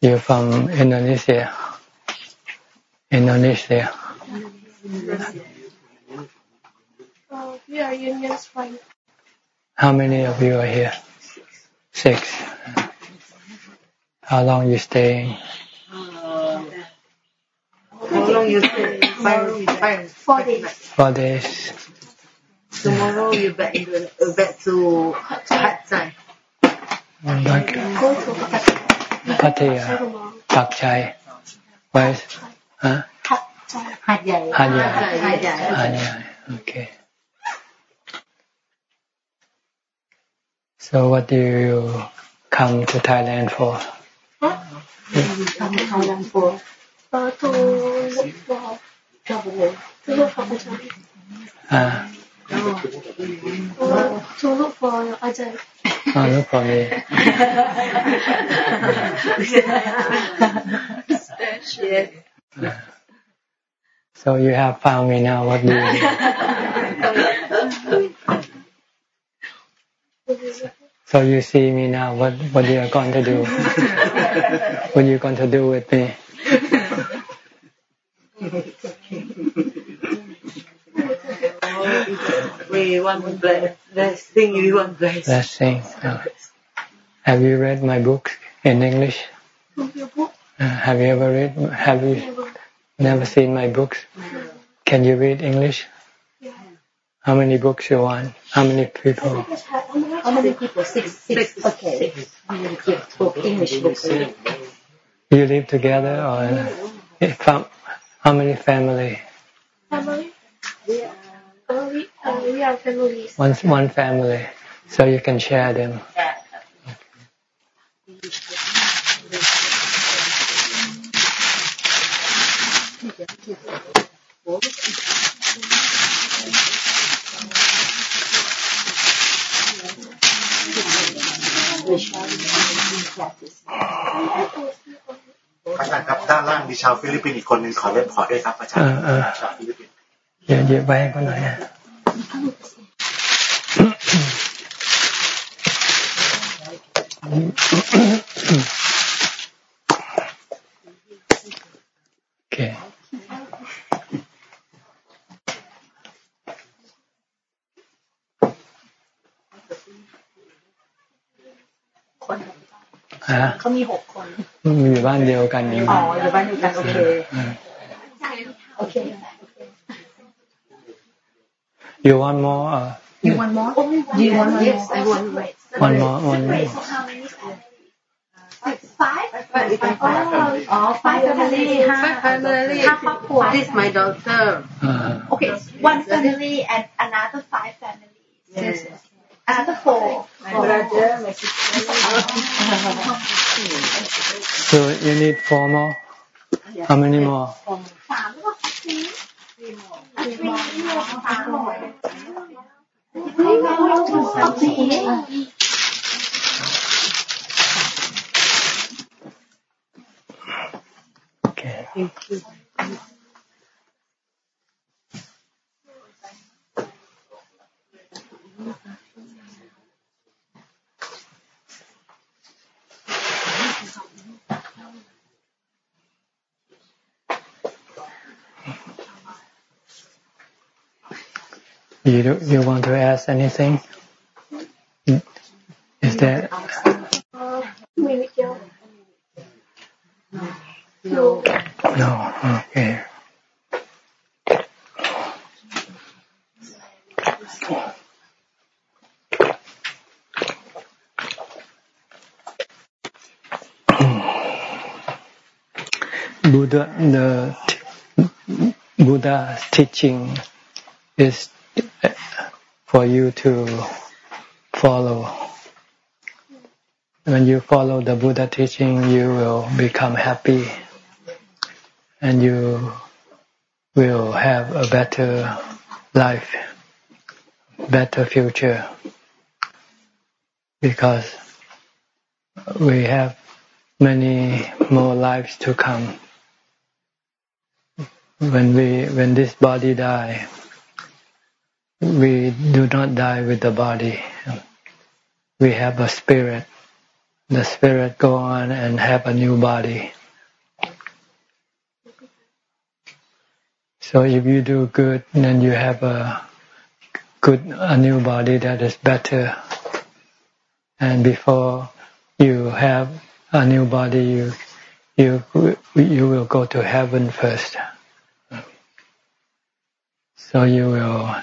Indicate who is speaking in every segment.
Speaker 1: You're from Indonesia. Indonesia.
Speaker 2: Uh, we are unions five.
Speaker 1: How many of you are here? Six. How long you staying?
Speaker 3: How long you stay? Five, five,
Speaker 2: Four days.
Speaker 1: Four days.
Speaker 3: Tomorrow you back to uh, back to Hat Sai.
Speaker 1: Back
Speaker 2: Go to Pattaya.
Speaker 1: Pattaya, Pak Chai. Where's? Huh?
Speaker 2: Pattaya.
Speaker 3: หาดใหญ่
Speaker 1: หาดใหญ่
Speaker 3: หาดใหญ่
Speaker 1: Hanyai. Okay. So what do you come to Thailand for?
Speaker 3: Come to Thailand for
Speaker 2: Uh, to look for
Speaker 3: travel.
Speaker 2: to look for Pattaya.
Speaker 1: Ah, So you have found me now. What do you? So you see me now. What what you are going to do? what you going to do with me?
Speaker 3: We want bless, blessing. We want bless.
Speaker 1: Blessing. Uh, have you read my book in English?
Speaker 2: Your book.
Speaker 1: Uh, have you ever read? Have you
Speaker 2: Never.
Speaker 1: never seen my books? Can you read English?
Speaker 2: Yeah.
Speaker 1: How many books you want? How many people?
Speaker 3: How many people? Six. Six. Okay. How many people? Book English book.
Speaker 1: You live together or fam- how many family?
Speaker 2: Family. Uh, we, uh, we are families.
Speaker 1: One one family, so you can share them.
Speaker 4: Which อาจารย์ครับด้านล่างมีชาวฟิลิปปินส์อีกคนหนึ่งขอเล่นขอด้วยครับอาจารย์
Speaker 1: เออเออ
Speaker 4: ชาวฟิลิปปินส์
Speaker 1: เดี๋ยวเดี๋ยวไปให้เขาหน่อยนะ โอเค
Speaker 3: คน
Speaker 1: ฮะ
Speaker 3: เขามีหกคน
Speaker 1: มีอยู่บ้านเดียวกันเอง
Speaker 3: อ๋อ อยู่บ้านเดียวกัน โอเค
Speaker 1: You want more? Uh,
Speaker 3: you want more? Oh, you want more? Yes, I want more.
Speaker 1: One more, one more. How many?
Speaker 2: Uh, five.
Speaker 3: Oh, oh five family. Five family.
Speaker 2: Half a four.
Speaker 3: This is my daughter.
Speaker 1: Uh,
Speaker 2: okay, one family and another five families.
Speaker 3: Yes.
Speaker 2: Another four.
Speaker 3: My four. brother, my sister.
Speaker 1: so you need four more? How many more?
Speaker 2: Four more. มหรือเปล่าคะพี่อันนี้สามหน่อยโอเค
Speaker 1: Okay.
Speaker 3: Thank you.
Speaker 1: you do you want to ask anything? Is there?
Speaker 3: No.
Speaker 1: No. Okay. Buddha, the Buddha's teaching is for you to follow. When you follow the Buddha teaching, you will become happy and you will have a better life, better future. Because we have many more lives to come. When we, when this body die, we do not die with the body. We have a spirit the spirit go on and have a new body. So if you do good, then you have a good a new body that is better. And before you have a new body, you you you will go to heaven first. So you will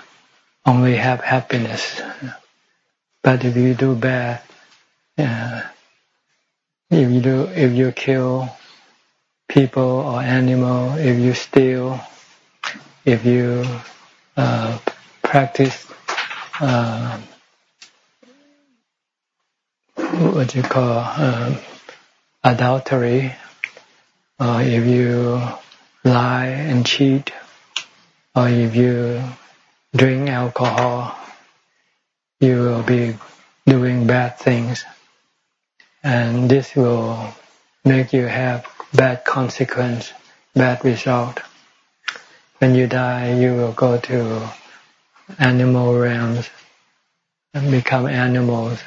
Speaker 1: only have happiness. But if you do bad, uh, if you do if you kill people or animal, if you steal, if you uh, practice uh, what you call um, adultery, or if you lie and cheat, or if you drink alcohol, you will be doing bad things. And this will make you have bad consequence, bad result. When you die, you will go to animal realms and become animals.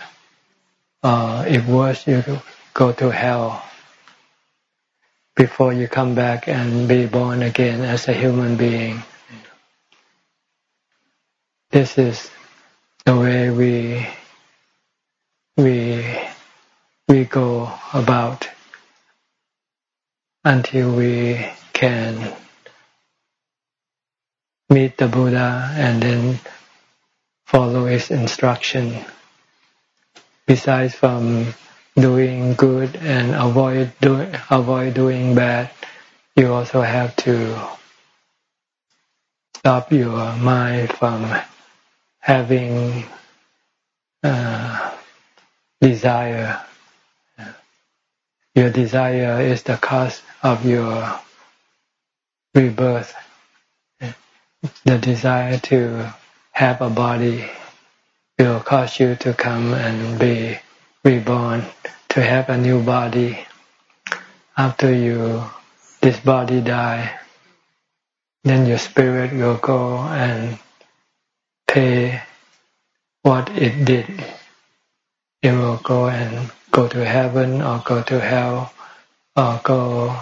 Speaker 1: Uh, if worse, you go to hell before you come back and be born again as a human being. This is the way we we we go about until we can meet the Buddha and then follow his instruction. Besides from doing good and avoid doing avoid doing bad, you also have to stop your mind from having uh, desire. Your desire is the cause of your rebirth. The desire to have a body will cause you to come and be reborn, to have a new body. After you, this body die, then your spirit will go and pay what it did. It will go and go to heaven or go to hell or go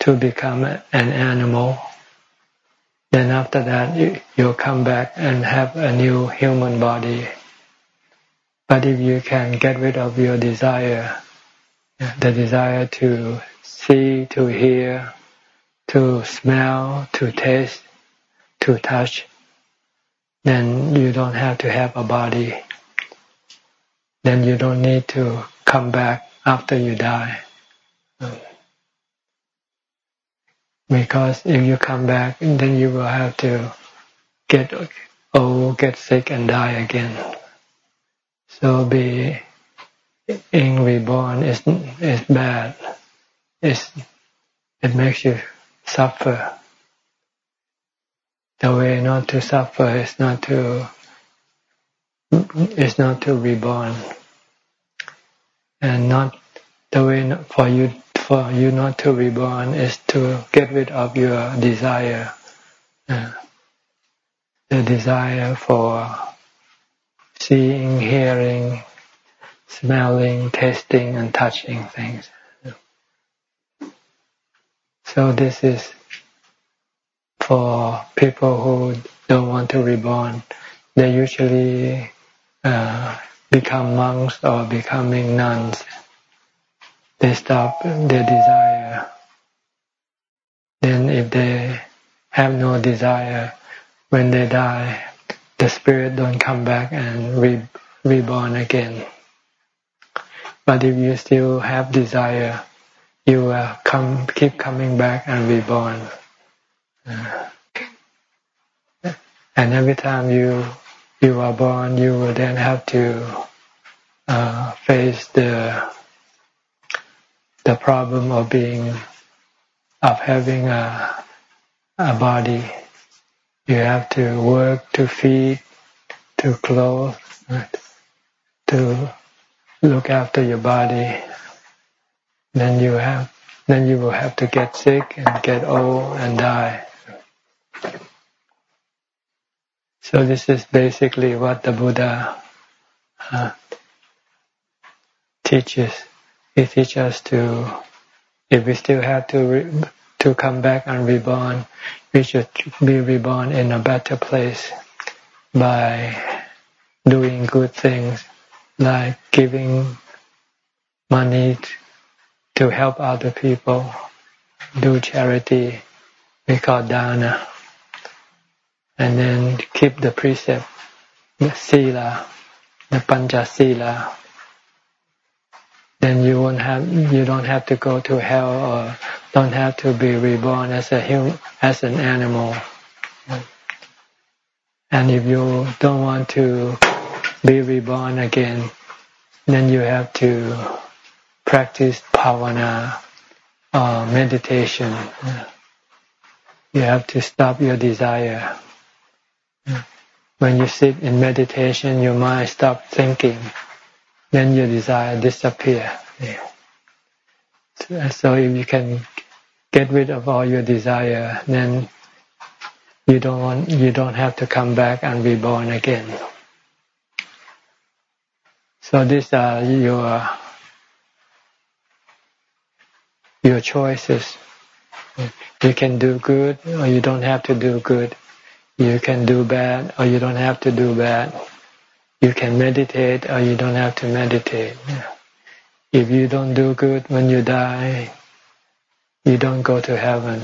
Speaker 1: to become an animal. Then after that, you, you'll come back and have a new human body. But if you can get rid of your desire, the desire to see, to hear, to smell, to taste, to touch, then you don't have to have a body. Then you don't need to come back after you die. Because if you come back, then you will have to get old, get sick, and die again. So being reborn is is bad. It's, it makes you suffer the way not to suffer is not to is not to reborn, and not the way for you for you not to reborn is to get rid of your desire, uh, the desire for seeing, hearing, smelling, tasting, and touching things. So this is for people who don't want to reborn, they usually uh, become monks or becoming nuns. They stop their desire. Then if they have no desire, when they die, the spirit don't come back and re reborn again. But if you still have desire, you will come, keep coming back and reborn. And every time you you are born, you will then have to uh, face the the problem of being of having a a body. You have to work to feed, to clothe, right? to look after your body. Then you have then you will have to get sick and get old and die. So this is basically what the Buddha uh, teaches. He teaches us to, if we still have to to come back and reborn, we should be reborn in a better place by doing good things like giving money to help other people, do charity, we call dana, and then keep the precept, the sila, the pancha sila. Then you won't have, you don't have to go to hell or don't have to be reborn as a human, as an animal. And if you don't want to be reborn again, then you have to practice bhavana, uh, meditation. You have to stop your desire. When you sit in meditation, your mind stop thinking. Then your desire disappear. So if you can get rid of all your desire, then you don't want, you don't have to come back and be born again. So these are your your choices. You can do good or you don't have to do good. You can do bad or you don't have to do bad. You can meditate or you don't have to meditate. If you don't do good when you die, you don't go to heaven.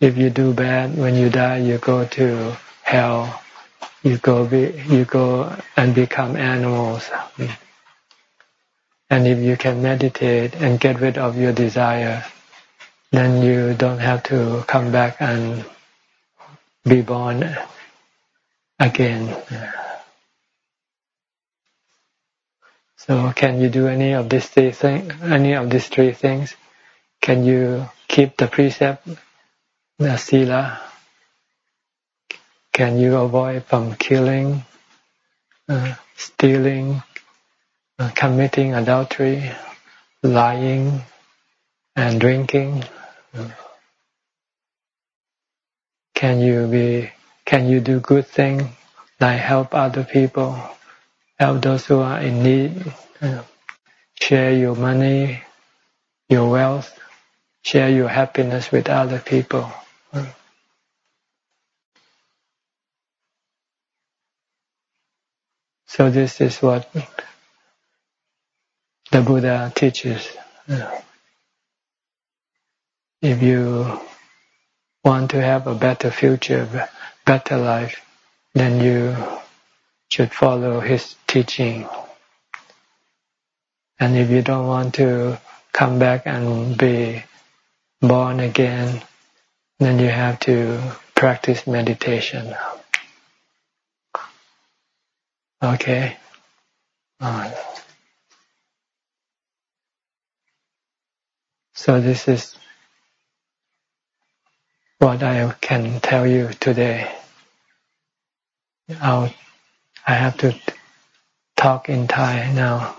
Speaker 1: If you do bad when you die, you go to hell. You go be, you go and become animals. And if you can meditate and get rid of your desire, then you don't have to come back and be born again. So can you do any of these three things? Any of these three things? Can you keep the precept, the sila? Can you avoid from killing, uh, stealing, uh, committing adultery, lying, and drinking? Can you be? Can you do good things like help other people, help those who are in need, share your money, your wealth, share your happiness with other people? So this is what the Buddha teaches. If you want to have a better future, better life, then you should follow his teaching. And if you don't want to come back and be born again, then you have to practice meditation. Okay. So this is what I can tell you today. I'll, I have to talk in Thai now.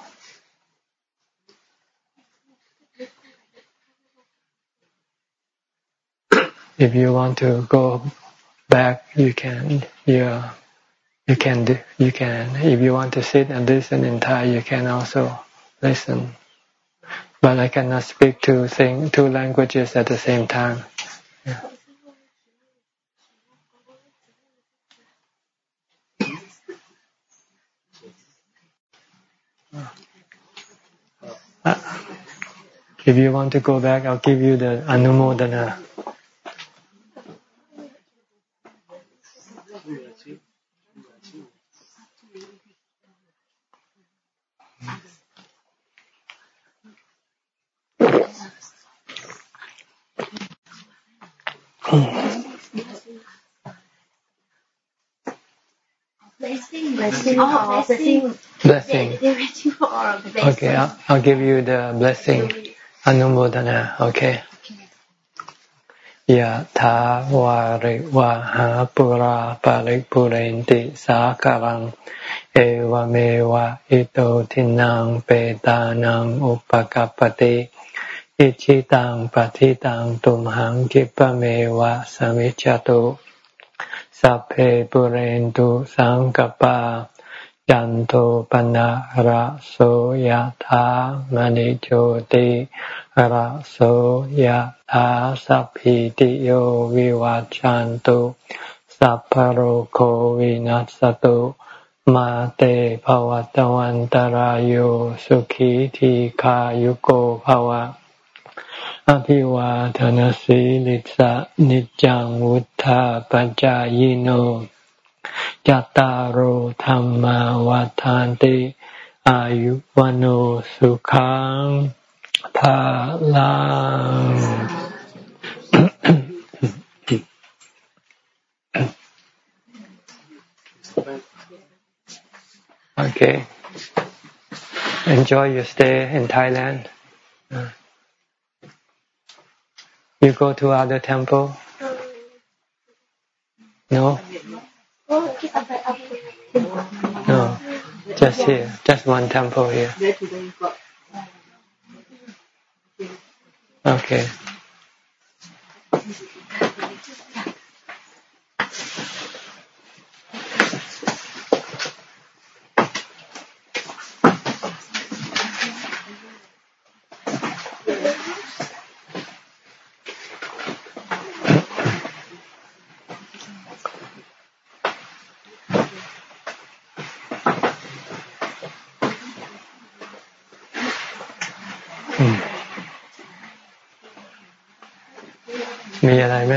Speaker 1: If you want to go back, you can. Yeah. You can you can if you want to sit and listen in Thai, you can also listen. But I cannot speak two thing two languages at the same time. Yeah. Uh, if you want to go back, I'll give you the anumodana.
Speaker 5: Blessing, blessing, oh, blessing.
Speaker 1: Blessing.
Speaker 5: They, they're waiting for our blessing.
Speaker 1: Okay, I'll, I'll give you the blessing. Anumodana. Okay. ยะถาวาริวะหาปุราปาริปุเรนติสาคารังเอวเมวะอิโตทินังเปตานังอุปกัปปติอิชิตังปฏิตังตุมหังคิปะเมวะสมิจจตุ สัพเพปุเรนตุสังกปา ยันโทปนะระโสยธามณิโชติระโสยธาสัพพิติโยวิวัจจันตุสัพพโรโควินัสตุมาเตภวัตวันตารโยสุขีทีขายุโกภวะ อภิวาทนสีลิสะนิจังวุธาปจายโนจตารโหธรรมวาทานติ อายุวโนสุขังภาลัง Okay. Enjoy your stay in Thailand. You go to other temple? No? No. Just here. Just one temple here. Okay. มีอะไรไหม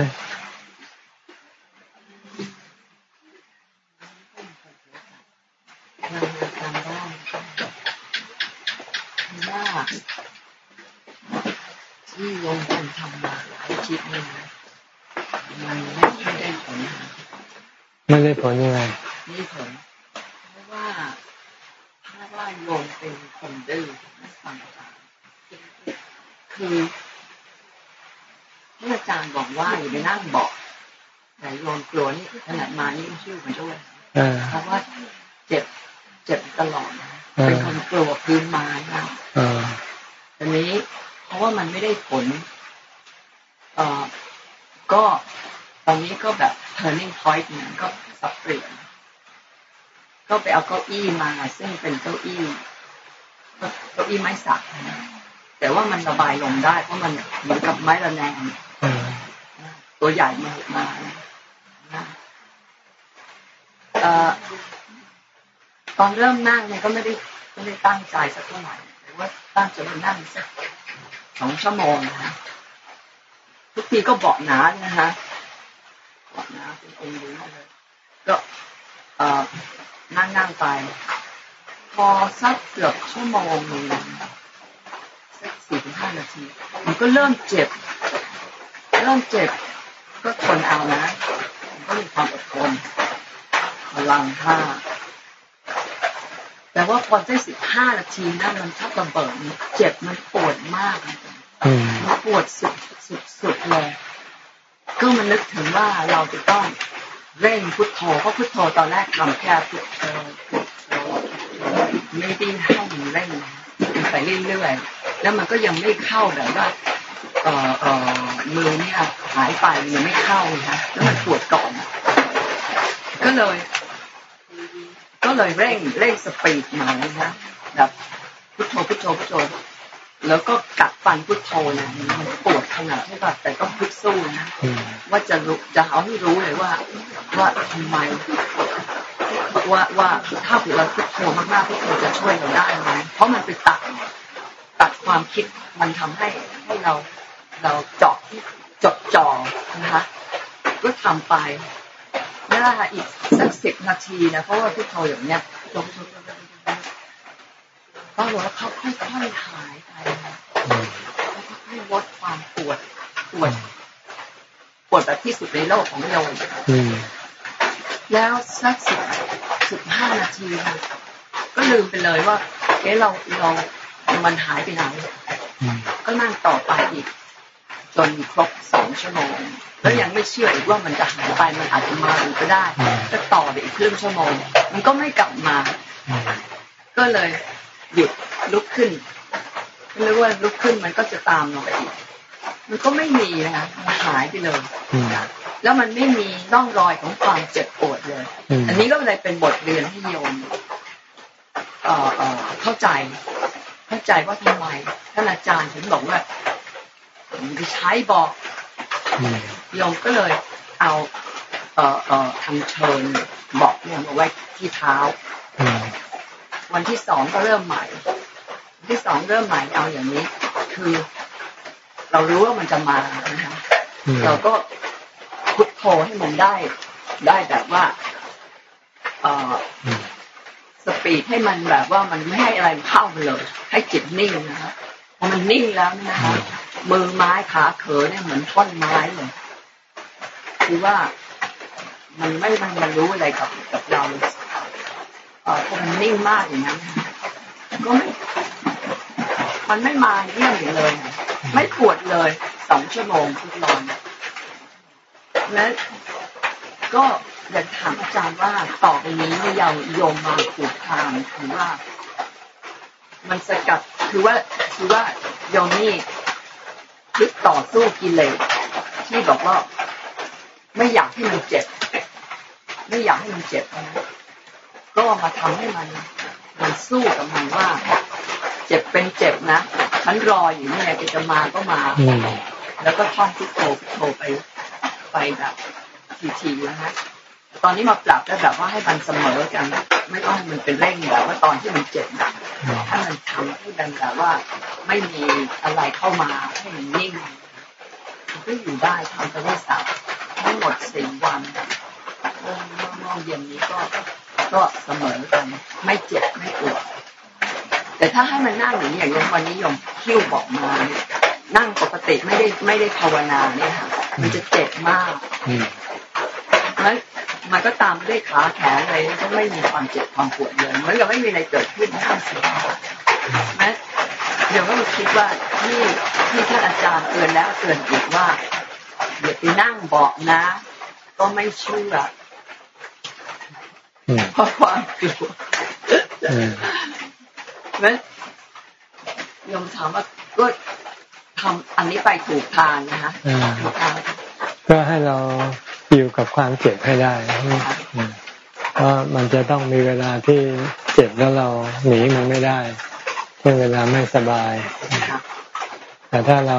Speaker 6: น่าโยมคุณทำมาหลายชิดนึงมันไม่ได้ผล
Speaker 1: ไม่ได้ผลยังไง
Speaker 6: นี่ผลเพราะว่าถ้าว่าโยมเป็นคนดื้อไม่ฟังอาจารย์คือที่อาจารย์บอกว่าอย่าไปนั่งเบาะแต่โยมกลัวนี่ขนาดมานี่ชิ่วมาด้วยเพราะว่าเจ็บเจ็บตลอดนะเป็นคนกลัวพื้นไม้นะตอนนี้เพราะว่ามันไม่ได้ผลเอ่อก็ตอนนี้ก็แบบ turning point เนี่ยก็สับเปลี่ยน ก็ไปเอาเก้าอี้มา ซึ่งเป็นเก้าอี้เก้าอี้ไม้สักนะ แต่ว่ามันระบายลมได้เพราะมันเหมือนกับไม้ระแนงตัวใหญ่มามาตอนเริ่มนั่งเนี่ยก็ไม่ได้ไม่ได้ตั้งใจสักเท่าไหร่แต่ว่าตั้งจะมานั่งสักสองชั่วโมงนะฮะทุกทีก็เบาะหนานะฮะเบาะหนาเป็นองค์ดูเลยก็เอ่อนั่งนั่งไป พอสักเกือบชั่วโมงหนึ่ง สักสี่ถึงห้านาที มันก็เริ่มเจ็บ เริ่มเจ็บ ก็ทนเอานะก็มีความอดทนพลังห้าแต่ว่าพอได้สิบห้านาทีนะมันทับระเบิดเจ็บมันปวดมากมันปวดสุดสุดสุดเลยก็มันนึกถึงว่าเราจะต้องเร่งพุทโธเพราะพุทโธตอนแรกทำแค่พุทโธพุทโธไม่ได้ให้เร่ง ไปเรื่อยๆแล้วมันก็ยังไม่เข้าแบบว่าเอ่อเอ่อมือเนี่ยหายไปยังไม่เข้านะแล้วมันปวดก่อนก็เลย ก็เลยเร่งเร่งสปีดมานะแบบพุทโธพุทโธพุทโธแล้วก็กัดฟันพุทโธนะมันปวดขนาดที่แบบแต่ต้องพุทสู้นะว่าจะรู้จะเอาให้รู้เลยว่า ว่าทำไม ว่าว่าถ้าเราพุทโธมากๆพุทโธจะช่วยเราได้ไหมเพราะมันไปตัดตัดความคิดมันทำให้ให้เราเราเจาะที่จดจ่อนะคะก็ทำไปไม่ได้อีกสักสิบนาทีนะเพราะว่าพุทโธอย่างเนี้ยจบก็รู้ว่าเขาค่อยๆหายไปนะแล้วก็ค่อยลดความปวดปวดปวดแบบที่สุดในโลกของโยม แล้วสักสิบสิบห้านาทีค่ะก็ลืมไปเลยว่า เอ๊ะเราเรามันหายไปไหนก็นั่งต่อไปอีก จนครบสองชั่วโมงแล้วยังไม่เชื่ออีกว่ามันจะหายไปมันอาจจะมาอีกก็ได้ก็ต่อไปอีกครึ่งชั่วโมง มันก็ไม่กลับมา ก็เลยหยุดลุกขึ้นไม่รู้ว่าลุกขึ้นมันก็จะตามเราไปอีก มันก็ไม่มีนะคะมันหายไปเลยแล้วมันไม่มีร่องรอยของความเจ็บปวดเลย อันนี้ก็เลยเป็นบทเรียนให้โยมเออเออเข้าใจ เข้าใจว่าทำไมท่านอาจารย์ถึงบอกว่าไปใช้บอก
Speaker 1: อืม
Speaker 6: โยมก็เลยเอาเอ่อเอ่อทำเชิญบอกเนี่ยมาไว้ที่เท้า
Speaker 1: อืม
Speaker 6: วันที่สองก็เริ่มใหม่วันที่สองเริ่มใหม่เอาอย่างนี้ คือ เรารู้ว่ามันจะมานะคะ
Speaker 1: อืม
Speaker 6: เราก็พุทโธให้มันได้ ได้แบบว่าเอ่อ
Speaker 1: อืม
Speaker 6: สปีดให้มันแบบว่ามันไม่ให้อะไรเข้าไปเลย ให้จิตนิ่งนะคะพอมันนิ่งแล้วเนยนะคะมือไม้ขาเขอเนี่ยเหมือนท่อนไม้เลยคือว่ามันไม่มันมันรู้อะไรกับกับเราเออพอมันนิ่งมากอย่างนั้นนะคะก็ไม่มันไม่มาเยี่ยมอยู่เลยนะ ไม่ปวดเลยสองชั่วโมงทุกรอนและก็อยากถามอาจารย์ว่าต่อไปนี้เนี่ยเราโยมมาถูกทางคือว่า มันสกัดคือว่าคือว่าโยมนี่คิดต่อสู้กิเลสที่บอกว่า ไม่อยากให้มันเจ็บ ไม่อยากให้มันเจ็บนะก็มาทำให้มัน มันสู้กับมันว่า เจ็บเป็นเจ็บนะ ฉันรออยู่เนี่ยแกจะมาก็มา
Speaker 1: อืม
Speaker 6: แล้วก็ท่องพุทโธพุทโธไปไปแบบทีๆนะฮะตอนนี้มาปรับแล้วแบบว่าให้มันเสมอกัน ไม่ต้องให้มันเป็นเร่งแบบว่าตอนที่มันเจ็บนะให้มันทำให้มันแบบว่าไม่มีอะไรเข้ามาให้มันนิ่งมันก็อยู่ได้ทำไปได้สามทั้งหมดสี่วันเมื่อเมื่อเย็นนี้ก็ก็เสมอกัน ไม่เจ็บไม่ปวด แต่ถ้าให้มันนั่งอย่างนี้อย่างยมวันนี้โยมคิ้วบอกมาเนี่ยนั่งปกติไม่ได้ไม่ได้ภาวนาเนี่ยค่ะ มันจะเจ็บมาก
Speaker 1: อืม
Speaker 6: แล้วมันก็ตามด้วยขาแขนอะไรก็ไม่มีความเจ็บความปวดเลยเหมือนกับไม่มีอะไรเกิดขึ้นทั้งสิ้นนะเดี๋ยวก็คิดว่าที่ที่ท่านอาจารย์เตือนแล้วเตือนอีกว่าอย่าไปนั่งเบาะนะ ก็ไม่เชื่อ
Speaker 1: อืม
Speaker 6: เพราะความกลัว
Speaker 1: อืม
Speaker 6: แล้วโยมถามว่าก็ทำอันนี้ไปถูกทางนะคะ
Speaker 1: อ่า
Speaker 6: ถูกทาง
Speaker 1: เพื่อให้เราอยู่กับความเจ็บให้ได้อืมเพราะมันจะต้องมีเวลาที่เจ็บแล้วเราหนีมันไม่ได้เช่นเวลาไม่สบาย
Speaker 6: นะคะ
Speaker 1: แต่ถ้าเรา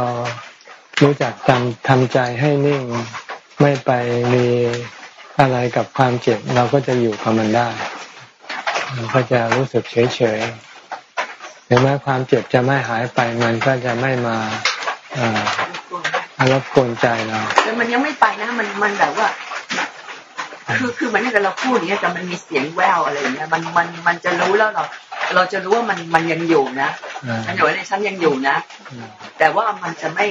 Speaker 1: รู้จักทำทำใจให้นิ่งไม่ไปมีอะไรกับความเจ็บ เราก็จะอยู่กับมันได้ เราก็จะรู้สึกเฉยเฉยๆ ถึงแม้ความเจ็บจะไม่หายไปมันก็จะไม่มาเอ่อรบกวนใจเรา
Speaker 6: แล้วมันยังไม่ไปนะ มันมันแบบว่า คือคือเหมือนกับเราพูดอย่างเงี้ยแต่มันมีเสียงแววอะไรอย่างเงี้ยมันมันมันจะรู้แล้วเราเราจะรู้ว่ามันมันยังอยู่นะ
Speaker 1: อ่า
Speaker 6: มันอยู่ในชั้นยังอยู่นะ แต่ว่ามันจะไม่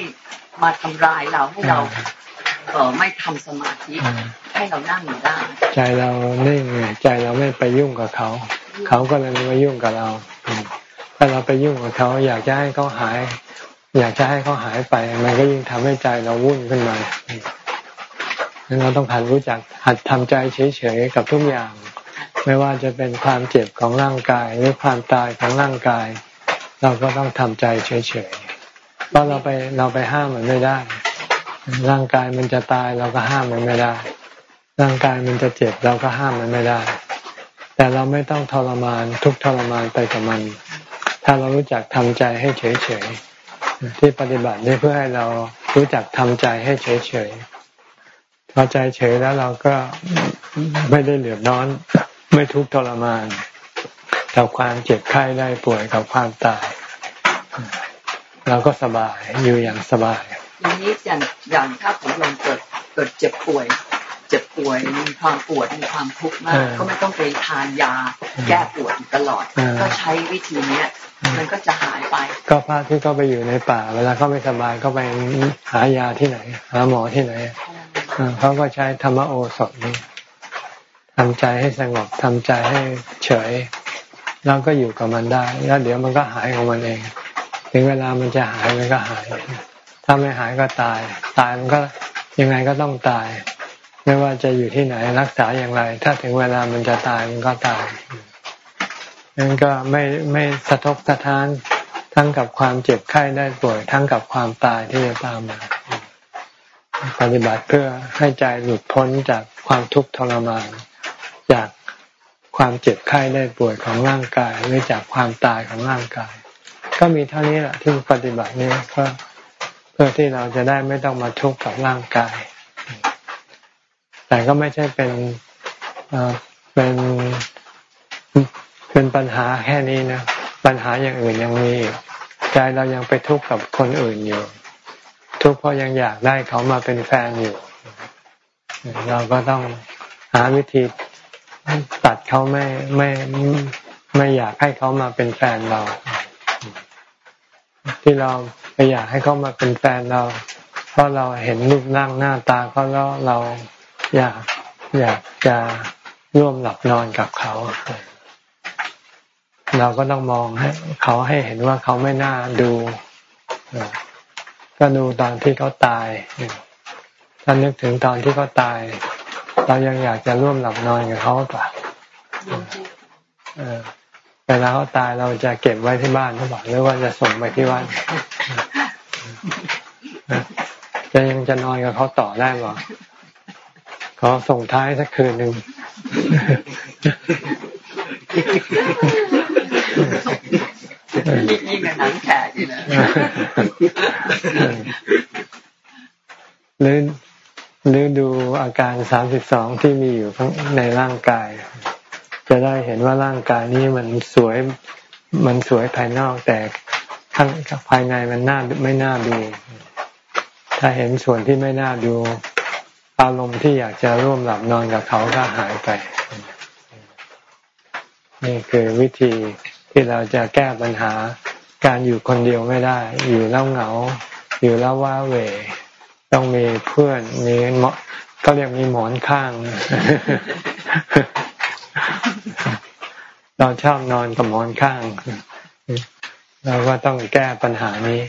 Speaker 6: มาทำลายเราให้เราเออไม่ทำสมาธิ
Speaker 1: อ่า
Speaker 6: ให้เรานั่งอยู่ได้
Speaker 1: ใจเรานิ่งไงใจเราไม่ไปยุ่งกับเขา เขาก็เลยไม่มายุ่งกับเราอืม ถ้าเราไปยุ่งกับเขาอยากจะให้เขาหาย อยากจะให้เขาหายไป มันก็ยิ่งทำให้ใจเราวุ่นขึ้นมาอืมงั้นเราต้องหัดรู้จักหัดทำใจเฉยๆกับทุกอย่าง ไม่ว่าจะเป็นความเจ็บของร่างกาย หรือความตายของร่างกาย เราก็ต้องทำใจเฉยๆเพราะเราไปเราไปห้ามมันไม่ได้ ร่างกายมันจะตายเราก็ห้ามมันไม่ได้ ร่างกายมันจะเจ็บเราก็ห้ามมันไม่ได้ แต่เราไม่ต้องทรมานทุกทรมานไปกับมัน ถ้าเรารู้จักทำใจให้เฉยๆที่ปฏิบัตินี่เพื่อให้เรารู้จักทำใจให้เฉยๆพอใจเฉยแล้วเราก็ไม่ได้เหลือดร้อน ไม่ทุกข์ทรมานกับความเจ็บไข้ได้ป่วยกับความตาย เราก็สบายอยู่อย่างสบาย
Speaker 6: อย่างนี้อย่างอย่างถ้าผมลองเกิดเกิดเจ็บป่วย เจ็บป่วยมีความปวดมีความทุกข์มาก
Speaker 1: เออ
Speaker 6: ก็ไม่ต้องไปทานยาแก้ปวดอยู่ตลอด
Speaker 1: เออ
Speaker 6: ก็ใช้วิธีเนี้ยมันก็จะหายไป
Speaker 1: ก็พระที่เขาไปอยู่ในป่า เวลาเขาไม่สบายก็ไปหายาที่ไหน หาหมอที่ไหนเออเขาก็ใช้ธรรมโอสถนี่ทำใจให้สงบทำใจให้เฉย แล้วก็อยู่กับมันได้ แล้วเดี๋ยวมันก็หายของมันเอง ถึงเวลามันจะหายมันก็หาย ถ้าไม่หายก็ตาย ตายมันก็ยังไงก็ต้องตาย ไม่ว่าจะอยู่ที่ไหนรักษาอย่างไร ถ้าถึงเวลามันจะตายมันก็ตายนั่นก็ไม่ไม่สะทกสะท้านทั้งกับความเจ็บไข้ได้ป่วยทั้งกับความตายที่จะตามมาปฏิบัติเพื่อให้ใจหลุดพ้นจากความทุกข์ทรมานจากความเจ็บไข้ได้ป่วยของร่างกายหรือจากความตายของร่างกาย ก็มีเท่านี้แหละที่ปฏิบัตินี้ก็เพื่อที่เราจะได้ไม่ต้องมาทุกข์กับร่างกาย แต่ก็ไม่ใช่เป็นเป็นเป็นปัญหาแค่นี้นะปัญหาอย่างอื่นยังมีใจเรายังไปทุกข์กับคนอื่นอยู่ ทุกข์เพราะยังอยากได้เขามาเป็นแฟนอยู่ เราก็ต้องหาวิธีตัดเขาไม่ไม่ไม่อยากให้เขามาเป็นแฟนเรา ที่เราไปอยากให้เขามาเป็นแฟนเรา เพราะเราเห็นรูปร่างหน้าตาเขาแล้วเรา อยากอยากจะร่วมหลับนอนกับเขา เราก็ต้องมองให้เขาให้เห็นว่าเขาไม่น่าดูก็ดูตอนที่เขาตายถ้านึกถึงตอนที่เขาตาย เรายังอยากจะร่วมหลับนอนกับเขาป่ะเวลาเขาตายเราจะเก็บไว้ที่บ้านหรือเปล่าหรือว่าจะส่งไปที่วัดจะยังจะนอนกับเขาต่อได้ป่ะ ขอส่งท้ายสักคืนหนึ่ง
Speaker 6: ยิ่งกับหนังแขกอยู่นะ
Speaker 1: หรือหรือดูอาการสามสิบสองที่มีอยู่ในร่างกาย จะได้เห็นว่าร่างกายนี้มันสวยมันสวยภายนอกแต่ข้างภายในมันน่าไม่น่าดู ถ้าเห็นส่วนที่ไม่น่าดู อารมณ์ที่อยากจะร่วมหลับนอนกับเขาก็หายไป นี่คือวิธีที่เราจะแก้ปัญหาการอยู่คนเดียวไม่ได้ อยู่แล้วเหงา อยู่แล้วว้าเหวต้องมีเพื่อนมีหมอก็เรียกมีหมอนข้าง เราชอบนอนกับหมอนข้างเราก็ต้องแก้ปัญหานี้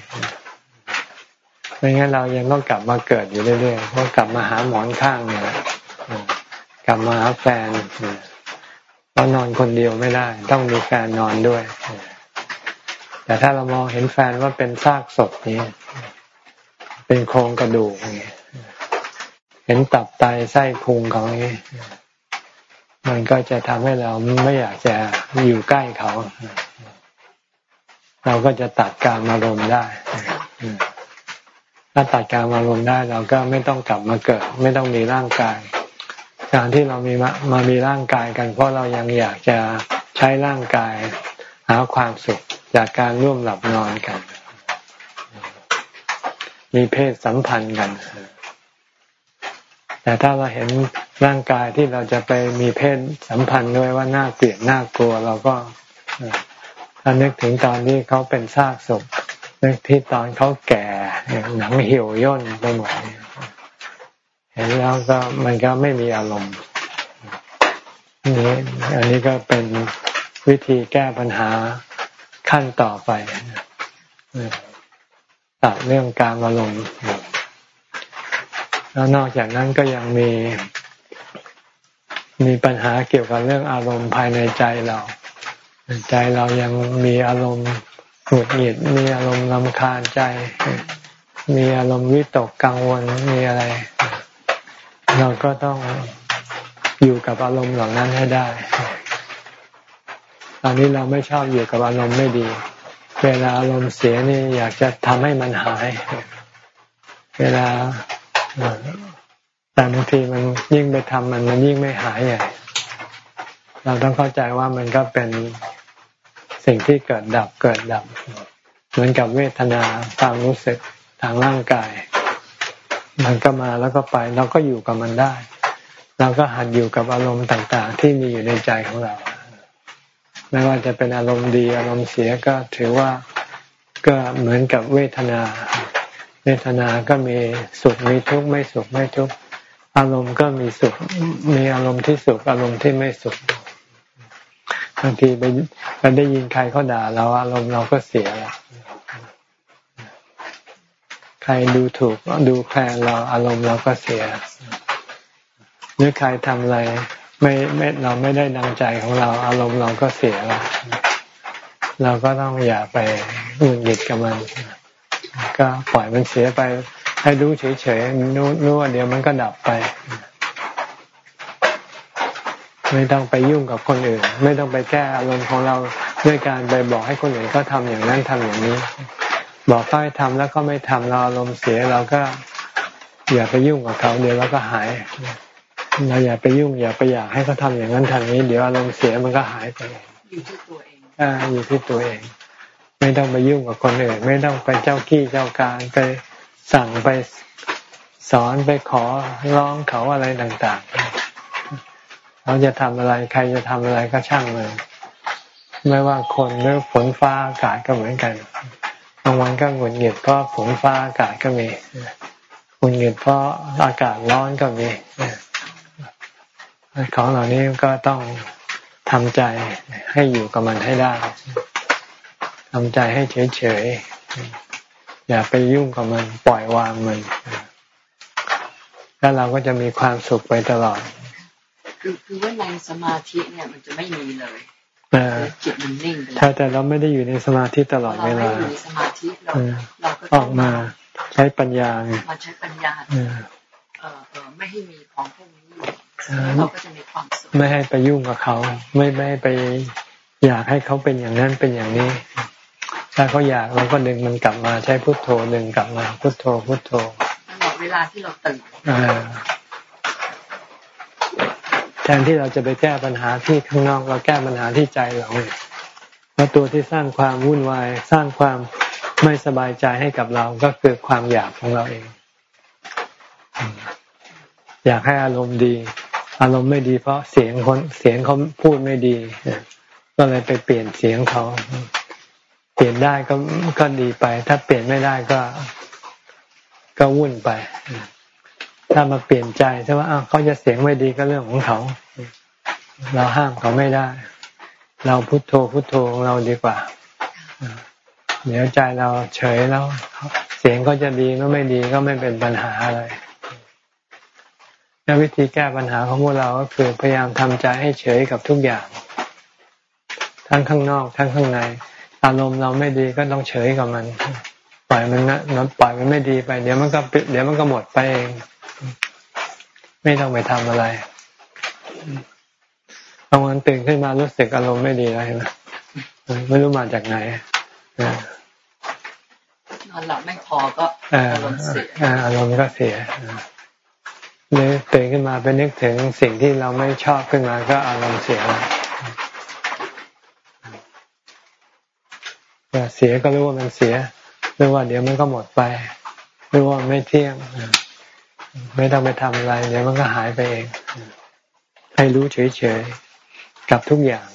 Speaker 1: ไม่งั้นเรายังต้องกลับมาเกิดอยู่เรื่อยๆต้องกลับมาหาหมอนข้างเนี่ยกลับมาหาแฟนเรานอนคนเดียวไม่ได้ ต้องมีแฟนนอนด้วย แต่ถ้าเรามองเห็นแฟนว่าเป็นซากศพนี้ เป็นโครงกระดูกเห็นตับไตไส้พุงของนี้ มันก็จะทำให้เราไม่อยากจะอยู่ใกล้เขา เราก็จะตัดการมารมได้ ถ้าตัดการมารมได้เราก็ไม่ต้องกลับมาเกิด ไม่ต้องมีร่างกาย การที่เรามีมามามีร่างกายกัน เพราะเรายังอยากจะใช้ร่างกาย หาความสุขจากการร่วมหลับนอนกัน มีเพศสัมพันธ์กัน แต่ถ้าเราเห็นร่างกายที่เราจะไปมีเพศสัมพันธ์ด้วยว่าน่าเกลียดน่ากลัวเราก็ถ้านึกถึงตอนที่เขาเป็นซากศพ นึกที่ตอนเขาแก่หนังเหี่ยวย่นไปหมดเห็นแล้วก็มันก็ไม่มีอารมณ์นี่อันนี้ก็เป็นวิธีแก้ปัญหาขั้นต่อไปตัดเรื่องการอารมณ์แล้วนอกจากนั้นก็ยังมี มีปัญหาเกี่ยวกับเรื่องอารมณ์ภายในใจเรา ใจเรายังมีอารมณ์ หงุดหงิดมีอารมณ์ลำคาญใจ มีอารมณ์วิตกกังวลมีอะไร เราก็ต้องอยู่กับอารมณ์เหล่านั้นให้ได้ ตอนนี้เราไม่ชอบอยู่กับอารมณ์ไม่ดี เวลาอารมณ์เสียนี่อยากจะทำให้มันหาย เวลาแต่บางทีมันยิ่งไปทำมันมันยิ่งไม่หายใหญ่เราต้องเข้าใจว่ามันก็เป็น สิ่งที่เกิดดับเกิดดับ เหมือนกับเวทนาความรู้สึกทางร่างกาย มันก็มาแล้วก็ไป เราก็อยู่กับมันได้ เราก็หัดอยู่กับอารมณ์ต่างๆ ที่มีอยู่ในใจของเรา ไม่ว่าจะเป็นอารมณ์ดีอารมณ์เสียก็ถือว่าก็เหมือนกับเวทนา เวทนาก็มีสุขมีทุกข์ไม่สุขไม่ทุกข์อารมณ์ก็มีสุขมีอารมณ์ที่สุขอารมณ์ที่ไม่สุข บางทีไปไปได้ยินใครเขาด่าเราอารมณ์เราก็เสียล้วใครดูถูกดูแคลนเราอารมณ์เราก็เสียหรือใครทำอะไรไม่ไม่เราไม่ได้ดังใจของเรา อารมณ์เราก็เสียล้วเราก็ต้องอย่าไปหงุดหงิดกับมัน ก็ปล่อยมันเสียไป ให้รู้เฉยๆรู้รู้ว่าเดี๋ยวมันก็ดับไป ไม่ต้องไปยุ่งกับคนอื่น ไม่ต้องไปแก้อารมณ์ของเราด้วยการไปบอกให้คนอื่นเขาทาอย่างนั้นทำอย่างนี้ บอกเขาให้ทำแล้วก็ไม่ทำเราอารมณ์เสียเราก็อย่าไปยุ่งกับเขาเดี๋ยวเราก็หายเราอย่าไปยุ่งอย่าไปอยากให้เขาทาอย่างนั้นทำนี้ เดี๋ยวอารมณ์เสียมันก็หายไป
Speaker 6: อยู่ที่ตัวเอง
Speaker 1: อ่าอยู่ที่ตัวเอง ไม่ต้องไปยุ่งกับคนอื่นไม่ต้องไปเจ้าขี้เจ้าการไปสั่งไปสอนไปขอร้องเขาอะไรต่าง ๆ เขาจะทำอะไร ใครจะทำอะไรก็ช่างเลย ไม่ว่าคนหรือฝนฟ้าอากาศก็เหมือนกันบางวันก็หงุดหงิดเพราะฝนฟ้าอากาศก็มีหงุดหงิดเพราะอากาศร้อนก็มีของเหล่านี้ก็ต้องทำใจให้อยู่กับมันให้ได้ทำใจให้เฉยๆ อย่าไปยุ่งกับมัน ปล่อยวางมัน แล้วเราก็จะมีความสุขไปตลอด
Speaker 6: คือคือว่าในสมาธิเนี่ยมันจะไม่มีเลยจิตมันนิ่ง
Speaker 1: ถ้าแต่เราไม่ได้อยู่ในสมาธิตลอดเวลา
Speaker 6: เราอยู่ในสมาธิเรา
Speaker 1: เราก็ออกมาใช้ปัญญา
Speaker 6: มาใช้ปัญญาเออเออไม่ให้มีของพวกนี้อยู่เราก็จะมีความสุข
Speaker 1: ไม่ให้ไปยุ่งกับเขา ไม่ไม่ไปอยากให้เขาเป็นอย่างนั้นเป็นอย่างนี้ ถ้าเขาอยากเราก็ดึงมันกลับมาใช้พุทโธดึงกลับมาพุทโธพุทโธ
Speaker 6: เวลาที่เราตื่น
Speaker 1: แทนที่เราจะไปแก้ปัญหาที่ข้างนอกเราแก้ปัญหาที่ใจเราเนี่ยแล้วตัวที่สร้างความวุ่นวาย สร้างความไม่สบายใจให้กับเราก็คือความอยากของเราเอง อยากให้อารมณ์ดี อารมณ์ไม่ดีเพราะเสียงคนเสียงเขาพูดไม่ดี ก็เลยไปเปลี่ยนเสียงเขา เปลี่ยนได้ก็ก็ดีไป ถ้าเปลี่ยนไม่ได้ก็ ก็วุ่นไป ถ้ามาเปลี่ยนใจใช่ว่าเขาจะเสียงไม่ดีก็เรื่องของเขา เราห้ามเขาไม่ได้ เราพุโทโธพุโทโธของเราดีกว่าเดี๋ยวใจเราเฉยแล้ว เสียงก็จะดีก็ไม่ดีก็ไม่เป็นปัญหาอะไรและวิธีแก้ปัญหาของพวกเราก็คือพยายามทำใจให้เฉยกับทุกอย่าง ทั้งข้างนอก ทั้งข้างใน อารมณ์เราไม่ดีก็ต้องเฉยกับมัน ปล่อยมันนะนปล่อยมันไม่ดีไป เดี๋ยวมันก็เดี๋ยวมันก็หมดไปเอง ไม่ต้องไปทำอะไรบางวันตื่นขึ้นมารู้สึกอารมณ์ไม่ดีอะไรนะไม่รู้มาจากไหน
Speaker 6: นอนหลับไม่พอก็อารมณ์เสีย
Speaker 1: อารมณ์ก็เสียเลยตื่นขึ้นมาไปนึกถึงสิ่งที่เราไม่ชอบขึ้นมาก็อารมณ์เสียแล้วเสียก็รู้ว่ามันเสียหรือว่าเดี๋ยวมันก็หมดไปหรือว่าไม่เที่ยง ไม่ต้องไปทำอะไร เดี๋ยวมันก็หายไปเอง ให้รู้เฉยๆกับทุกอย่าง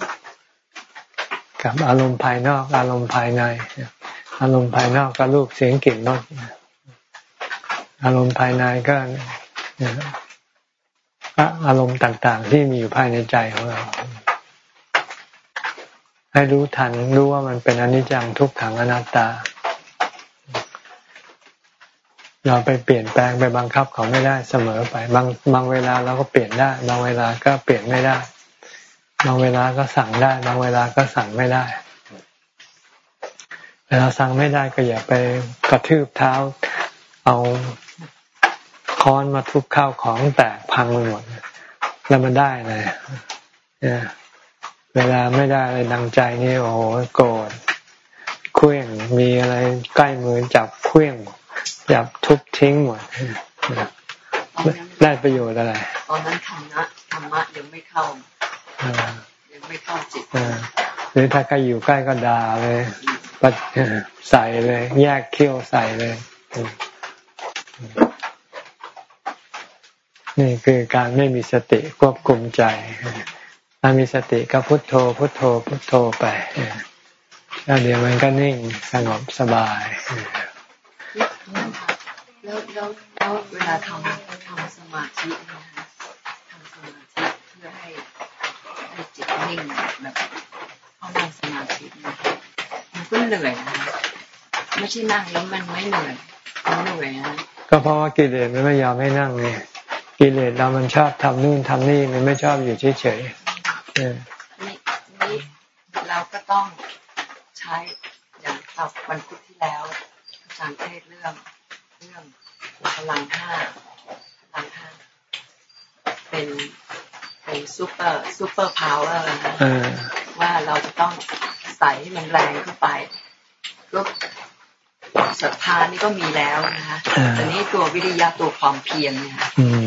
Speaker 1: กับอารมณ์ภายนอก อารมณ์ภายใน อารมณ์ภายนอกก็รูปเสียงกลิ่นรสอารมณ์ภายในก็อารมณ์ต่างๆ ที่มีอยู่ภายในใจของเรา ให้รู้ทันรู้ว่ามันเป็นอนิจจังทุกขังอนัตตา เราไปเปลี่ยนแปลงไปบังคับเขาไม่ได้เสมอไป บางบางเวลาเราก็เปลี่ยนได้ บางเวลาก็เปลี่ยนไม่ได้ บางเวลาก็สั่งได้ บางเวลาก็สั่งไม่ได้เวลาสั่งไม่ได้ก็อย่าไปกระทืบเท้า เอาค้อนมาทุบข้าวของแตกพังไปหมดแล้วมันได้เลยเวลาไม่ได้อะไรดังใจนี่โอ้โหโกรธเคว้งมีอะไรใกล้มือจับเคว้ง จับทุบทิ้งหมดได้ประโยชน์อะไร
Speaker 6: ตอนนั้นธรรมะธรรมะยังไม่เข้ายังไม่เข้าจิต
Speaker 1: หรือถ้าใครอยู่ใกล้ก็ด่าเลยปัดใส่เลย แยกเขี้ยวใส่เลย นี่คือการไม่มีสติควบคุมใจถ้ามีสติก็พุโทโธ พุโทโธ พุโทโธไปแล้วเดี๋ยวมันก็นิ่งสงบสบาย
Speaker 6: แล้วแล้วแล้วเวลาทำทำสมาธินะคะทำสมาธิเพื่อให้ให้จิตนิ่งแบบเข้านั่งสมาธินะคะมันก็เหนื่อยนะไม่ใช่นั่งแล้วมันไม่เหนื่อยมันเหนื่อยนะ
Speaker 1: ก็เพราะว่ากิเลสมันไม่ยอมให้นั่งไงกิเลสเรามันชอบทำนู่นทำนี่มันไม่ชอบอยู่เฉยๆนี่
Speaker 6: นี่เราก็ต้องใช้อย่างตับวันพุธที่แล้วอาจารย์เทศน์เรื่อง เรื่องพลังห้าพลังห้าเป็นเป็นเป็น super super power นะ
Speaker 1: เออ
Speaker 6: ว่าเราจะต้องใส่ให้มันแรงขึ้นไปก็ศรัทธานี่ก็มีแล้วนะคะแต่นี้ตัววิริยะตัวความเพียรเนี่ยค่ะ
Speaker 1: อืม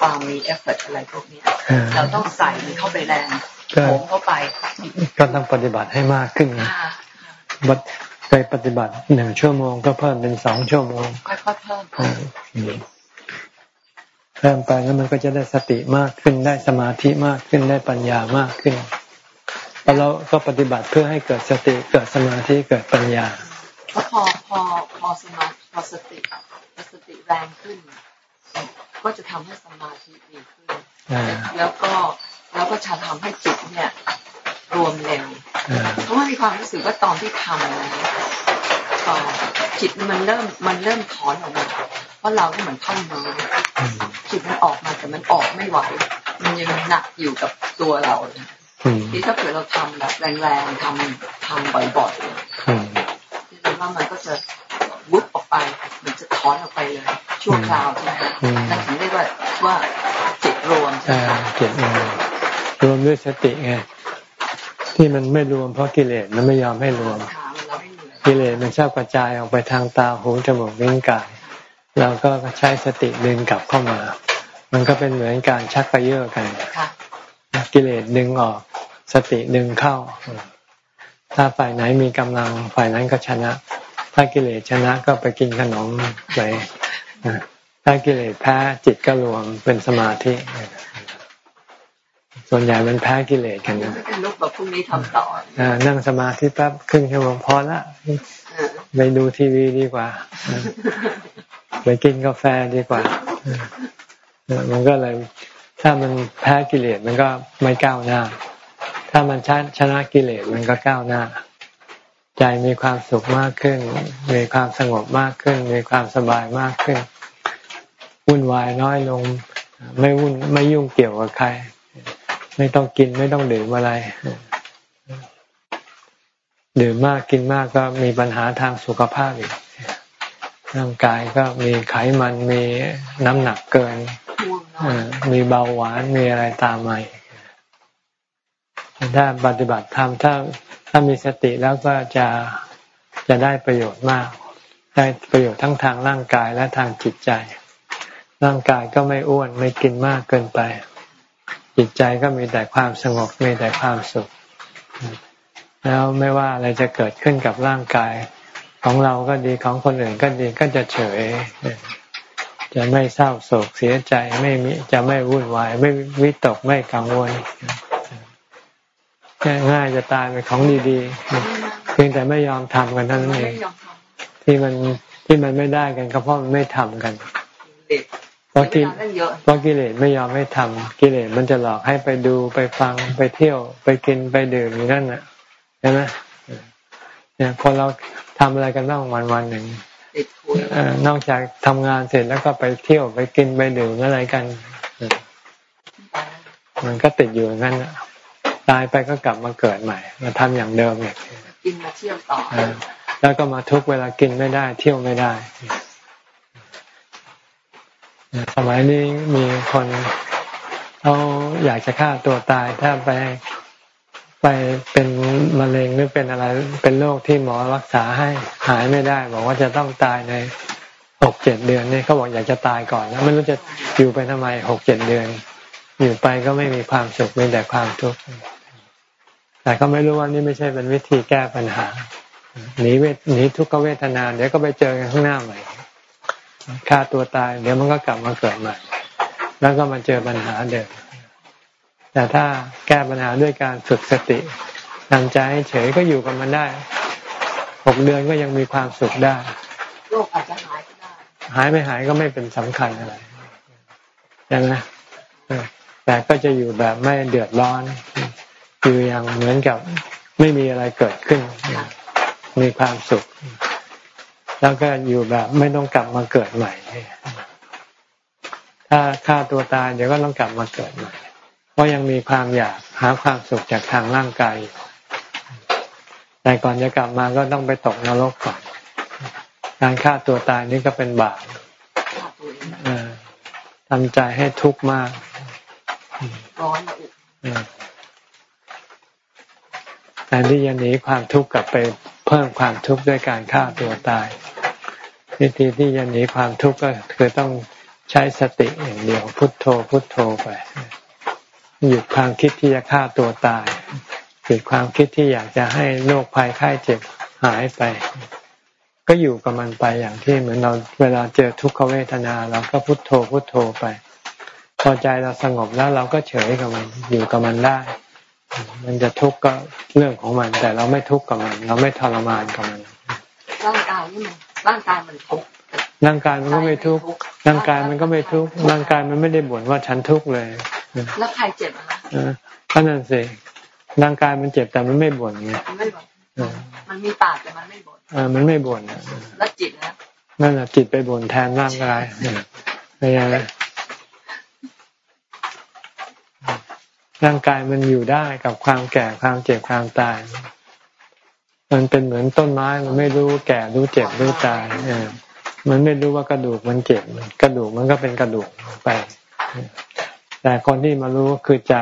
Speaker 6: ความมีเอฟเฟกอะไรพวกเนี้ย
Speaker 1: เออ
Speaker 6: เราต้องใส่มันเข้าไปแรง
Speaker 1: ก็
Speaker 6: โผงเข้าไป
Speaker 1: ก็ต้องปฏิบัติให้มากขึ้นไง
Speaker 6: ค่ะ
Speaker 1: บัด เคยปฏิบัติหนึ่งชั่วโมงก็เพิ่มเป็นสองชั่วโมง
Speaker 6: ค่อยๆเพิ่ม
Speaker 1: เอออืมเพิ่มไปแล้วมันก็จะได้สติมากขึ้นได้สมาธิมากขึ้นได้ปัญญามากขึ้นแล้วเราก็ปฏิบัติเพื่อให้เกิดสติเกิดสมาธิเกิดปัญญา
Speaker 6: เพราะพอพอพอสมาพอสติพอสติแรงขึ้น ก็จะทำให้สมาธิดีขึ้น
Speaker 1: อ่า
Speaker 6: แล้วก็แล้วก็จะทำให้จิตเนี่ย รวมเร็ว
Speaker 1: อ่า
Speaker 6: เพราะว่ามีความรู้สึกว่าตอนที่ทำนะเอ่อจิตมันเริ่มมันเริ่มถอนออกมาเพราะเราก็เหมือนท่อนไม้
Speaker 1: อืม
Speaker 6: จิตมันออกมาแต่มันออกไม่ไหว มันยังหนักอยู่กับตัวเรานะ
Speaker 1: อืม
Speaker 6: ที่ถ้าเกิดเราทำแบบแรงๆทำทำบ่อยๆ
Speaker 1: อืม
Speaker 6: ที่รู้ว่ามันก็จะวุบออกไปมันจะถอนออกไปเลยชั่วคราวใช่ไหมคะนั่นถึงเรียกว่าว่าจิตรวมใช่
Speaker 1: อ่า
Speaker 6: ไหมคะ
Speaker 1: เก็บรวมรวมด้วยสติไง ที่มันไม่รวมเพราะกิเลสมันไม่ยอมให้รวม กิเลสมันชอบกระจายออกไปทางตาหูจมูกลิ้นกายเราก็ใช้สติดึงกลับเข้ามา มันก็เป็นเหมือนการชักกระเยาะกันกิเลสดึงออก สติดึงเข้า ถ้าฝ่ายไหนมีกำลังฝ่ายนั้นก็ชนะ ถ้ากิเลสชนะก็ไปกินขนมไปถ้ากิเลสแพ้จิตก็รวมเป็นสมาธิ ส่วนใหญ่มันแพ้กิเลสกันนะ
Speaker 6: ไม่เป็นลูกแบบพรุ่งนี้ทำต่อ
Speaker 1: อ่านั่งสมาธิแป๊บครึ่งชั่วโมงพอละ
Speaker 6: เออ
Speaker 1: ไปดูทีวีดีกว่า ไปกินกาแฟดีกว่าเออมันก็เลย ถ้ามันแพ้กิเลสมันก็ไม่ก้าวหน้า ถ้ามันชชนะกิเลสมันก็ก้าวหน้า ใจมีความสุขมากขึ้น มีความสงบมากขึ้น มีความสบายมากขึ้นวุ่นวายน้อยลง ไม่วุ่นไม่ยุ่งเกี่ยวกับใคร ไม่ต้องกินไม่ต้องดื่มอะไร ดื่มมากกินมากก็มีปัญหาทางสุขภาพอีกร่างกายก็มีไขมันมีน้ำหนักเกินมีเบาหวานมีอะไรตามมาถ้าปฏิบัติธรรมถ้าถ้ามีสติแล้วก็จะจะได้ประโยชน์มาก ได้ประโยชน์ทั้งทางร่างกายและทางจิตใจ ร่างกายก็ไม่อ้วนไม่กินมากเกินไป จิตใจก็มีแต่ความสงบมีแต่ความสุข แล้วไม่ว่าอะไรจะเกิดขึ้นกับร่างกาย ของเราก็ดีของคนอื่นก็ดีก็จะเฉย จะไม่เศร้าโศกเสียใจไม่มีจะไม่วุ่นวาย ไม่วิตกไม่กังวลง่ายจะตายเป็นของดีๆ เพียงแต่ไม่ยอมทำกันเท่านั้นเอง
Speaker 6: ที่
Speaker 1: มันที่มันไม่ได้กันก็เพราะมันไม่ทำกัน
Speaker 6: เด็ก
Speaker 1: เพราะกิ
Speaker 6: เวลาเล่นเยอะ
Speaker 1: เพราะกิเลสไม่ยอมให้ทำกิเลสมันจะหลอกให้ไปดูไปฟังไปเที่ยว ไปกินไปดื่มอยู่นั่นน่ะใช่ไหมเนี่ยคนเราทำอะไรกันบ้างวันวันๆหนึ่ง
Speaker 6: ติดคุย
Speaker 1: เอ่อนอกจากทำงานเสร็จแล้วก็ไปเที่ยวไปกินไปดื่มอะไรกันเออมันก็ติดอยู่อย่างนั้นน่ะตายไปก็กลับมาเกิดใหม่ มาทำอย่างเดิมเนี่ย
Speaker 6: กินมาเที่ยวต่อ
Speaker 1: เออแล้วก็มาทุกข์เวลากินไม่ได้ เที่ยวไม่ได้ สมัยนี้มีคนเขาอยากจะฆ่าตัวตายถ้าไปไปเป็นมะเร็งหรือเป็นอะไรเป็นโรคที่หมอรักษาให้หายไม่ได้ บอกว่าจะต้องตายในหกเจ็ดเดือนนี่เขาบอกอยากจะตายก่อนแล้วไม่รู้จะอยู่ไปทำไมหกเจ็ดเดือน อยู่ไปก็ไม่มีความสุขมีแต่ความทุกข์แต่เขาไม่รู้ว่านี่ไม่ใช่เป็นวิธีแก้ปัญหาหนีเวทหนีทุกขเวทนาเดี๋ยวก็ไปเจอกันข้างหน้าใหม่ ฆ่าตัวตาย เดี๋ยวมันก็กลับมาเกิดใหม่ แล้วก็มาเจอปัญหาเดิมแต่ถ้าแก้ปัญหาด้วยการฝึกสติทำใจให้เฉยก็อยู่กับมันได้หกเดือนก็ยังมีความสุขได้
Speaker 6: โรคอาจจะหายก็ได้
Speaker 1: หายไม่หายก็ไม่เป็นสำคัญอะไรใช่ไหมแต่ก็จะอยู่แบบไม่เดือดร้อน อยู่อย่างเหมือนกับไม่มีอะไรเกิดขึ้น มีความสุข แล้วก็อยู่แบบไม่ต้องกลับมาเกิดใหม่ ถ้าฆ่าตัวตายเดี๋ยวก็ต้องกลับมาเกิดใหม่ เพราะยังมีความอยากหาความสุขจากทางร่างกายอยู่แต่ก่อนจะกลับมาก็ต้องไปตกนรกก่อน การฆ่าตัวตายนี่ก็เป็นบาป
Speaker 6: ฆ่าตัวเอง
Speaker 1: เออทำใจให้ทุกข์มาก
Speaker 7: ร้อนอุ
Speaker 1: แทนที่จะหนีความทุกข์กลับไป เพิ่มความทุกข์ด้วยการฆ่าตัวตาย วิธีที่จะหนีความทุกข์ก็คือต้องใช้สติอย่างเดียวพุทโธพุทโธไปหยุดความคิดที่จะฆ่าตัวตายหยุดความคิดที่อยากจะให้โรคภัยไข้เจ็บหายไป ก็อยู่กับมันไปอย่างที่เหมือนเราเวลาเจอทุกขเวทนาเราก็พุทโธพุทโธไป พอใจเราสงบแล้วเราก็เฉยกับมันอยู่กับมันได้ มันจะทุกข์ก็เรื่องของมัน แต่เราไม่ทุกข์กับมัน เราไม่ทรมานกับมัน
Speaker 7: ร่างกายนี่มันร่างกายมันทุกข์
Speaker 1: ร่างกายมันก็ไม่ทุกข์ร่างกายมันก็ไม่ทุกข์ร่างกายมันไม่ได้บ่นว่าฉันทุกข์เลย
Speaker 7: แล้วใครเจ็บอะ
Speaker 1: ก็นั่นสิร่างกายมันเจ็บแต่มันไม่บ่นไง
Speaker 7: ไม่บ่นมันมีปากแต่มันไม่บ่น
Speaker 1: อ่ามันไม่บ่น
Speaker 7: แล้วจิตนะ
Speaker 1: นั่นแหละจิตไปบ่นแทนร่างกายเป็นยังไง ร่างกายมันอยู่ได้กับความแก่ความเจ็บความตาย มันเป็นเหมือนต้นไม้มันไม่รู้แก่รู้เจ็บรู้ตายมันไม่รู้ว่ากระดูกมันเจ็บกระดูกมันก็เป็นกระดูกไป แต่คนที่มารู้คือใจ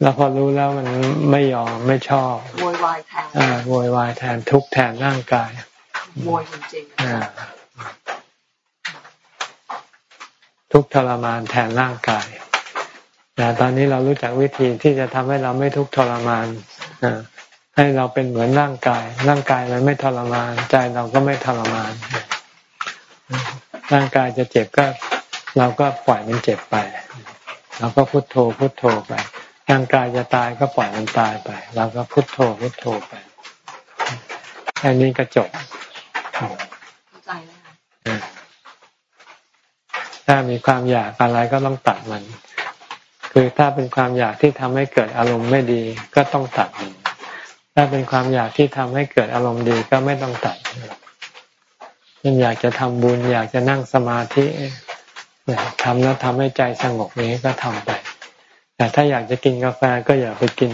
Speaker 1: แล้วพอรู้แล้วมันไม่ยอมไม่ชอบ
Speaker 7: โวยวายแทน
Speaker 1: อ่าโวยวายแทนทุกแทนร่างกาย
Speaker 7: โวยจริงๆอ่า
Speaker 1: ทุกทรมานแทนร่างกาย แต่ตอนนี้เรารู้จักวิธีที่จะทำให้เราไม่ทุกข์ทรมานให้เราเป็นเหมือนร่างกาย ร่างกายมันไม่ทรมาน ใจเราก็ไม่ทรมาน ร่างกายจะเจ็บก็ เราก็ปล่อยมันเจ็บไป เราก็พุโทโธพุโทโธไป ร่างกายจะตายก็ปล่อยมันตายไป เราก็พุโทโธพุโทโธไปแค่นี้ก็จบถ้ามีความอยากอะไรก็ต้องตัดมัน คือถ้าเป็นความอยากที่ทำให้เกิดอารมณ์ไม่ดีก็ต้องตัด ถ้าเป็นความอยากที่ทำให้เกิดอารมณ์ดีก็ไม่ต้องตัดเช่นอยากจะทำบุญอยากจะนั่งสมาธิทำแล้วทำให้ใจสงบนี้ก็ทำไป แต่ถ้าอยากจะกินกาแฟก็อย่าไปกิน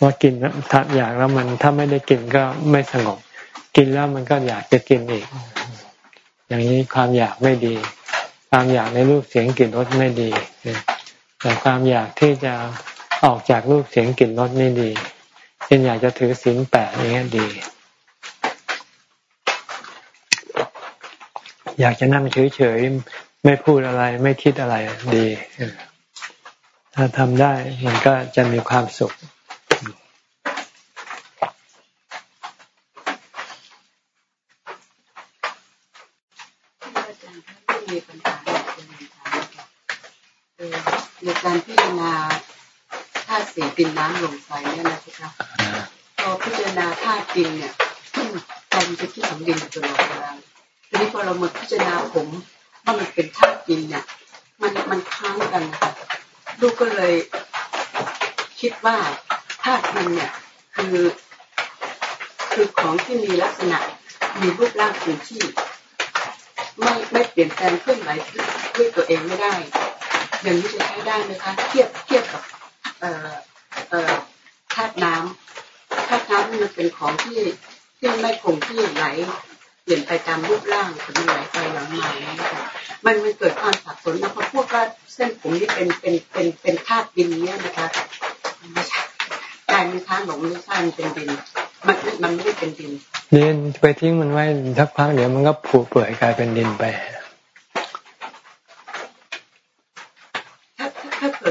Speaker 1: ว่ากินถ้าอยากแล้วมันถ้าไม่ได้กินก็ไม่สงบ กินแล้วมันก็อยากจะกินอีก อย่างนี้ความอยากไม่ดี ความอยากในรูปเสียงกลิ่นรสไม่ดี แต่ความอยากที่จะออกจากรูปเสียงกลิ่นรสนี่ดีเช่นอยากจะถือศีลแปดนี้ดี อยากจะนั่งเฉยๆไม่พูดอะไรไม่คิดอะไรดี ถ้าทำได้มันก็จะมีความสุข
Speaker 7: การพิจารณา ธาตุสีดินน้ำลมไฟเนี่ยนะพี่คะพอพิจารณาธาตุดินเนี่ยใจมันจะคิดถึงดินตลอดเวลาทีนี้พอเรามาพิจารณาผมว่ามันเป็นธาตุดินเนี่ยมันมันค้างกันนะคะลูกก็เลยคิดว่าธาตุดินเนี่ยคือคือของที่มีลักษณะมีรูปร่างคงที่ ไม่ไม่เปลี่ยนแปลงเคลื่อนไหวด้วยตัวเองไม่ได้อย่างนี้จะใช้ได้ไหมคะเทียบเทียบกับ เอ่อธาตุน้ำธาตุน้ำมันเป็นของที่ที่ไม่คงที่ไหลเปลี่ยนไปตามรูปร่างมันไหลไปหลมานะคะมันมันเกิดความสับสนนะพอพูดว่าเส้นผมนี่เป็นเป็นเป็นเป็นธาตุดินเนี่ยนะคะไม่ใช่กายมันค้างหลงไม่ใช่มันเป็นดินมันมันไม่ได้เป็นดิน
Speaker 1: ดินไปทิ้งมันไว้ทักพักเดี๋ยวมันก็ผุเปื่อยกลายเป็นดินไป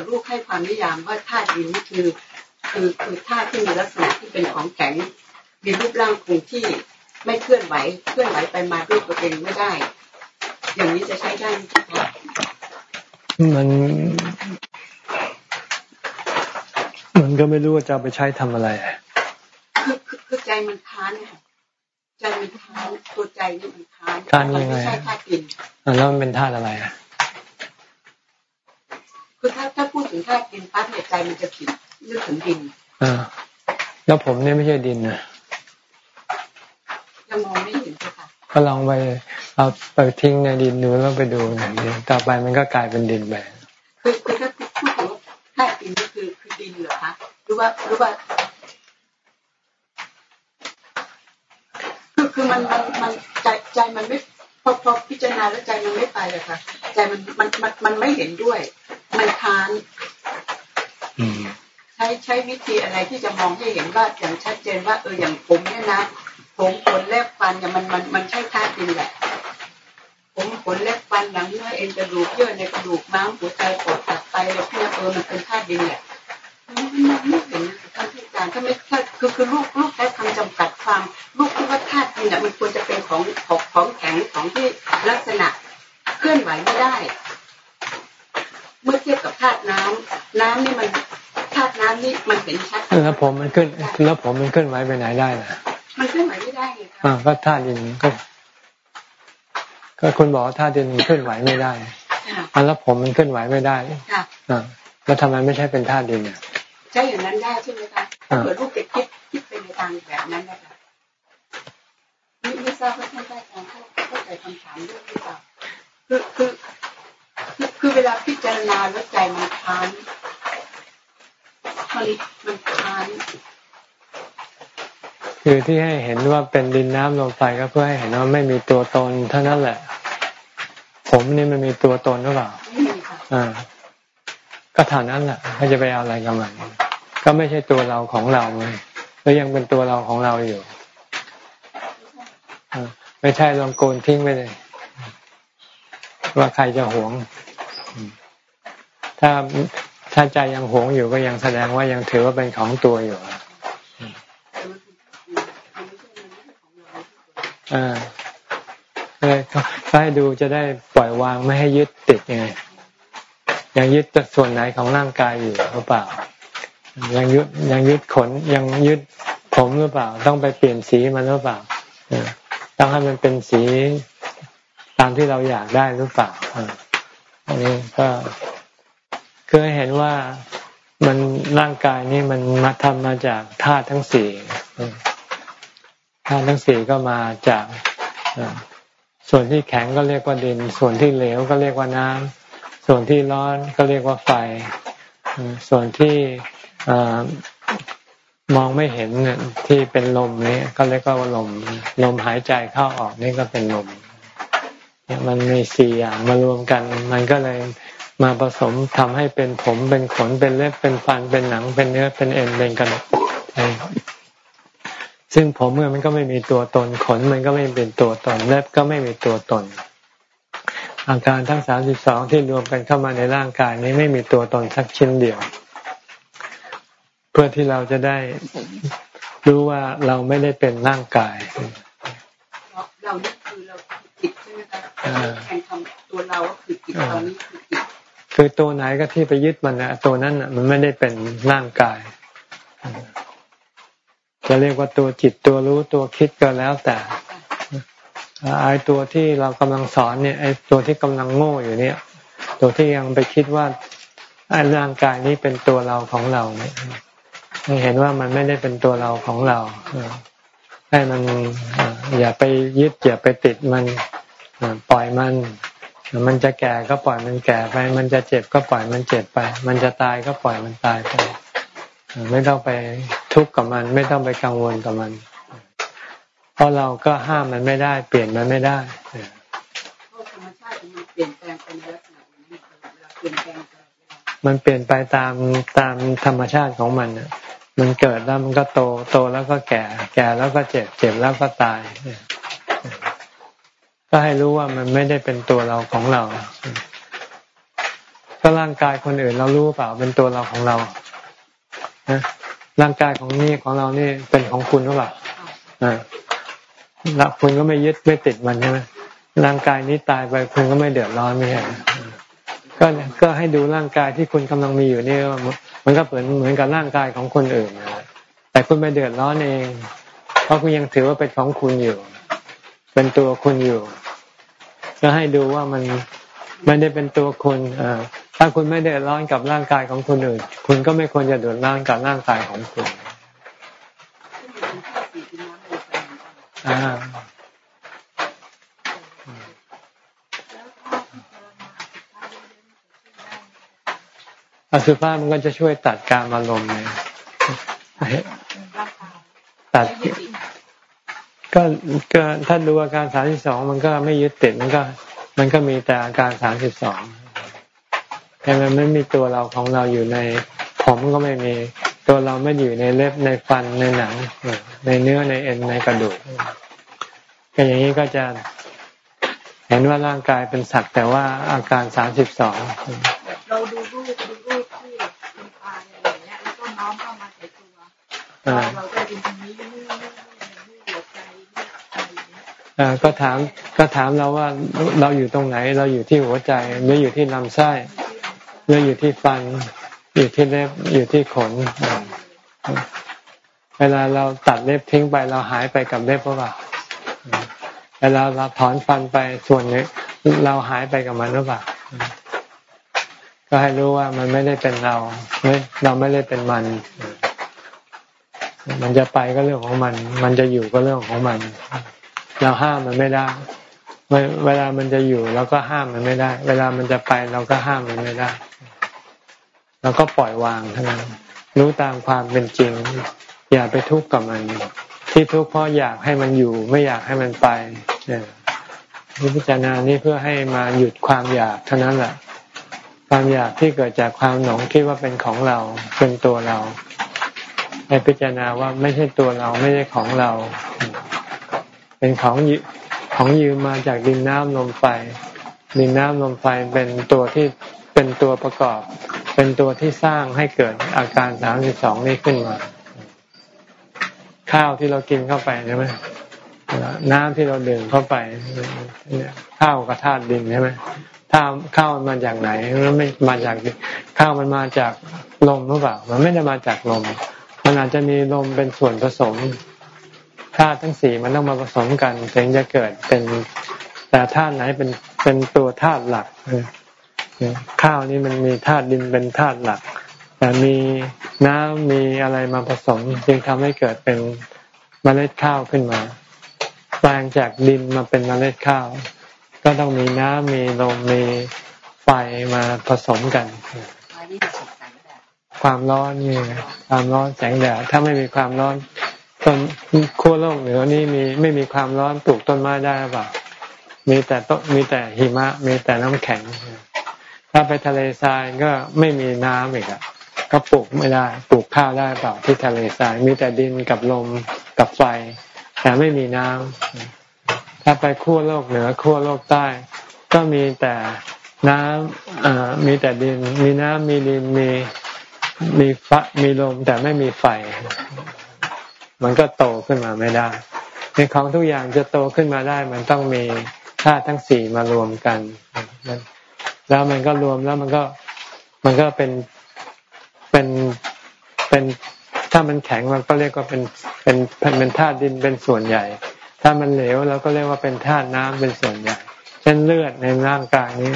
Speaker 7: ลูกให้ความนิยามว่าธาตุดินนี่คือ คือคือธาตุที่มีลักษณะที่เป็นของแข็งมีรูปร่างคงที่ไม่เคลื่อนไหวเคลื่อนไหวไปมาด้วยตัวเองไม่ได้ อย่างนี้จะใช้ได้ไหมครับ
Speaker 1: มันมันก็ไม่รู้ว่าจะไปใช้ทำอะไร
Speaker 7: คือคือใจมันค้านใจมันค้านตัวใจนี่มันค้าน
Speaker 1: ค้านยังไงไม่ใช่ธาตุดินแล้วมันเป็นธาตุอะไรอะ
Speaker 7: คือถ้าถ้าพูดถึงธาตุดินปั๊บเนี่ยใจมันจะผิดนึกถึงดิน
Speaker 1: อ่าแล้วผมเนี่ยไม่ใช่ดินนะ
Speaker 7: ยังมองไม่เห็นเลยค่ะ
Speaker 1: ก็ลองไปเอาไปทิ้งในดินดูแล้วไปดูหน่อยต่อไปมันก็กลายเป็นดินไป
Speaker 7: คือคือถ้าพูดถึงธาตุดินนี่คือคือดินเหรอคะหรือว่าหรือว่าคือคือมันมันมันใจใจมันไม่พอพอพิจารณาแล้วใจมันไม่ไปเลยค่ะ ใจมันมันมันมันไม่เห็นด้วย มันค้านใช้ใช้วิธีอะไรที่จะมองให้เห็นว่าอย่างชัดเจนว่าเอออย่างผมเนี่ยนะผมขนเล็บฟันเนี่ยมันมันมันใช่ธาตุดินแหละ ผมขนเล็บฟันหนังเนื้อเอ็นกระดูกเยื่อในกระดูกม้ามหัวใจปอดตับไตอะไรพวกนี้เออมันเป็นธาตุดินแหละไม่เห็นท่านที่การถ้าไม่ถ้าคือคือลูกลูกใช้คำจำกัดความลูกคิดว่าธาตุดินเนี่ยมันควรจะเป็นของของของแข็งของที่ลักษณะเคลื่อนไหวไม่ได้เมื่อเทียบกับธาตุน้ำน้ำนี่มันธาตุน้ำนี่มันเห็นชัด
Speaker 1: แล้วผมมันขึ้น แล้วผมมันขึ้นไหวไปไหนได้ล่ะ
Speaker 7: มันเคลื่อนไหวไม่ได้ไง
Speaker 1: อ่าก็ธาตุดินก็ ก็คุณบอกว่าธาตุดินมันเคลื่อนไหวไม่ได้
Speaker 7: ค่ะ
Speaker 1: อ่าแล้วผมมันเคลื่อนไหวไม่ได้
Speaker 7: ค่ะ
Speaker 1: อ่าแล้วทำไมไม่ใช่เป็นธาตุดินเนี่ย
Speaker 7: ใช่อย่างนั้นได้ใช่ไหมคะถ้าเกิดลูกจะคิดคิดไปในทางแบบนั้นนะคะไม่ไม่ทราบว่าท่านได้การเข้าใจคำถามด้วยหรือเปล่าคือคือ คือคือเวลาพิจารณาแล้วใจมันค้านมันมันค้าน
Speaker 1: คือที่ให้เห็นว่าเป็นดินน้ำลมไฟก็เพื่อให้เห็นว่าไม่มีตัวตนเท่านั้นแหละ ผมนี่มันมีตัวตนหรือเปล่า
Speaker 7: ไม่มีค่ะ
Speaker 1: อ่า ก็เท่านั้นแหละเขาจะไปเอาอะไรกับมันก็ไม่ใช่ตัวเราของเราเลยแล้วยังเป็นตัวเราของเราอยู่อ่าไม่ใช่ลองโกนทิ้งไปเลย ว่าใครจะหวง ถ้าถ้าใจยังหวงอยู่ก็ยังแสดงว่ายังถือว่าเป็นของตัวอยู่
Speaker 7: อ่า
Speaker 1: เลยก็ให้ดูจะได้ปล่อยวางไม่ให้ยึดติดไงยังยึดส่วนไหนของร่างกายอยู่หรือเปล่า ยังยึดยังยึดขนยังยึดผมหรือเปล่า ต้องไปเปลี่ยนสีมันหรือเปล่าต้องให้มันเป็นสี ตามที่เราอยากได้หรือเปล่าอันนี้ก็คือเห็นว่ามันร่างกายนี่มันมาทำมาจากธาตุทั้งสี่ธาตุทั้งสี่ก็มาจากส่วนที่แข็งก็เรียกว่าดิน ส่วนที่เหลวก็เรียกว่าน้ำส่วนที่ร้อนก็เรียกว่าไฟ ส่วนที่มองไม่เห็นที่เป็นลมนี้ก็เรียกว่าลม ลมหายใจเข้าออกนี่ก็เป็นลม เนี่ยมันมีสี่อย่างมารวมกัน มันก็เลยมาผสมทำให้เป็นผมเป็นขนเป็นเล็บเป็นฟันเป็นหนัง เป็นเนื้อเป็นเอ็นเป็นกระดูกซึ่งผมมันก็ไม่มีตัวตนขนมันก็ไม่เป็นตัวตนเล็บก็ไม่มีตัวตน อาการทั้งสามสิบสองที่รวมกันเข้ามาในร่างกายนี้ไม่มีตัวตนสักชิ้นเดียว เพื่อที่เราจะได้รู้ว่าเราไม่ได้เป็นร่างกาย
Speaker 7: เราเร แทนคำตัวเราก็คือจิตตอนนี้คือจิต
Speaker 1: คือตัวไหนก็ที่ไปยึดมันนะตัวนั้นน่ะ มันไม่ได้เป็นร่างกาย จะเรียกว่าตัวจิตตัวรู้ตัวคิดก็แล้วแต่ไอ้ตัวที่เรากำลังสอนเนี่ยไอ้ตัวที่กำลังโง่อยู่เนี่ย ตัวที่ยังไปคิดว่าไอ้ร่างกายนี้เป็นตัวเราของเราเนี่ยเห็นว่ามันไม่ได้เป็นตัวเราของเราให้มันอย่าไปยึดอย่าไปติดมัน ปล่อยมัน มันจะแก่ก็ปล่อยมันแก่ไป มันจะเจ็บก็ปล่อยมันเจ็บไป มันจะตายก็ปล่อยมันตายไปเออไม่ต้องไปทุกข์กับมัน ไม่ต้องไปกังวลกับมัน เพราะเราก็ห้ามมันไม่ได้ เปลี่ยนมันไม่ได้เออ
Speaker 7: เพราะธรรมชาติมันเปลี่ยนแปลงไปในลักษณะอย่างนี้เวลาเปลี่ยนแปลงตลอดเวลา
Speaker 1: มันเปลี่ยนไปตามตามธรรมชาติของมันน่ะมันเกิดแล้วมันก็โต โตแล้วก็แก่ แก่แล้วก็เจ็บ เจ็บแล้วก็ตาย ก็ให้รู้ว่ามันไม่ได้เป็นตัวเราของเรา ก็ร่างกายคนอื่นเรารู้เปล่าเป็นตัวเราของเรานะร่างกายของนี่ของเรานี่เป็นของคุณหรือเปล่าอ่าแล้วคุณก็ไม่ยึดไม่ติดมันใช่ไหมร่างกายนี้ตายไปคุณก็ไม่เดือดร้อนไม่ใช่ก็เนี่ยก็ให้ดูร่างกายที่คุณกำลังมีอยู่นี่มันก็เหมือนเหมือนกับร่างกายของคนอื่นนะแต่คุณไม่เดือดร้อนเอง เพราะคุณยังถือว่าเป็นของคุณอยู่ เป็นตัวคุณอยู่ ก็ให้ดูว่ามันไม่ได้เป็นตัวคุณเอ่อถ้าคุณไม่เดือดร้อนกับร่างกายของคนอื่น คุณก็ไม่ควรจะเดือดร้อนกับร่างกายของคุณ
Speaker 7: ซึ่งมันเป็นข้อสี่ที่น้ำเลยไปเหมือนกัน
Speaker 1: อ่าอสุภาพมันก็จะช่วยตัดการอารมณ์เลยตัด ก็ก็ถ้าดูอาการสามสิบสองมันก็ไม่ยึดติดมันก็ มันก็มีแต่อาการสามสิบสองแต่มันไม่มีตัวเราของเราอยู่ในผผมก็ไม่มีตัวเราไม่อยู่ในเล็บในฟันในหนัง ในเนื้อในเอ็นในกระดูกก็อย่างนี้ก็จะเห็นว่าร่างกายเป็นสัตว์แต่ว่าอาการสามสิบสอง
Speaker 5: เราดูรูปดูรูปที่เป็นตายอะไรอย่างเงี้ยแล้วก็น้อมเข้ามาใส่ตัวเราจะเป็นตรงนี้นี่นี่หัวใจ
Speaker 1: ก็ถามก็ถามเราว่าเราอยู่ตรงไหน เราอยู่ที่หัวใจหรืออยู่ที่ลำไส้หรืออยู่ที่ฟัน อยู่ที่เล็บอยู่ที่ขน เวลาเราตัดเล็บทิ้งไปเราหายไปกับเล็บหรือเปล่าเวลาเราถอนฟันไปส่วนนี้เราหายไปกับมันหรือเปล่าก็ให้รู้ว่ามันไม่ได้เป็นเราเราไม่ได้เป็นมัน มันจะไปก็เรื่องของมัน มันจะอยู่ก็เรื่องของมัน เราห้ามมันไม่ได้ เวลามันจะอยู่เราก็ห้ามมันไม่ได้ เวลามันจะไปเราก็ห้ามมันไม่ได้เราก็ปล่อยวางเท่านั้นรู้ตามความเป็นจริง อย่าไปทุกข์กับมัน ที่ทุกข์เพราะอยากให้มันอยู่ ไม่อยากให้มันไปเนี่ยพิจารณานี้เพื่อให้มาหยุดความอยากเท่านั้นแหละความอยากที่เกิดจากความหนงคิดว่าเป็นของเราเป็นตัวเราให้พิจารณาว่าไม่ใช่ตัวเราไม่ใช่ของเรา เป็นของของยืมมาจากดินน้ำลมไฟ ดินน้ำลมไฟเป็นตัวที่เป็นตัวประกอบ เป็นตัวที่สร้างให้เกิดอาการสามสิบสองนี้ขึ้นมา ข้าวที่เรากินเข้าไปใช่ไหมน้ำที่เราดื่มเข้าไปข้าวกับธาตุดินใช่ไหมถ้าข้าวมันมาจากไหนมันไม่มาจากข้าวมันมาจากลมหรือเปล่า มันไม่ได้มาจากลม มันอาจจะมีลมเป็นส่วนผสม ธาตุทั้งสี่มันต้องมาผสมกันถึงจะเกิดเป็นแต่ธาตุไหนเป็นเป็นตัวธาตุหลักข้าวนี้มันมีธาตุดินเป็นธาตุหลัก แต่มีน้ำมีอะไรมาผสม จึงทำให้เกิดเป็นเมล็ดข้าวขึ้นมา แปลงจากดินมาเป็นเมล็ดข้าว ก็ต้องมีน้ำมีลมมีไฟมาผสมกัน ความร้อนนี่ความร้อนแสงแดดถ้าไม่มีความร้อน ต้นขั้วโลกเหนือนี่มีไม่มีความร้อนปลูกต้นไม้ได้หรือเปล่ามีแต่ต้นมีแต่หิมะ มีแต่น้ำแข็ง ถ้าไปทะเลทรายก็ไม่มีน้ำอีกอะก็ปลูกไม่ได้ ปลูกข้าวได้เปล่าที่ทะเลทราย มีแต่ดินกับลมกับไฟ แต่ไม่มีน้ำถ้าไปขั้วโลกเหนือขั้วโลกใต้ ก็มีแต่น้ำมีแต่ดิน มีน้ำมีดินมีมีฟมีลมแต่ไม่มีไฟ มันก็โตขึ้นมาไม่ได้ในของทุกอย่างจะโตขึ้นมาได้ มันต้องมีธาตุทั้งสี่มารวมกัน แล้วมันก็รวมแล้วมันก็มันก็เป็นเป็นเป็นถ้ามันแข็งมันก็เรียกว่าเป็นเป็นเป็นธาตุดินเป็นส่วนใหญ่ ถ้ามันเหลวเราก็เรียกว่าเป็นธาตุน้ำเป็นส่วนใหญ่ เช่นเลือดในร่างกายนี้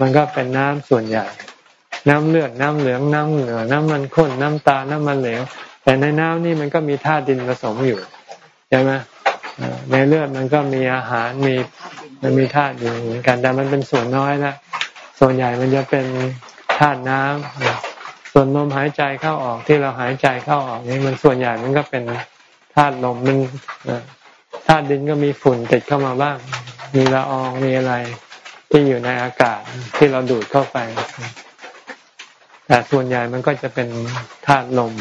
Speaker 1: มันก็เป็นน้ำส่วนใหญ่ น้ำเลือดน้ำเหลืองน้ำเหนือน้ำมันข้นน้ำตาน้ำมันเหลว แต่ในน้ำนี่มันก็มีธาตุดินผสมอยู่ใช่ไหมในเลือดมันก็มีอาหารมีมันมีธาตุอยู่เหมือนกัน แต่มันเป็นส่วนน้อยนะส่วนใหญ่มันจะเป็นธาตุน้ำส่วนลมหายใจเข้าออกที่เราหายใจเข้าออกนี่มันส่วนใหญ่มันก็เป็นธาตุลมมันธาตุดินก็มีฝุ่นติดเข้ามาบ้าง มีละอองมีอะไรที่อยู่ในอากาศที่เราดูดเข้าไป แต่ส่วนใหญ่มันก็จะเป็นธาตุลม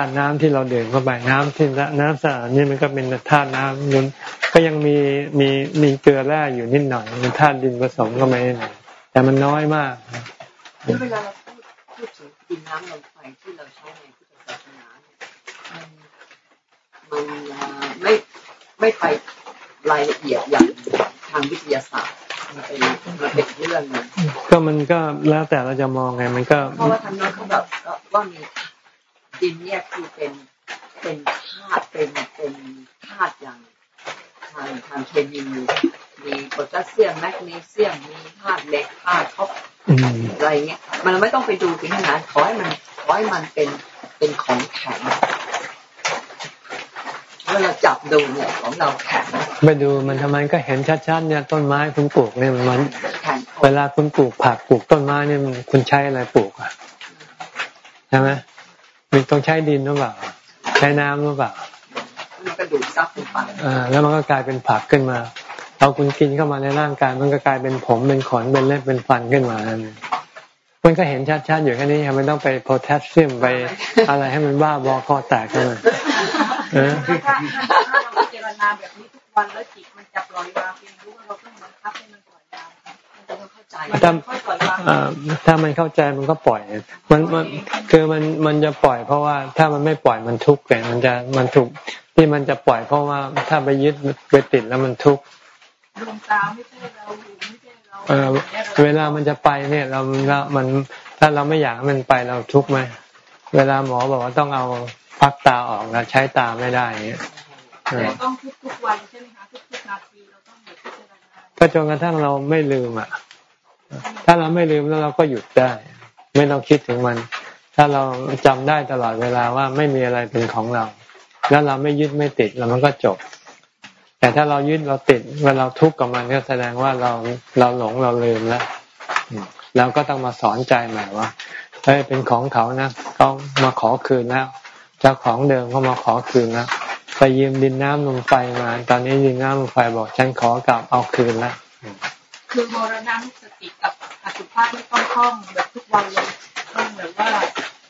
Speaker 1: าตุน้ำที่เราดื่มเข้าไปน้ำที่น้ำสะอาดนี่มันก็เป็นธาตุน้ำนุนก็ยังมีมีมีเกลือแร่อยู่นิดหน่อยเป็นธาตุดินผสมเข้ามาหน่อยแต่มันน้อยมาก
Speaker 6: เวลาเราพูดถึงดินน้ำลมไฟที่เราใช้ในพุทธศาสนามันไม่ไม่ไปรายละเอียดอย่างทางวิทยาศาสตร์มันเป็นมันเป็นเรื่องนึง
Speaker 1: ก็มันก็แล้วแต่เราจะมองไงมันก็
Speaker 6: เพราะว่าทางนั้นเขาแบบว่ามี ดินเนี่ยคือเป็นเป็นธาตุเป็นเป็นธาตุอย่างทางทางเคมีมีโพแทสเซียมแมกนีเซียมมีธาตุเหล็กธาตุท็อปอะไรเงี้ย มันไม่ต้องไปดูถึงขนาดขอให้มันขอให้มันเป็นเป็นของแข็งเวลาจับดูเนี่ยของเราแข็ง
Speaker 1: ไปดูมันทำไมก็เห็นชัดๆเนี่ยต้นไม้คุณปลูกเนี่ยมัน เวลาคุณปลูกผักปลูกต้นไม้เนี่ยคุณใช้อะไรปลูกอะใช่ไหม มันต้องใช้ดินหรือเปล่า ใช้น้ำหรือเปล่า
Speaker 6: มันก็ดูดซับไป
Speaker 1: อ่าแล้วมันก็กลายเป็นผักขึ้นมาเอาคุณกินเข้ามาในร่างกาย มันก็กลายเป็นผมเป็นขนเป็นเล็บเป็นฟันขึ้นมานั่นมันก็เห็นชัดๆอยู่แค่นี้ไม่ต้องไปโพแทสเซียมไปอะไรให้มันบ้าบอคอแตกกันเลย
Speaker 5: ถ้าเราเจรนาแบบนี้ทุกวันแล้วจิตมันจะปล่อยวางเองรู้ว่าเราต้องบังคับให้มัน ถ้า
Speaker 1: ถ้ามันเข้าใจมันก็ปล่อย มันมันคือมันมันจะปล่อย เพราะว่าถ้ามันไม่ปล่อยมันทุกข์แต่มันจะมันถูกที่มันจะปล่อยเพราะว่าถ้าไปยึดไปติดแล้วมันทุกข์ดวงตาไม่ใช่เราหูไม่ใช่เราเวลามันจะไปเนี่ยเรามันถ้าเราไม่อยากให้มันไปเราทุกข์ไหมเวลาหมอบอกว่าต้องเอาพักตาออกแล้วใช้ตาไม่ได้เนี่ย
Speaker 5: ต้องทุกทุกวันใช่ไหมคะทุกทุกนาทีเราต้องหยุดพิจารณา
Speaker 1: ก็จนกระทั่งเราไม่ลืมอะ ถ้าเราไม่ลืมแล้วเราก็หยุดได้ ไม่ต้องคิดถึงมัน ถ้าเราจำได้ตลอดเวลาว่าไม่มีอะไรเป็นของเรา แล้วเราไม่ยึดไม่ติดแล้วมันก็จบ แต่ถ้าเรายึดเราติดเวลาเราทุกข์กับมันก็แสดงว่าเราเราหลงเราลืมแล้วเราก็ต้องมาสอนใจใหม่ว่าเฮ้ยเป็นของเขานะเขามาขอคืนแล้วเจ้าของเดิมเขามาขอคืนแล้วไปยืมดินน้ำลมไฟมา ตอนนี้ดินน้ำลมไฟบอกฉันขอกลับเอาคืนแล้ว
Speaker 5: คือมรณะสติกับอสุภะไม่ต้องคล่องแบบทุกวันเลยต้องแบบว่า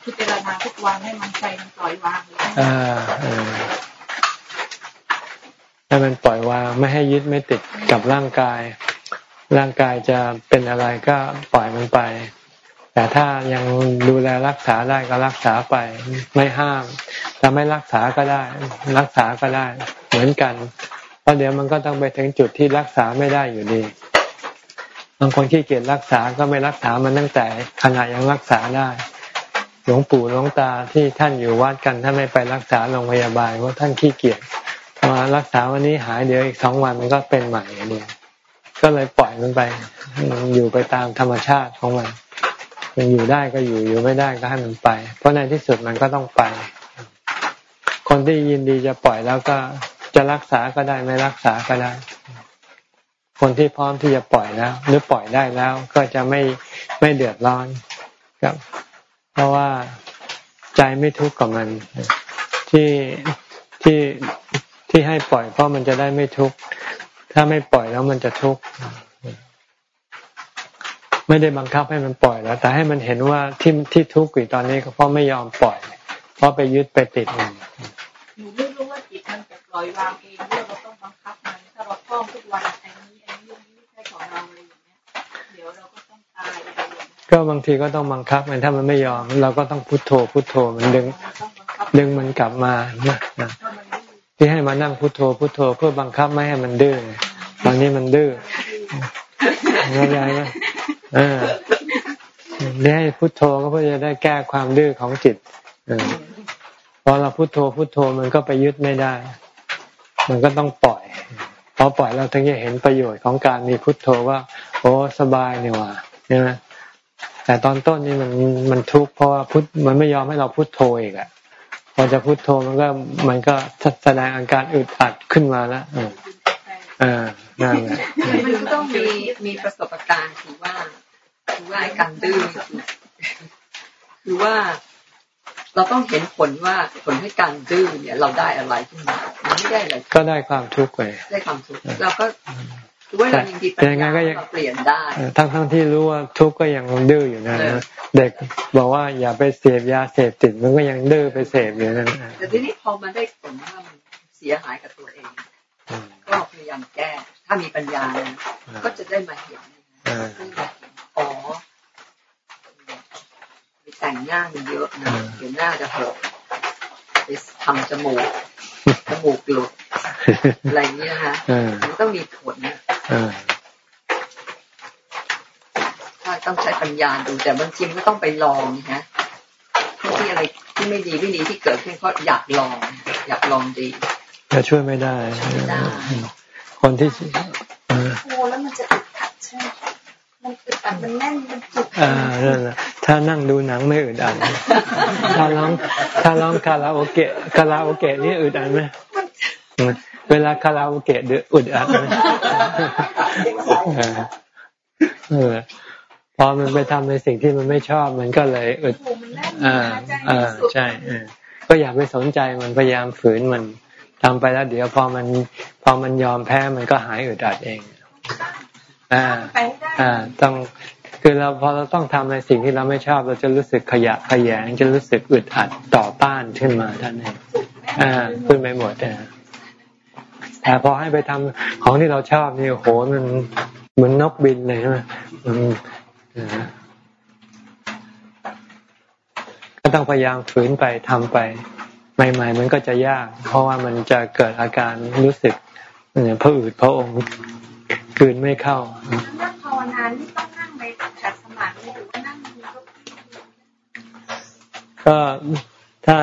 Speaker 5: พิจารณาทุกวันให้มันใจมันปล่อยวางเลยอ่า
Speaker 1: ให้มันปล่อยวางไม่ให้ยึดไม่ติดกับร่างกาย ร่างกายจะเป็นอะไรก็ปล่อยมันไป แต่ถ้ายังดูแลรักษาได้ก็รักษาไปไม่ห้ามถ้าไม่รักษาก็ได้ รักษาก็ได้ เหมือนกันเพราะเดี๋ยวมันก็ต้องไปถึงจุดที่รักษาไม่ได้อยู่ดี บางคนขี้เกียจรักษาก็ไม่รักษามันตั้งแต่ขณะยังรักษาได้ หลวงปู่หลวงตาที่ท่านอยู่วัดกันท่านไม่ไปรักษาโรงพยาบาลเพราะท่านขี้เกียจมารักษาวันนี้หายเดี๋ยวอีกสองวันมันก็เป็นใหม่เนี่ยก็เลยปล่อยมันไปอยู่ไปตามธรรมชาติของมันยังอยู่ได้ก็อยู่อยู่ไม่ได้ก็ให้มันไป เพราะในที่สุดมันก็ต้องไป คนที่ยินดีจะปล่อยแล้วก็จะรักษาก็ได้ไม่รักษาก็ได้ คนที่พร้อมที่จะปล่อยแล้ว หรือปล่อยได้แล้วก็จะไม่ไม่เดือดร้อนครับ เพราะว่าใจไม่ทุกข์กับมัน ที่ที่ที่ให้ปล่อยเพราะมันจะได้ไม่ทุกข์ถ้าไม่ปล่อยแล้วมันจะทุกข์ไม่ได้บังคับให้มันปล่อยแล้ว แต่ให้มันเห็นว่าที่ที่ทุกข์อยู่ตอนนี้ก็เพราะไม่ยอมปล่อย เพราะไปยึดไปติดมัน
Speaker 5: หนูไม่รู้ว่าจิตมันจะปล่อยวางเองเรื่อเราต้องบังคับมันถ้าเราท่องทุกวันอ้นี้ไอ้นี้ ดี๋ยวเราก็ต้องตาย
Speaker 1: ก็บางทีก็ต้องบังคับมันถ้ามันไม่ยอม เราก็ต้องพุทโธพุทโธมันดึง ดึงมันกลับมานะที่ให้มานั่งพุทโธพุทโธเพื่อบังคับไม่ให้มันดื้อตอนนี้มันดื้อเข้าใจไหมเออได้ให้พุทโธก็เพื่อจะได้แก้ความดื้อของจิตอพอเราพุทโธพุทโธมันก็ไปยึดไม่ได้ มันก็ต้องปล่อยพอปล่อยเราถึงจะเห็นประโยชน์ของการมีพุทโธว่าโอ้สบายเนี่ยว่ะใช่ไหมแต่ตอนต้นนี่มันมันทุกข์เพราะว่าพุทมันไม่ยอมให้เราพุทโธอีกอะพอจะพุทโธมันก็มันก็แสดงอาการอึดอัดขึ้นมาแล้วอ่านั่นแหละ
Speaker 6: มันต้องมีมีประสบการณ์ถือว่าถือว่าการดื้อคือว่าเราต้องเห็นผลว่าผลให้การดื้อเนี่ย เราได้อะไรขึ้นมาไม่ได้อะไร
Speaker 1: ก็ได้ความทุกข์ไป
Speaker 6: ได้ความทุกข์เราก็คือ ว่าเรายังดีปัญญาเราเปลี่ยนได้
Speaker 1: ทั้งทั้งที่รู้ว่าทุกข์ก็ยังดื้ออยู่นะเด็กบอกว่าอย่าไปเสพยาเสพติดมันก็ยังดื้อไปเสพอยู่นั่น
Speaker 6: แต่ทีนี้พอมันได้ผลว่ามันเสียหายกับตัวเอง ก็พยายามแก้ ถ้ามีปัญญาก็จะได้มาเห็นอ๋อไปแต่งหน้ามันเยอะนะเดี๋ยวหน้าจะเหิไปทำจมูก จมูกหลุดอะไรเงี้ยฮะมันต้องมีผลถ้าต้องใช้ปัญญาดูแต่บางทีมันก็ต้องไปลองนะที่อะไรที่ไม่ดีไม่ดีที่เกิดขึ้นเพราะอยากลอง อยากลองดี
Speaker 1: จะช่วยไม่ได้ คนที่
Speaker 5: โอ้แล้วมันจะอึดอัดใช่ไหมมันอึดอัดมันแน่นมันจุก
Speaker 1: อ่านั่นแหละ ถ้านั่งดูหนังไม่อึดอัดถ้าร้องถ้าร้องคาราโอเกะคาราโอเกะนี่อึดอัดไหมเวลาคาราโอเกะดือึดอัดไหมพอมันไปทำในสิ่งที่มันไม่ชอบมันก็เลยอึดอ่าอ่าใช่ก็อย่าไปสนใจมันพยายามฝืนมันทำไปแล้ว เดี๋ยวพอมัน พอมันยอมแพ้มันก็หายอึดอัดเอง อ่า อ่า ต้อง คือเราพอเราต้องทำในสิ่งที่เราไม่ชอบ เราจะรู้สึกขยะขยงจะรู้สึกอึดอัดต่อต้านขึ้นมาท่านเองอ่าขึ้นไปหมดอ่แต่พอให้ไปทำของที่เราชอบนี่โหมันเหมือนนกบินเลยใช่ไหมมันก็ต้องพยายามฝืนไปทำไป ใหม่ ๆ มันก็จะยาก เพราะว่ามันจะเกิดอาการรู้สึกเนี่ยพระอืดพระองค์กืนไม่เข้า
Speaker 5: นั่งภาวนานี่ต้องนั่งในขัดสมาธิหรือว่านั่ง
Speaker 1: ก็ถ้า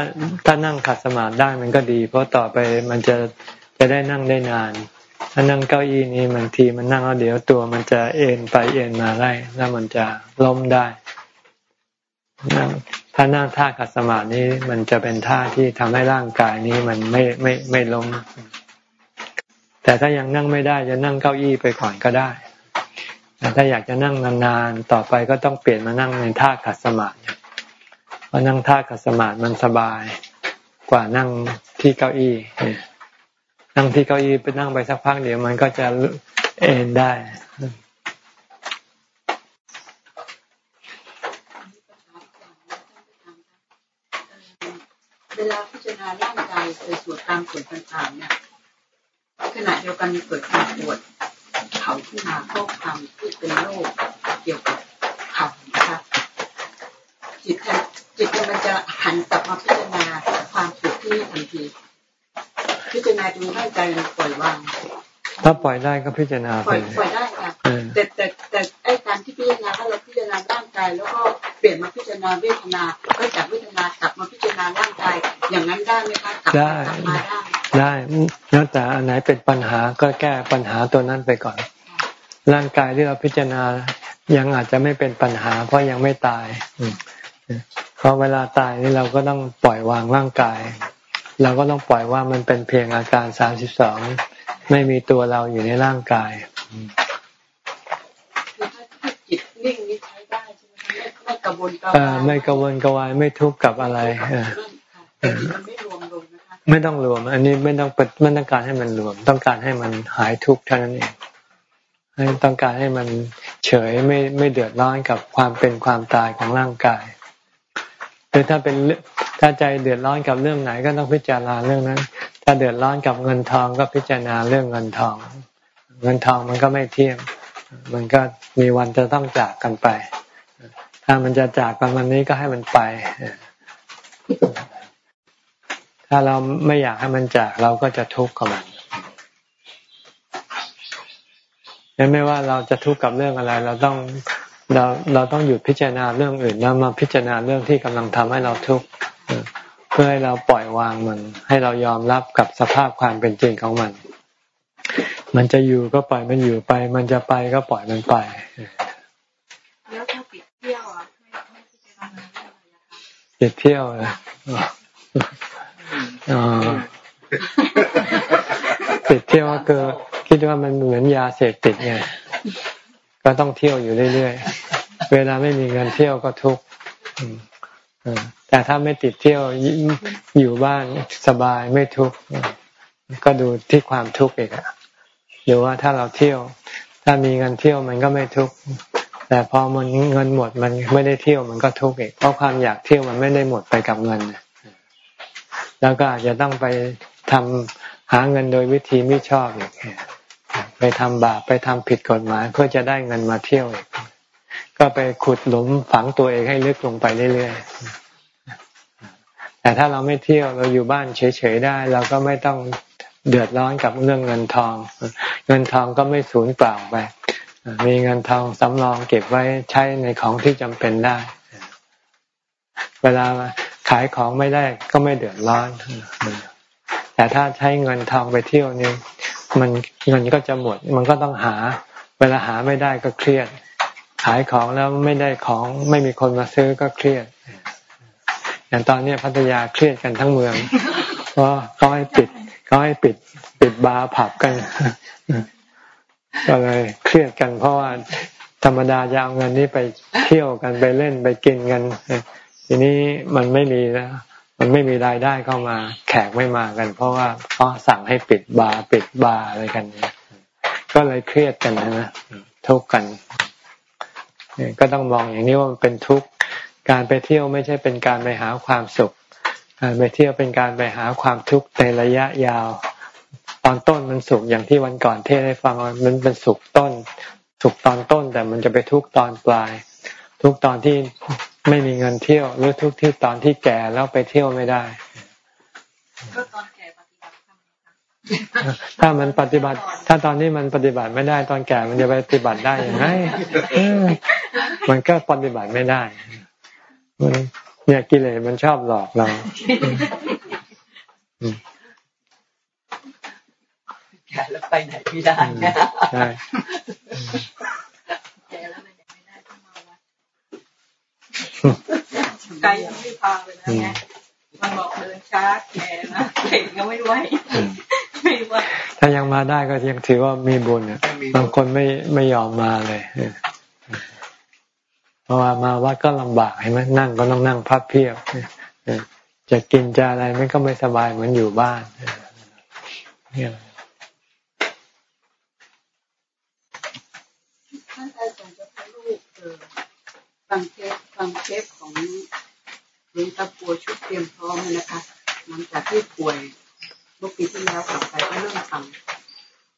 Speaker 1: ถ้านั่งขัดสมาธิได้มันก็ดี เพราะต่อไปมันจะจะได้นั่งได้นาน ถ้านั่งเก้าอี้นี้บางทีมันนั่งแล้วเดี๋ยวตัวมันจะเอ็นไปเอ็นมาได้แล้วมันจะล้มได้นั่งถ้านั่งท่าขัดสมาธินี้มันจะเป็นท่าที่ทำให้ร่างกายนี้มันไม่ไม่ไม่ล้ม แต่ถ้ายังนั่งไม่ได้จะนั่งเก้าอี้ไปก่อนก็ได้แต่ถ้าอยากจะนั่งนานๆต่อไปก็ต้องเปลี่ยนมานั่งในท่าขัดสมาธิ เพราะนั่งท่าขัดสมาธิมันสบายกว่านั่งที่เก้าอี้นั่งที่เก้าอี้ไปนั่งไปสักพักเดี๋ยวมันก็จะเอนได้
Speaker 6: เวลาพิจารณาร่างกายโดยส่วนตามส่วนต่างๆเนี่ยขณะเดียวกันเกิดความปวดเข่าขึ้นมาก็ความที่เป็นโรคเกี่ยวกับเข่านะคะจิต จิตมันจะหันกลับมาพิจารณาความปวดที่ทันที พิจารณาดูร่างกายปล่อยวาง
Speaker 1: ถ้าปล่อยได้ก็พิจารณา
Speaker 6: ไป ปล่อยได้ค่ะแต่แต่แต่ไอ้การที่พิจารณาถ้าเราพิจารณาร่างกาย แล้วก็เปลี่ยนมาพิจารณาเวทนา ก็จากเวทนากลับมาพิจารณาร่างกาย อย่างนั้นได้ไหมคะกลับมาได้
Speaker 1: ได้แล้วแต่อันไหนเป็นปัญหาก็แก้ปัญหาตัวนั้นไปก่อน ร่างกายที่เราพิจารณายังอาจจะไม่เป็นปัญหา เพราะยังไม่ตาย เพราะเวลาตายนี่เราก็ต้องปล่อยวางร่างกาย เราก็ต้องปล่อยว่ามันเป็นเพียงอาการสามสิบสองไม่มีตัวเราอยู่ในร่างกาย
Speaker 6: จิตนิ่งนี่ใช้ได้ใช่ไหมไม่กระวนกระ
Speaker 1: วายไม่กระวนกระวายไม่ทุกข์กับอะไร
Speaker 6: ไม่รวมลง
Speaker 1: ไม่ต้องรวม อันนี้ไม่ต้องไม่ต้องการให้มันรวม ต้องการให้มันหายทุกข์เท่านั้นเองให้ต้องการให้มันเฉยไม่ไม่เดือดร้อนกับความเป็นความตายของร่างกาย หรือถ้าเป็นถ้าใจเดือดร้อนกับเรื่องไหนก็ต้องพิจารณาเรื่องนั้น ถ้าเดือดร้อนกับเงินทองก็พิจารณาเรื่องเงินทอง เงินทองมันก็ไม่เที่ยง มันก็มีวันจะต้องจากกันไป ถ้ามันจะจากกันวันนี้ก็ให้มันไป ถ้าเราไม่อยากให้มันจากเราก็จะทุกข์กับมันไม่ว่าเราจะทุกข์กับเรื่องอะไร เราต้อง เราเราต้องหยุดพิจารณาเรื่องอื่นแล้วมาพิจารณาเรื่องที่กำลังทำให้เราทุกข์เพื่อให้เราปล่อยวางมัน ให้เรายอมรับกับสภาพความเป็นจริงของมัน มันจะอยู่ก็ปล่อยมันอยู่ไป มันจะไปก็ปล่อยมันไป
Speaker 5: แล้วถ้าปิดเที่ยวอะไม่พิจารณาอะไร
Speaker 1: คะปิดเที่ยวอะติดเที่ยวก็คือคิดว่ามันเหมือนยาเสพติดไง ก็ต้องเที่ยวอยู่เรื่อยๆ เวลาไม่มีเงินเที่ยวก็ทุกข์แต่ถ้าไม่ติดเที่ยวอยู่บ้านสบายไม่ทุกข์ก็ดูที่ความทุกข์อีกอะหรือว่าถ้าเราเที่ยว ถ้ามีเงินเที่ยวมันก็ไม่ทุกข์แต่พอมันเงินหมดมันไม่ได้เที่ยวมันก็ทุกข์อีกเพราะความอยากเที่ยวมันไม่ได้หมดไปกับเงิน แล้วก็อาจจะต้องไปทำหาเงินโดยวิธีไม่ชอบอีก ไปทำบาปไปทำผิดกฎหมายเพื่อจะได้เงินมาเที่ยวอีกก็ไปขุดหลุมฝังตัวเองให้ลึกลงไปเรื่อยๆ แต่ถ้าเราไม่เที่ยวเราอยู่บ้านเฉยๆได้ เราก็ไม่ต้องเดือดร้อนกับเรื่องเงินทอง เงินทองก็ไม่สูญเปล่าไปมีเงินทองสำรองเก็บไว้ใช้ในของที่จำเป็นได้ เวลาขายของไม่ได้ก็ไม่เดือดร้อน แต่ถ้าใช้เงินทองไปเที่ยวนี่ มันเงินก็จะหมด มันก็ต้องหา เวลาหาไม่ได้ก็เครียด ขายของแล้วไม่ได้ของไม่มีคนมาซื้อก็เครียด อย่างตอนนี้พัทยาเครียดกันทั้งเมืองเพราะเขาให้ปิดเขาให้ปิดปิดบาร์ผับกันก็เลยเครียดกันเพราะว่าธรรมดาจะเอาเงินนี้ไปเที่ยวกันไปเล่นไปกินกันทีนี้มันไม่มีนะ มันไม่มีรายได้เข้ามาแขกไม่มากัน เพราะว่าเขาสั่งให้ปิดบาร์ปิดบาร์อะไรกันเนี่ยก็เลยเครียดกันนะทุกกันก็ต้องมองอย่างนี้ว่ามันเป็นทุกข์การไปเที่ยวไม่ใช่เป็นการไปหาความสุข การไปเที่ยวเป็นการไปหาความทุกข์ในระยะยาว ตอนต้นมันสุขอย่างที่วันก่อนเทศให้ฟังมันเป็นสุขต้น สุขตอนต้นแต่มันจะไปทุกข์ตอนปลาย ทุกตอนที่ไม่มีเงินเที่ยว หรือทุกที่ตอนที่แก่แล้วไปเที่ยวไม่ได้
Speaker 5: ก็ตอนแก่ปฏิบัติ
Speaker 1: ถ้ามันปฏิบัติ ถ้าตอนนี้มันปฏิบัติไม่ได้ ตอนแก่มันจะไปปฏิบัติได้อย่างไรมันก็ปฏิบัติไม่ได้เนี่ยกิเลสมันชอบหลอกเรา
Speaker 7: แก่แล้วไปไหนไม่ได้ใช่แก่แล้วไปไหนไม่ได้ต้องมาวัด
Speaker 5: ไกลยังไม่พาเลยนะเนี่ยมันบอกเดินช้าแก่นะเก่งก็ไม่ไหวไม่ไหว
Speaker 1: ถ้ายังมาได้ก็ยังถือว่ามีบุญบางคนไม่ไม่ยอมมาเลยราะว่ามาวัดก็ลำบากเห็นไหมนั่งก็ต้องนั่งพับเพียบจะกินจะอะไรมันก็ไม่สบายเหมือนอยู่บ้านเนี่ย
Speaker 7: ท่านอาจารย์จะพาลูกฟังเทป ฟังเทปของเรียนตะปัวชุดเตรียมพร้อมนะคะหลังจากที่ป่วยเมื่อปีที่แล้วกลับไปก็เริ่มฟัง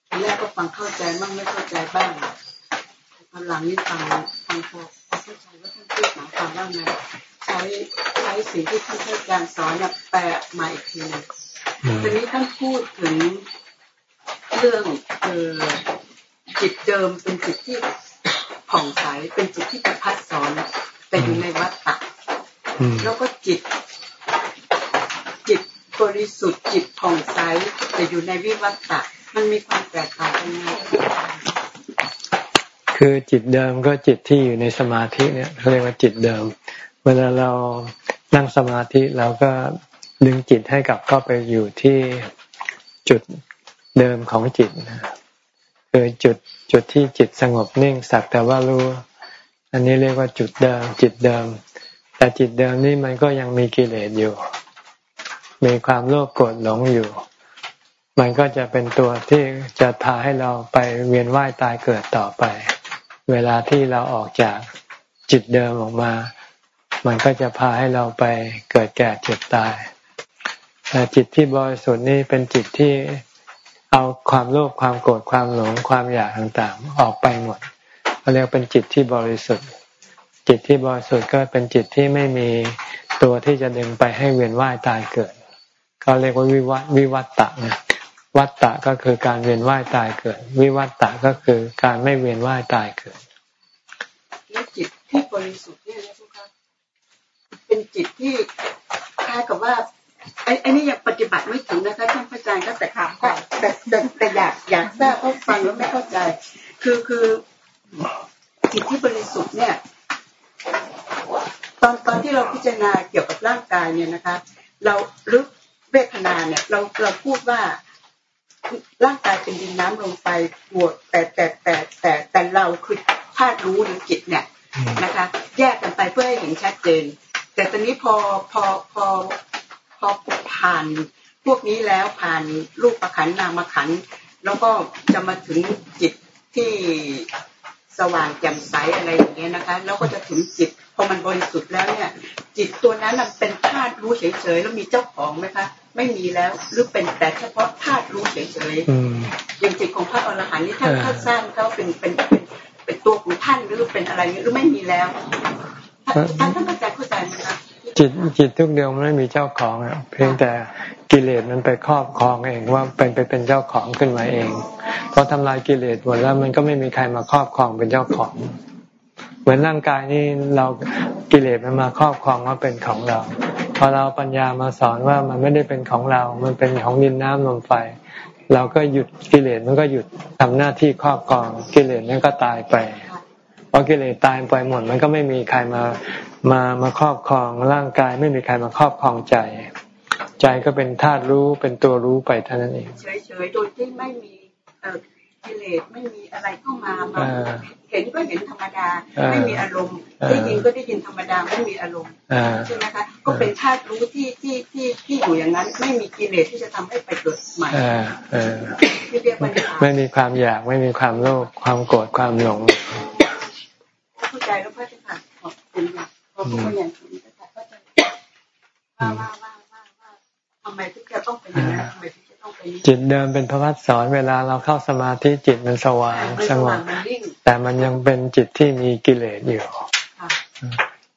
Speaker 7: ทีแรกก็ฟังเข้าใจบ้างไม่เข้าใจบ้างตอนหลังนี่ฟังฟังพอเข้าใจว่าท่านพูดหมายความว่าไงใช้ใช้สิ่งที่ท่านอาจารย์สอนเนี่ยแปลมาอีกทีนึงทีนี้ท่านพูดถึงเรื่องเออจิตเดิมเป็นจิตที่ผ่องใสเป็นจิตที่ประพัดสอน แต่อยู่ในวัฏฏะแล้วก็จิต จิตบริสุทธิ์จิตผ่องใสแต่อยู่ในวิวัฏฏะมันมีความแตกต่างกันไง
Speaker 1: คือจิตเดิมก็จิตที่อยู่ในสมาธิเนี่ยเขาเรียกว่าจิตเดิม เวลาเรานั่งสมาธิเราก็ดึงจิตให้กลับเข้าไปอยู่ที่จุดเดิมของจิตคือจุดจุดที่จิตสงบนิ่งสักแต่ว่ารู้ อันนี้เรียกว่าจุดเดิม จิตเดิม แต่จิตเดิมนี่มันก็ยังมีกิเลสอยู่ มีความโลภโกรธหลงอยู่ มันก็จะเป็นตัวที่จะพาให้เราไปเวียนว่ายตายเกิดต่อไป เวลาที่เราออกจากจิตเดิมออกมา มันก็จะพาให้เราไปเกิดแก่เจ็บตายแต่จิตที่บริสุทธิ์นี่เป็นจิตที่เอาความโลภความโกรธความหลงความอยากต่างๆ ออกไปหมด เขาเรียกเป็นจิตที่บริสุทธิ์ จิตที่บริสุทธิ์ก็เป็นจิตที่ไม่มีตัวที่จะดึงไปให้เวียนว่ายตายเกิดก็เรียกว่าวิวัตวิวัตตะนะวัตตะก็คือการเวียนว่ายตายเกิด วิวัตตะก็คือการไม่เวียนว่ายตายเกิด
Speaker 7: และจิตที่บริสุทธิ์เนี่ยนะทุกครับเป็นจิตที่คล้ายกับว่าไอ้ไอ้นี่ยังปฏิบัติไม่ถึงนะคะท่านพระอาจารย์ก็แต่ถามก็แต่แต่แต่อยากอยากทราบเพราะฟังแล้วไม่เข้าใจ คือคือ จิตที่บริสุทธิ์เนี่ย ตอนตอนที่เราพิจารณาเกี่ยวกับร่างกายเนี่ยนะคะ เราลึกเวทนาเนี่ย เราเราพูดว่าร่างกายเป็นดินน้ำลมไฟปวดแต่แต่แต่แต่แต่เราคือธาตุรู้หรือจิตเนี่ยนะคะ แยกกันไปเพื่อให้เห็นชัดเจน แต่ตอนนี้พอพอพอพอผ่าน พวกนี้แล้วผ่านรูปประขันนามขันแล้วก็จะมาถึงจิตที่ สว่างแจ่มใสอะไรอย่างเงี้ยนะคะ แล้วก็จะถึงจิตพอมันบริสุทธิ์แล้วเนี่ย จิตตัวนั้นเป็นธาตุรู้เฉยๆแล้วมีเจ้าของไหมคะไม่มีแล้วหรือเป็นแต่เฉพาะธาตุรู้เฉยๆอย่างจิตของพระอรหันต์นี่ท่านท่านสร้างเขาเป็นเป็นเป็นเป็นตัวของท่านหรือเป็นอะไรหรือไม่มีแล้วท่านท่านเข้าใจเข้าใจไหมคะ
Speaker 1: จิตจิตทุกเดียวมันไม่มีเจ้าของอะเพียงแต่กิเลสมันไปครอบครองเองว่าเป็นไปเป็นเจ้าของขึ้นมาเองพอทำลายกิเลสหมดแล้วมันก็ไม่มีใครมาครอบครองเป็นเจ้าของ เหมือนร่างกายนี่เรากิเลสมันมาครอบครองว่าเป็นของเรา พอเราปัญญามาสอนว่ามันไม่ได้เป็นของเรา มันเป็นของดินน้ำลมไฟ เราก็หยุดกิเลสมันก็หยุดทำหน้าที่ครอบครองกิเลสนั้นก็ตายไป พอกิเลสตายไปหมดมันก็ไม่มีใครมามามาครอบครองร่างกาย ไม่มีใครมาครอบครองใจ ใจก็เป็นธาตุรู้เป็นตัวรู้ไปเท่านั้นเอง
Speaker 7: เฉยๆโดยที่ไม่มีกิเลสไม่มีอะไรเข้ามามาเห็นก็เห็นธรรมดาไม่มีอารมณ์ได้ยินก็ได้ยินธรรมดาไม่มีอารมณ์ใช่ไหมคะก็เป็นธาตุรู้ที่ที่ที่ที่อยู่อย่างนั้น ไม่มีกิเลสที่จะทำให้ไปเกิดใหม่
Speaker 1: ที่เรียกว่าไม่มีความอยากไม่มีความโลภความโกรธความหลง
Speaker 7: เข้าใจ
Speaker 6: แล้วพระเจ้าค่ะขอบคุณค่ะขอบคุณอย่างสูงพระเจ้าก็จว่าว่าว่าว่าว่าทำไมถึงจะต้องเป็นอย่างนั้นทำไมถึงจะต้องเป็น
Speaker 1: จิตเดิมเป็นพระพัฒสอนเวลาเราเข้าสมาธิจิตมันสว่างสงบแต่มันยังเป็นจิตที่มีกิเลสอยู่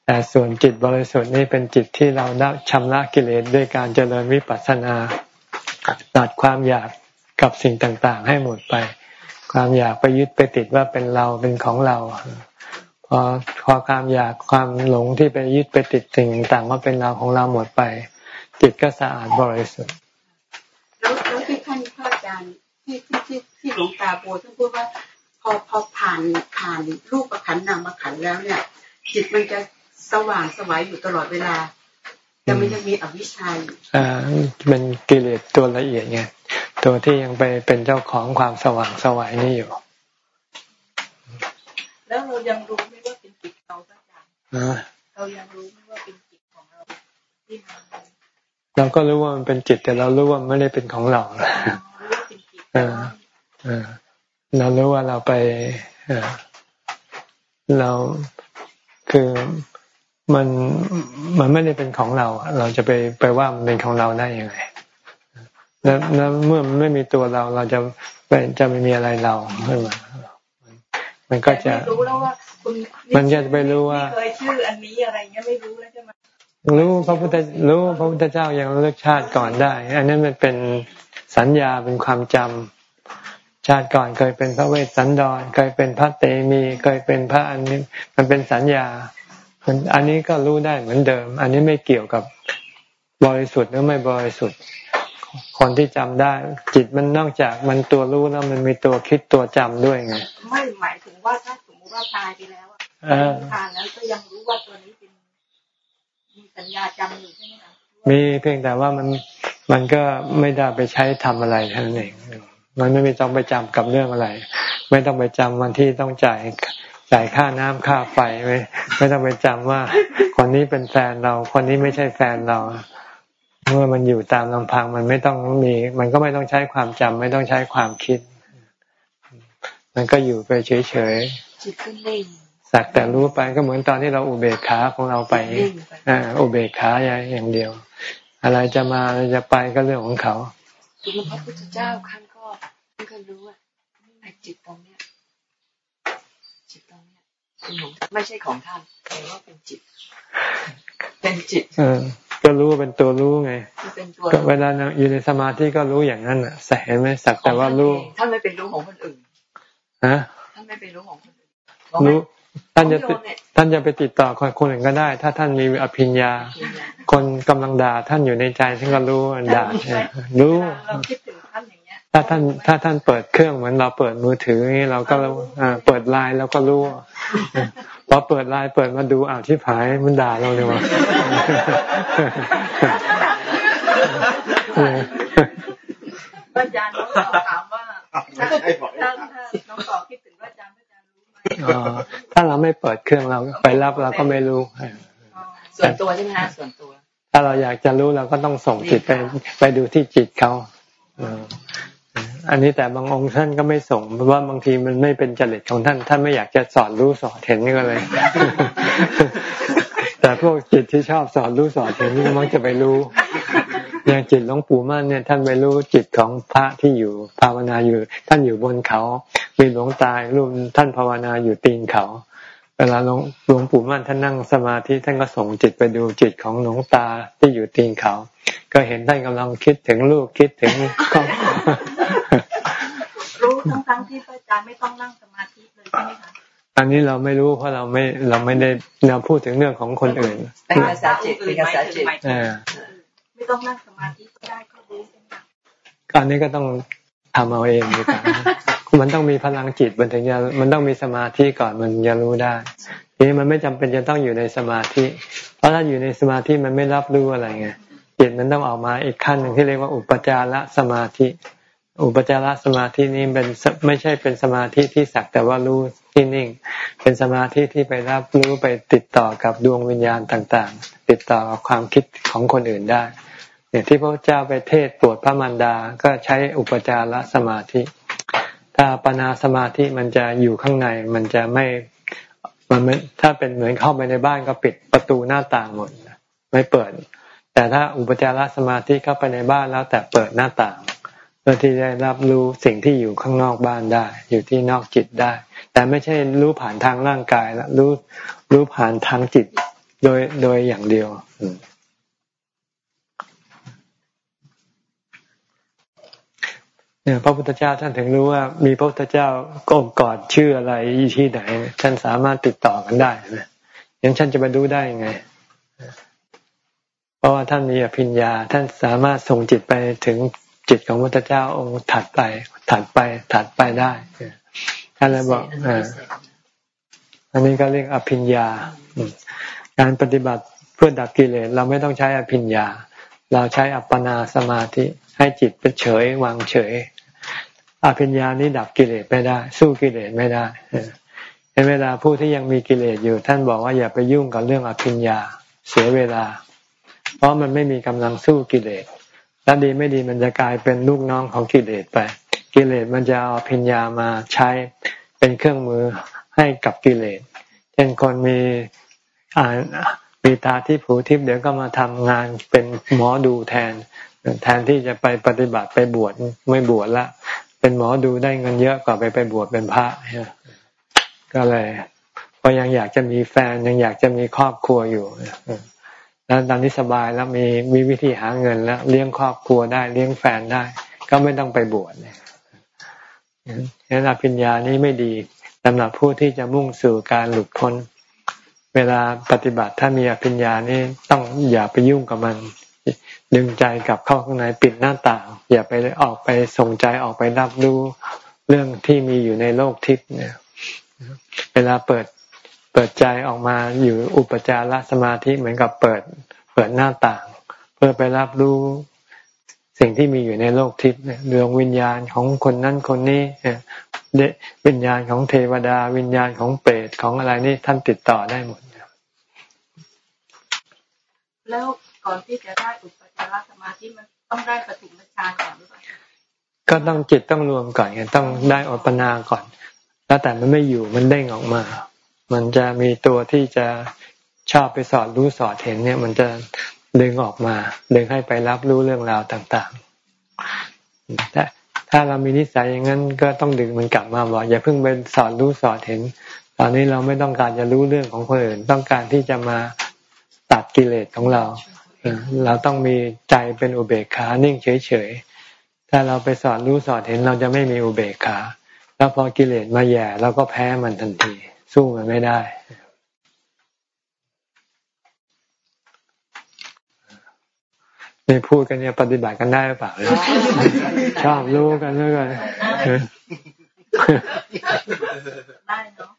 Speaker 1: แต่ส่วนจิตบริสุทธิ์นี่เป็นจิตที่เราได้ชำระกิเลสด้วยการเจริญวิปัสสนาตัดความอยากกับสิ่งต่างๆ ให้หมดไป ความอยากไปยึดไปติดว่าเป็นเราเป็นของเรา พอพอความอยากความหลงที่ไปยึดไปติดสิ่งต่างๆว่าเป็นเราของเราหมดไป จิตก็สะอาดบริสุทธิ์
Speaker 6: แล้วแล้วที่ท่านพระอาจารย์ที่ที่ที่ที่หลวงตาโบท่านพูดว่า พอพอผ่านผ่านรูปประขันนามขันแล้วเนี่ย จิตมันจะสว่างสวัยอยู่ตลอดเวลาแต่มันยังมีอวิชชาอยู่
Speaker 1: อ่าเป็นกิเลสตัวละเอียดไงตัวที่ยังไปเป็นเจ้าของความสว่างสวัยนี่อยู่
Speaker 5: แล้วเรายังรู้ไม่ว่าเป็นจิตเราสักอย่างเรายังรู้ไม่ว่าเป็นจิตของเราที่มัน
Speaker 1: เราก็รู้ว่ามันเป็นจิตแต่เรารู้ว่าไม่ได้เป็นของเราเออเออเรารู้ว่าเราไปเออเราคือมันมันไม่ได้เป็นของเรา เราจะไปไปว่ามันเป็นของเราได้ยังไงแล้วแล้วเมื่อมันไม่มีตัวเราเราจะไปจะไม่มีอะไรเราขึ้นมา มันก็จะ
Speaker 5: รู้แล้วว่าคุณ
Speaker 1: มันจะไปรู้ว่า
Speaker 5: เคยชื่ออันนี้อะไรเงี้ยไม่รู้แล้วใช่ไหม
Speaker 1: รู้พระพุทธรู้พระพุทธเจ้ายังเลือกชาติก่อนได้ อันนั้นมันเป็นสัญญาเป็นความจำชาติก่อนเคยเป็นพระเวสสันดรเคยเป็นพระเตมีเคยเป็นพระอันนี้มันเป็นสัญญาอันนี้ก็รู้ได้เหมือนเดิม อันนี้ไม่เกี่ยวกับบริสุทธิ์หรือไม่บริสุทธิ์ คนที่จำได้ จิตมันนอกจากมันตัวรู้แล้วมันมีตัวคิดตัวจำด้วยไง
Speaker 5: ไม่หมายถึงว่าถ้าสมมติว่าตายไปแล้วตายแล้วก็ยังรู้ว่าตัวนี้เป็นมีสัญญาจำอยู่ใช่ไหมคะ
Speaker 1: มีเพียงแต่ว่ามันมันก็ไม่ได้ไปใช้ทำอะไรเท่านั้นเองมันไม่ต้องไปจำกับเรื่องอะไร ไม่ต้องไปจำวันที่ต้องจ่ายจ่ายค่าน้ำค่าไฟไม่ไม่ต้องไปจำว่าคนนี้เป็นแฟนเรา คนนี้ไม่ใช่แฟนเรา เมื่อมันอยู่ตามลำพังมันไม่ต้องมี มันก็ไม่ต้องใช้ความจำไม่ต้องใช้ความคิด มันก็อยู่ไปเฉยๆสักแต่รู้ไปก็เหมือนตอนที่เราอุเบกขาของเราไปอ่าอุเบกขาอย่างเดียว อะไรจะมาอะไรจะไปก็เรื่องของเขา
Speaker 6: คือพระพุทธเจ้าท่านก็ท่านก็รู้ว่าไอ้จิตตรงนี้ไม่ใช่ของท่านแต่ว่าเป็นจิต เป็นจิต
Speaker 1: เออ ก็รู้ว่าเป็นตัวรู้ไงก็เวลาอยู่ในสมาธิก็รู้อย่างนั้นอะเห็นไหมสักแต่ว่ารู้
Speaker 6: ท่านไม่เป็นรู้ของคนอื่น
Speaker 1: ฮะ
Speaker 6: ท่านไม่เป็นรู้ของคนอื่น
Speaker 1: รู้ท่านจะท่านจะไปติดต่อคนอื่นก็ได้ ถ้าท่านมีอภิญญา คนกำลังด่าท่านอยู่ในใจท่านก็รู้ด่ารู้ถ้าท่านถ้าท่านเปิดเครื่องเหมือนเราเปิดมือถือนี่เราก็เปิดไลน์เราก็รู้ พอเปิดไลน์เปิดมาดูอ้าวที่ผายมันด่าเราเลยว่ะ
Speaker 5: อาจารย์น้องต่อถามว่าถ้าถ้าน้องต่อคิดถึงอาจารย์อาจารย์รู้ไหม
Speaker 1: ถ้าเราไม่เปิดเครื่องเราไปรับเราก็ไม่รู้
Speaker 6: ส่วนตัวใช่ไหมคะส่วนตัว
Speaker 1: ถ้าเราอยากจะรู้เราก็ต้องส่งจิตไปไปดูที่จิตเขา อันนี้แต่บางองค์ท่านก็ไม่ส่งเพราะว่าบางทีมันไม่เป็นจริตของท่านท่านไม่อยากจะสอนรู้สอนเห็นนี่ก็เลย แต่พวกจิตที่ชอบสอนรู้สอนเห็นนี่มักจะไปรู้อย่างจิตหลวงปู่มั่นเนี่ยท่านไปรู้จิตของพระที่อยู่ภาวนาอยู่ ท่านอยู่บนเขามีหลวงตายรูปท่านภาวนาอยู่ตีนเขา เวลาหลวงหลวงปู่มั่นท่านนั่งสมาธิท่านก็ส่งจิตไปดูจิตของหลวงตาที่อยู่ตีนเขา ก็เห็นท่านกำลังคิดถึงลูกคิดถึง
Speaker 5: ทั้ง ทั้งที่พระอาจารย์ไม่ต้องนั่งสมาธิเลยใช่ไหมคะ
Speaker 1: อันนี้เราไม่รู้เพราะเราไม่เราไม่ได้เราพูดถึงเรื่องของคนอื่น
Speaker 6: เป็นภาษาจิตเป็นภาษาจิต
Speaker 5: ไม่ต้องนั่งสมาธิก็ได้ก็รู้ใช่ไหม
Speaker 1: การนี้ก็ต้องทำเอาเองดีกว่ามันต้องมีพลังจิตมันถึงจะมันต้องมีสมาธิก่อนมันจะรู้ได้ทีนี้มันไม่จำเป็นจะต้องอยู่ในสมาธิ เพราะถ้าอยู่ในสมาธิมันไม่รับรู้อะไรไงจิตมันต้องออกมาอีกขั้นหนึ่งที่เรียกว่าอุปจารสมาธิ อุปจารสมาธินี้เป็นไม่ใช่เป็นสมาธิที่สักแต่ว่ารู้ที่นิ่ง เป็นสมาธิที่ไปรับรู้ไปติดต่อกับดวงวิญญาณต่างๆ ติดต่อกับความคิดของคนอื่นได้เนี่ยที่พระเจ้าไปเทศปวดพระมารดา ก็ใช้อุปจารสมาธิ ถ้าปนาสมาธิมันจะอยู่ข้างในมันจะไม่มันถ้าเป็นเหมือนเข้าไปในบ้านก็ปิดประตูหน้าต่างหมดไม่เปิด แต่ถ้าอุปจารสมาธิเข้าไปในบ้านแล้วแต่เปิดหน้าต่าง พื่อที่จะรับรู้สิ่งที่อยู่ข้างนอกบ้านได้ อยู่ที่นอกจิตได้ แต่ไม่ใช่รู้ผ่านทางร่างกายล้วรู้รู้ผ่านทางจิตโดยโดยอย่างเดียวเนี่ยพระพุทธเจ้าท่านถึงรู้ว่า มีพระพุทธเจ้าก้มกอดชื่ออะไรที่ไหนท่านสามารถติดต่อกันได้นะยังท่านจะไปดูได้ยังไง เพราะว่าท่านมีอภิญญา ท่านสามารถส่งจิตไปถึง จิตของพระพุทธเจ้าองค์ถัดไป ถัดไป ถัดไปได้ท่านเลยบอกอันนี้ก็เรียกอภิญญา การปฏิบัติเพื่อดับกิเลสเราไม่ต้องใช้อภิญญา เราใช้อัปปนาสมาธิให้จิตเป็นเฉยวางเฉย อภิญญานี้ดับกิเลสไม่ได้ สู้กิเลสไม่ได้ในเวลาผู้ที่ยังมีกิเลสอยู่ ท่านบอกว่าอย่าไปยุ่งกับเรื่องอภิญญาเสียเวลา เพราะมันไม่มีกำลังสู้กิเลส ถ้าดีไม่ดีมันจะกลายเป็นลูกน้องของกิเลสไป กิเลสมันจะเอาอภิญญามาใช้เป็นเครื่องมือให้กับกิเลส เช่นคนมีอ่านมีตาที่ผูทิพย์เดี๋ยวก็มาทำงานเป็นหมอดูแทน แทนที่จะไปปฏิบัติไปบวชไม่บวชละ เป็นหมอดูได้เงินเยอะกว่าไปไปบวชเป็นพระก็เลยพอยังอยากจะมีแฟนยังอยากจะมีครอบครัวอยู่ แล้วตอนนี้สบายแล้วมีมีวิธีหาเงินแล้ว เลี้ยงครอบครัวได้เลี้ยงแฟนได้ ก็ไม่ต้องไปบวชเนี่ยนั้นอภิญญานี้ไม่ดีสำหรับผู้ที่จะมุ่งสู่การหลุดพ้น เวลาปฏิบัติถ้ามีอภิญญานี่ต้องอย่าไปยุ่งกับมัน ดึงใจกลับเข้าข้างในปิดหน้าต่าง อย่าไปออกไปส่งใจออกไปรับรู้เรื่องที่มีอยู่ในโลกทิพย์เนี่ย เวลาเปิด เปิดใจออกมาอยู่อุปจารสมาธิเหมือนกับเปิด เปิดหน้าต่าง เพื่อไปรับรู้สิ่งที่มีอยู่ในโลกทิพย์เรื่องวิญญาณของคนนั้นคนนี้วิญญาณของเทวดา วิญญาณของเปรตของอะไรนี่ท่านติดต่อได้หมด
Speaker 5: แล้วก่อนที่จะได้อุปจารสมาธิมันต้องได้ปฏิมฌานก่อนหรือเปล่า
Speaker 1: ก็ต้องจิตต้องรวมก่อนไงต้องได้อัปปนาก่อน แล้วแต่มันไม่อยู่มันเด้งออกมา มันจะมีตัวที่จะชอบไปสอดรู้สอดเห็นเนี่ย มันจะดึงออกมา ดึงให้ไปรับรู้เรื่องราวต่างๆแต่ถ้าเรามีนิสัยอย่างนั้นก็ต้องดึงมันกลับมาบอกอย่าเพิ่งไปสอนรู้สอนเห็น ตอนนี้เราไม่ต้องการจะรู้เรื่องของคนอื่น ต้องการที่จะมาตัดกิเลสของเรา เราต้องมีใจเป็นอุเบกขานิ่งเฉยๆ ถ้าเราไปสอนรู้สอนเห็นเราจะไม่มีอุเบกขา แล้วพอกิเลสมาแย่เราก็แพ้มันทันที สู้มันไม่ได้ นี่พูดกันเนี่ยปฏิบัติกันได้หรือเปล่า ชอบรู้กันด้วยกันได้เนาะ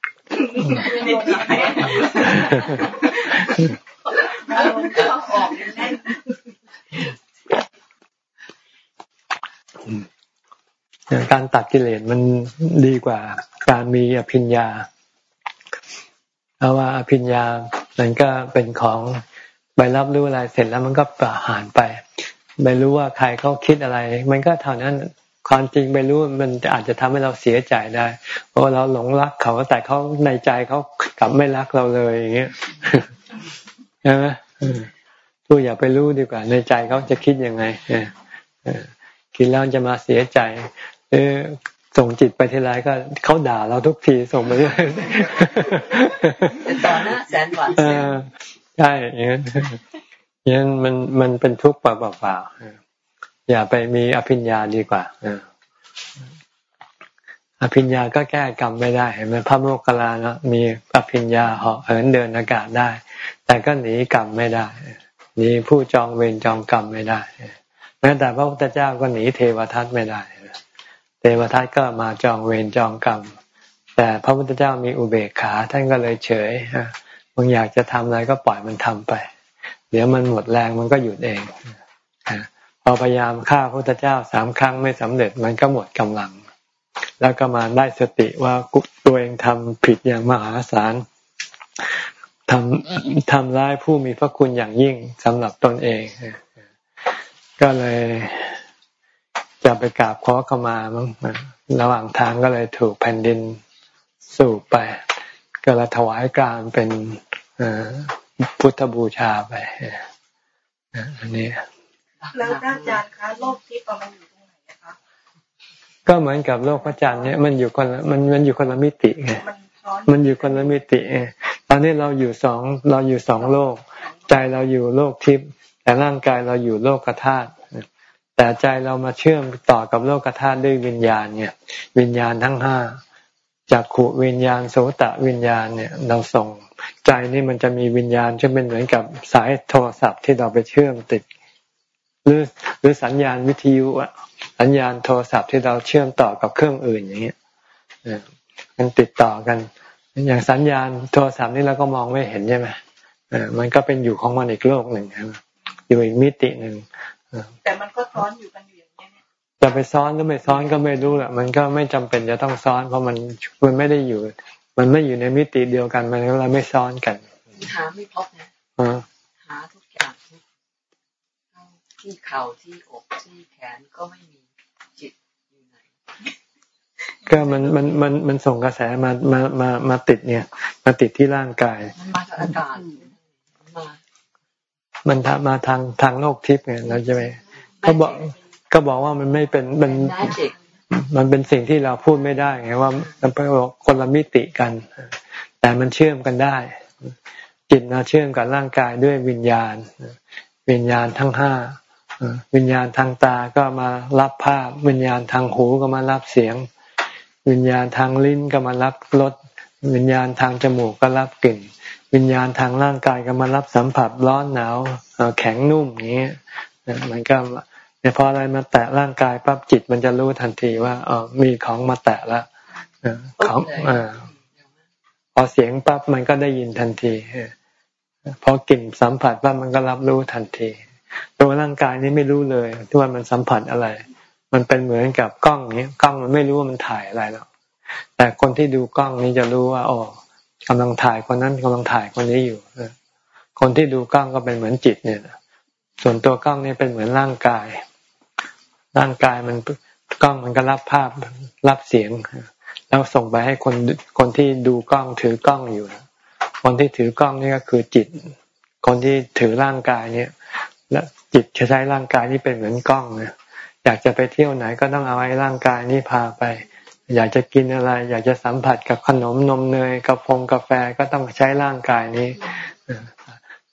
Speaker 1: การตัดกิเลสมันดีกว่า การมีอภิญญา เพราะว่าอภิญญามันก็เป็นของไปรับรู้อะไรเสร็จแล้วมันก็ประหารไปไปรู้ว่าใครเขาคิดอะไร มันก็เท่านั้นความจริงไปรู้มันอาจจะทำให้เราเสียใจได้ เพราะเราหลงรักเขาแต่เขาในใจเขากลับไม่รักเราเลยอย่างเงี้ยใช่ไหมทูอย่าไปรู้ดีกว่า ในใจเขาจะคิดยังไงคิดแล้วจะมาเสียใจเออ ส่งจิตไปทีไรก็เขาด่าเราทุกทีส่งไปเรื่อย
Speaker 6: ต่อหน้าแสนหวาน
Speaker 1: ใช่อย่างนั้นอย่างนั้นมันมันเป็นทุกข์เปล่าๆอย่าไปมีอภิญญาดีกว่าอภิญญาก็แก้กรรมไม่ได้เห็นไหมพระโมคคัลลานะมีอภิญญาเหาะเหินเดินอากาศได้ แต่ก็หนีกรรมไม่ได้หนีผู้จองเวรจองกรรมไม่ได้แม้แต่พระพุทธเจ้าก็หนีเทวทัตไม่ได้ เทวทัตก็มาจองเวรจองกรรม แต่พระพุทธเจ้ามีอุเบกขาท่านก็เลยเฉยมึงอยากจะทำอะไรก็ปล่อยมันทำไป เดี๋ยวมันหมดแรงมันก็หยุดเองพอพยายามฆ่าพระพุทธเจ้าสามครั้งไม่สำเร็จมันก็หมดกำลัง แล้วก็มาได้สติว่าตัวเองทำผิดอย่างมหาศาลทำทำร้ายผู้มีพระคุณอย่างยิ่งสำหรับตนเอง ก็เลย จะไปกราบขอขมามั้งระหว่างทางก็เลยถูกแผ่นดินสูบไป ก็เราถวายกลางเป็นพุทธบูชาไปอันนี้
Speaker 5: แล้วอาจารย์คะโลกที่ประมันอยู่ตรงไหนคะ
Speaker 1: ก็เหมือนกับโลกพระจันทร์เนี่ยมันอยู่คนละมันมันอยู่คนละมิติไงมันอยู่คนละมิติตอนนี้เราอยู่สองเราอยู่สองโลก ใจเราอยู่โลกทิพย์แต่ร่างกายเราอยู่โลกธาตุ แต่ใจเรามาเชื่อมต่อกับโลกธาตุด้วยวิญญาณเนี่ย วิญญาณทั้งห้าจากขุวิญญาณโสตะวิญญาณเนี่ย เราส่งใจนี่มันจะมีวิญญาณจะเป็นเหมือนกับสายโทรศัพท์ที่เราไปเชื่อมติด หรือหรือสัญญาณวิทยุอะสัญญาณโทรศัพท์ที่เราเชื่อมต่อกับเครื่องอื่นอย่างเงี้ยมันติดต่อกันอย่างสัญญาณโทรศัพท์นี่เราก็มองไม่เห็นใช่ไหมมันก็เป็นอยู่ของมันอีกโลกหนึ่งอยู่อีกมิติหนึ่ง
Speaker 5: แต่มันก็ซ้อนอยู่กันอยู่อย่างนี้
Speaker 1: จะไปซ้อนหรือไม่ซ้อนก็ไม่รู้แหละมันก็ไม่จำเป็นจะต้องซ้อน เพราะมันมันไม่ได้อยู่ มันไม่อยู่ในมิติเดียวกันมันเราไม่ซ้อนกัน
Speaker 6: หาไม่พบนะหาทุกอย่างที่เข่าที่อกที่แขนก็ไม่มีจิตอยู่ไหน
Speaker 1: ก็มันมันมันมันส่งกระแสมามามามาติดเนี่ย มาติดที่ร่างกาย
Speaker 6: มันมาจากอากาศมา
Speaker 1: มันมาทางทางโลกทิพย์ไงเราจะไปก็บอกก็บอกว่ามันไม่เป็นมันมันเป็นสิ่งที่เราพูดไม่ได้ไงว่ามันเป็นคนละมิติกัน แต่มันเชื่อมกันได้ จิตเราเชื่อมกับร่างกายด้วยวิญญาณ วิญญาณทั้งห้าวิญญาณทางตาก็มารับภาพ วิญญาณทางหูก็มารับเสียง วิญญาณทางลิ้นก็มารับรสวิญญาณทางจมูกก็รับกลิ่น วิญญาณทางร่างกายก็มารับสัมผัสร้อนหนาวแข็งนุ่มอย่างนี้มันก็เนี่ยพออะไรมาแตะร่างกายปั๊บจิตมันจะรู้ทันทีว่าอ๋อมีของมาแตะแล้วของอพอเสียงปั๊บมันก็ได้ยินทันทีพอกลิ่นสัมผัสปั๊บมันก็รับรู้ทันทีตัวร่างกายนี้ไม่รู้เลยที่ว่ามันสัมผัสอะไร มันเป็นเหมือนกับกล้องนี้กล้องมันไม่รู้ว่ามันถ่ายอะไรหรอกแต่คนที่ดูกล้องนี้จะรู้ว่าอ๋อ กำลังถ่ายคนนั้นกำลังถ่ายคนนี้อยู่คนที่ดูกล้องก็เป็นเหมือนจิตเนี่ย ส่วนตัวกล้องนี่เป็นเหมือนร่างกาย ร่างกายมันกล้องมันก็รับภาพรับเสียง แล้วส่งไปให้คนคนที่ดูกล้องถือกล้องอยู่ คนที่ถือกล้องนี่ก็คือจิต คนที่ถือร่างกายเนี่ย และจิตจะใช้ร่างกายนี่เป็นเหมือนกล้องเนี่ยอยากจะไปเที่ยวไหนก็ต้องเอาไอ้ร่างกายนี่พาไป อยากจะกินอะไร อยากจะสัมผัสกับขนมนมเนยกาแฟกาแฟก็ต้องใช้ร่างกายนี้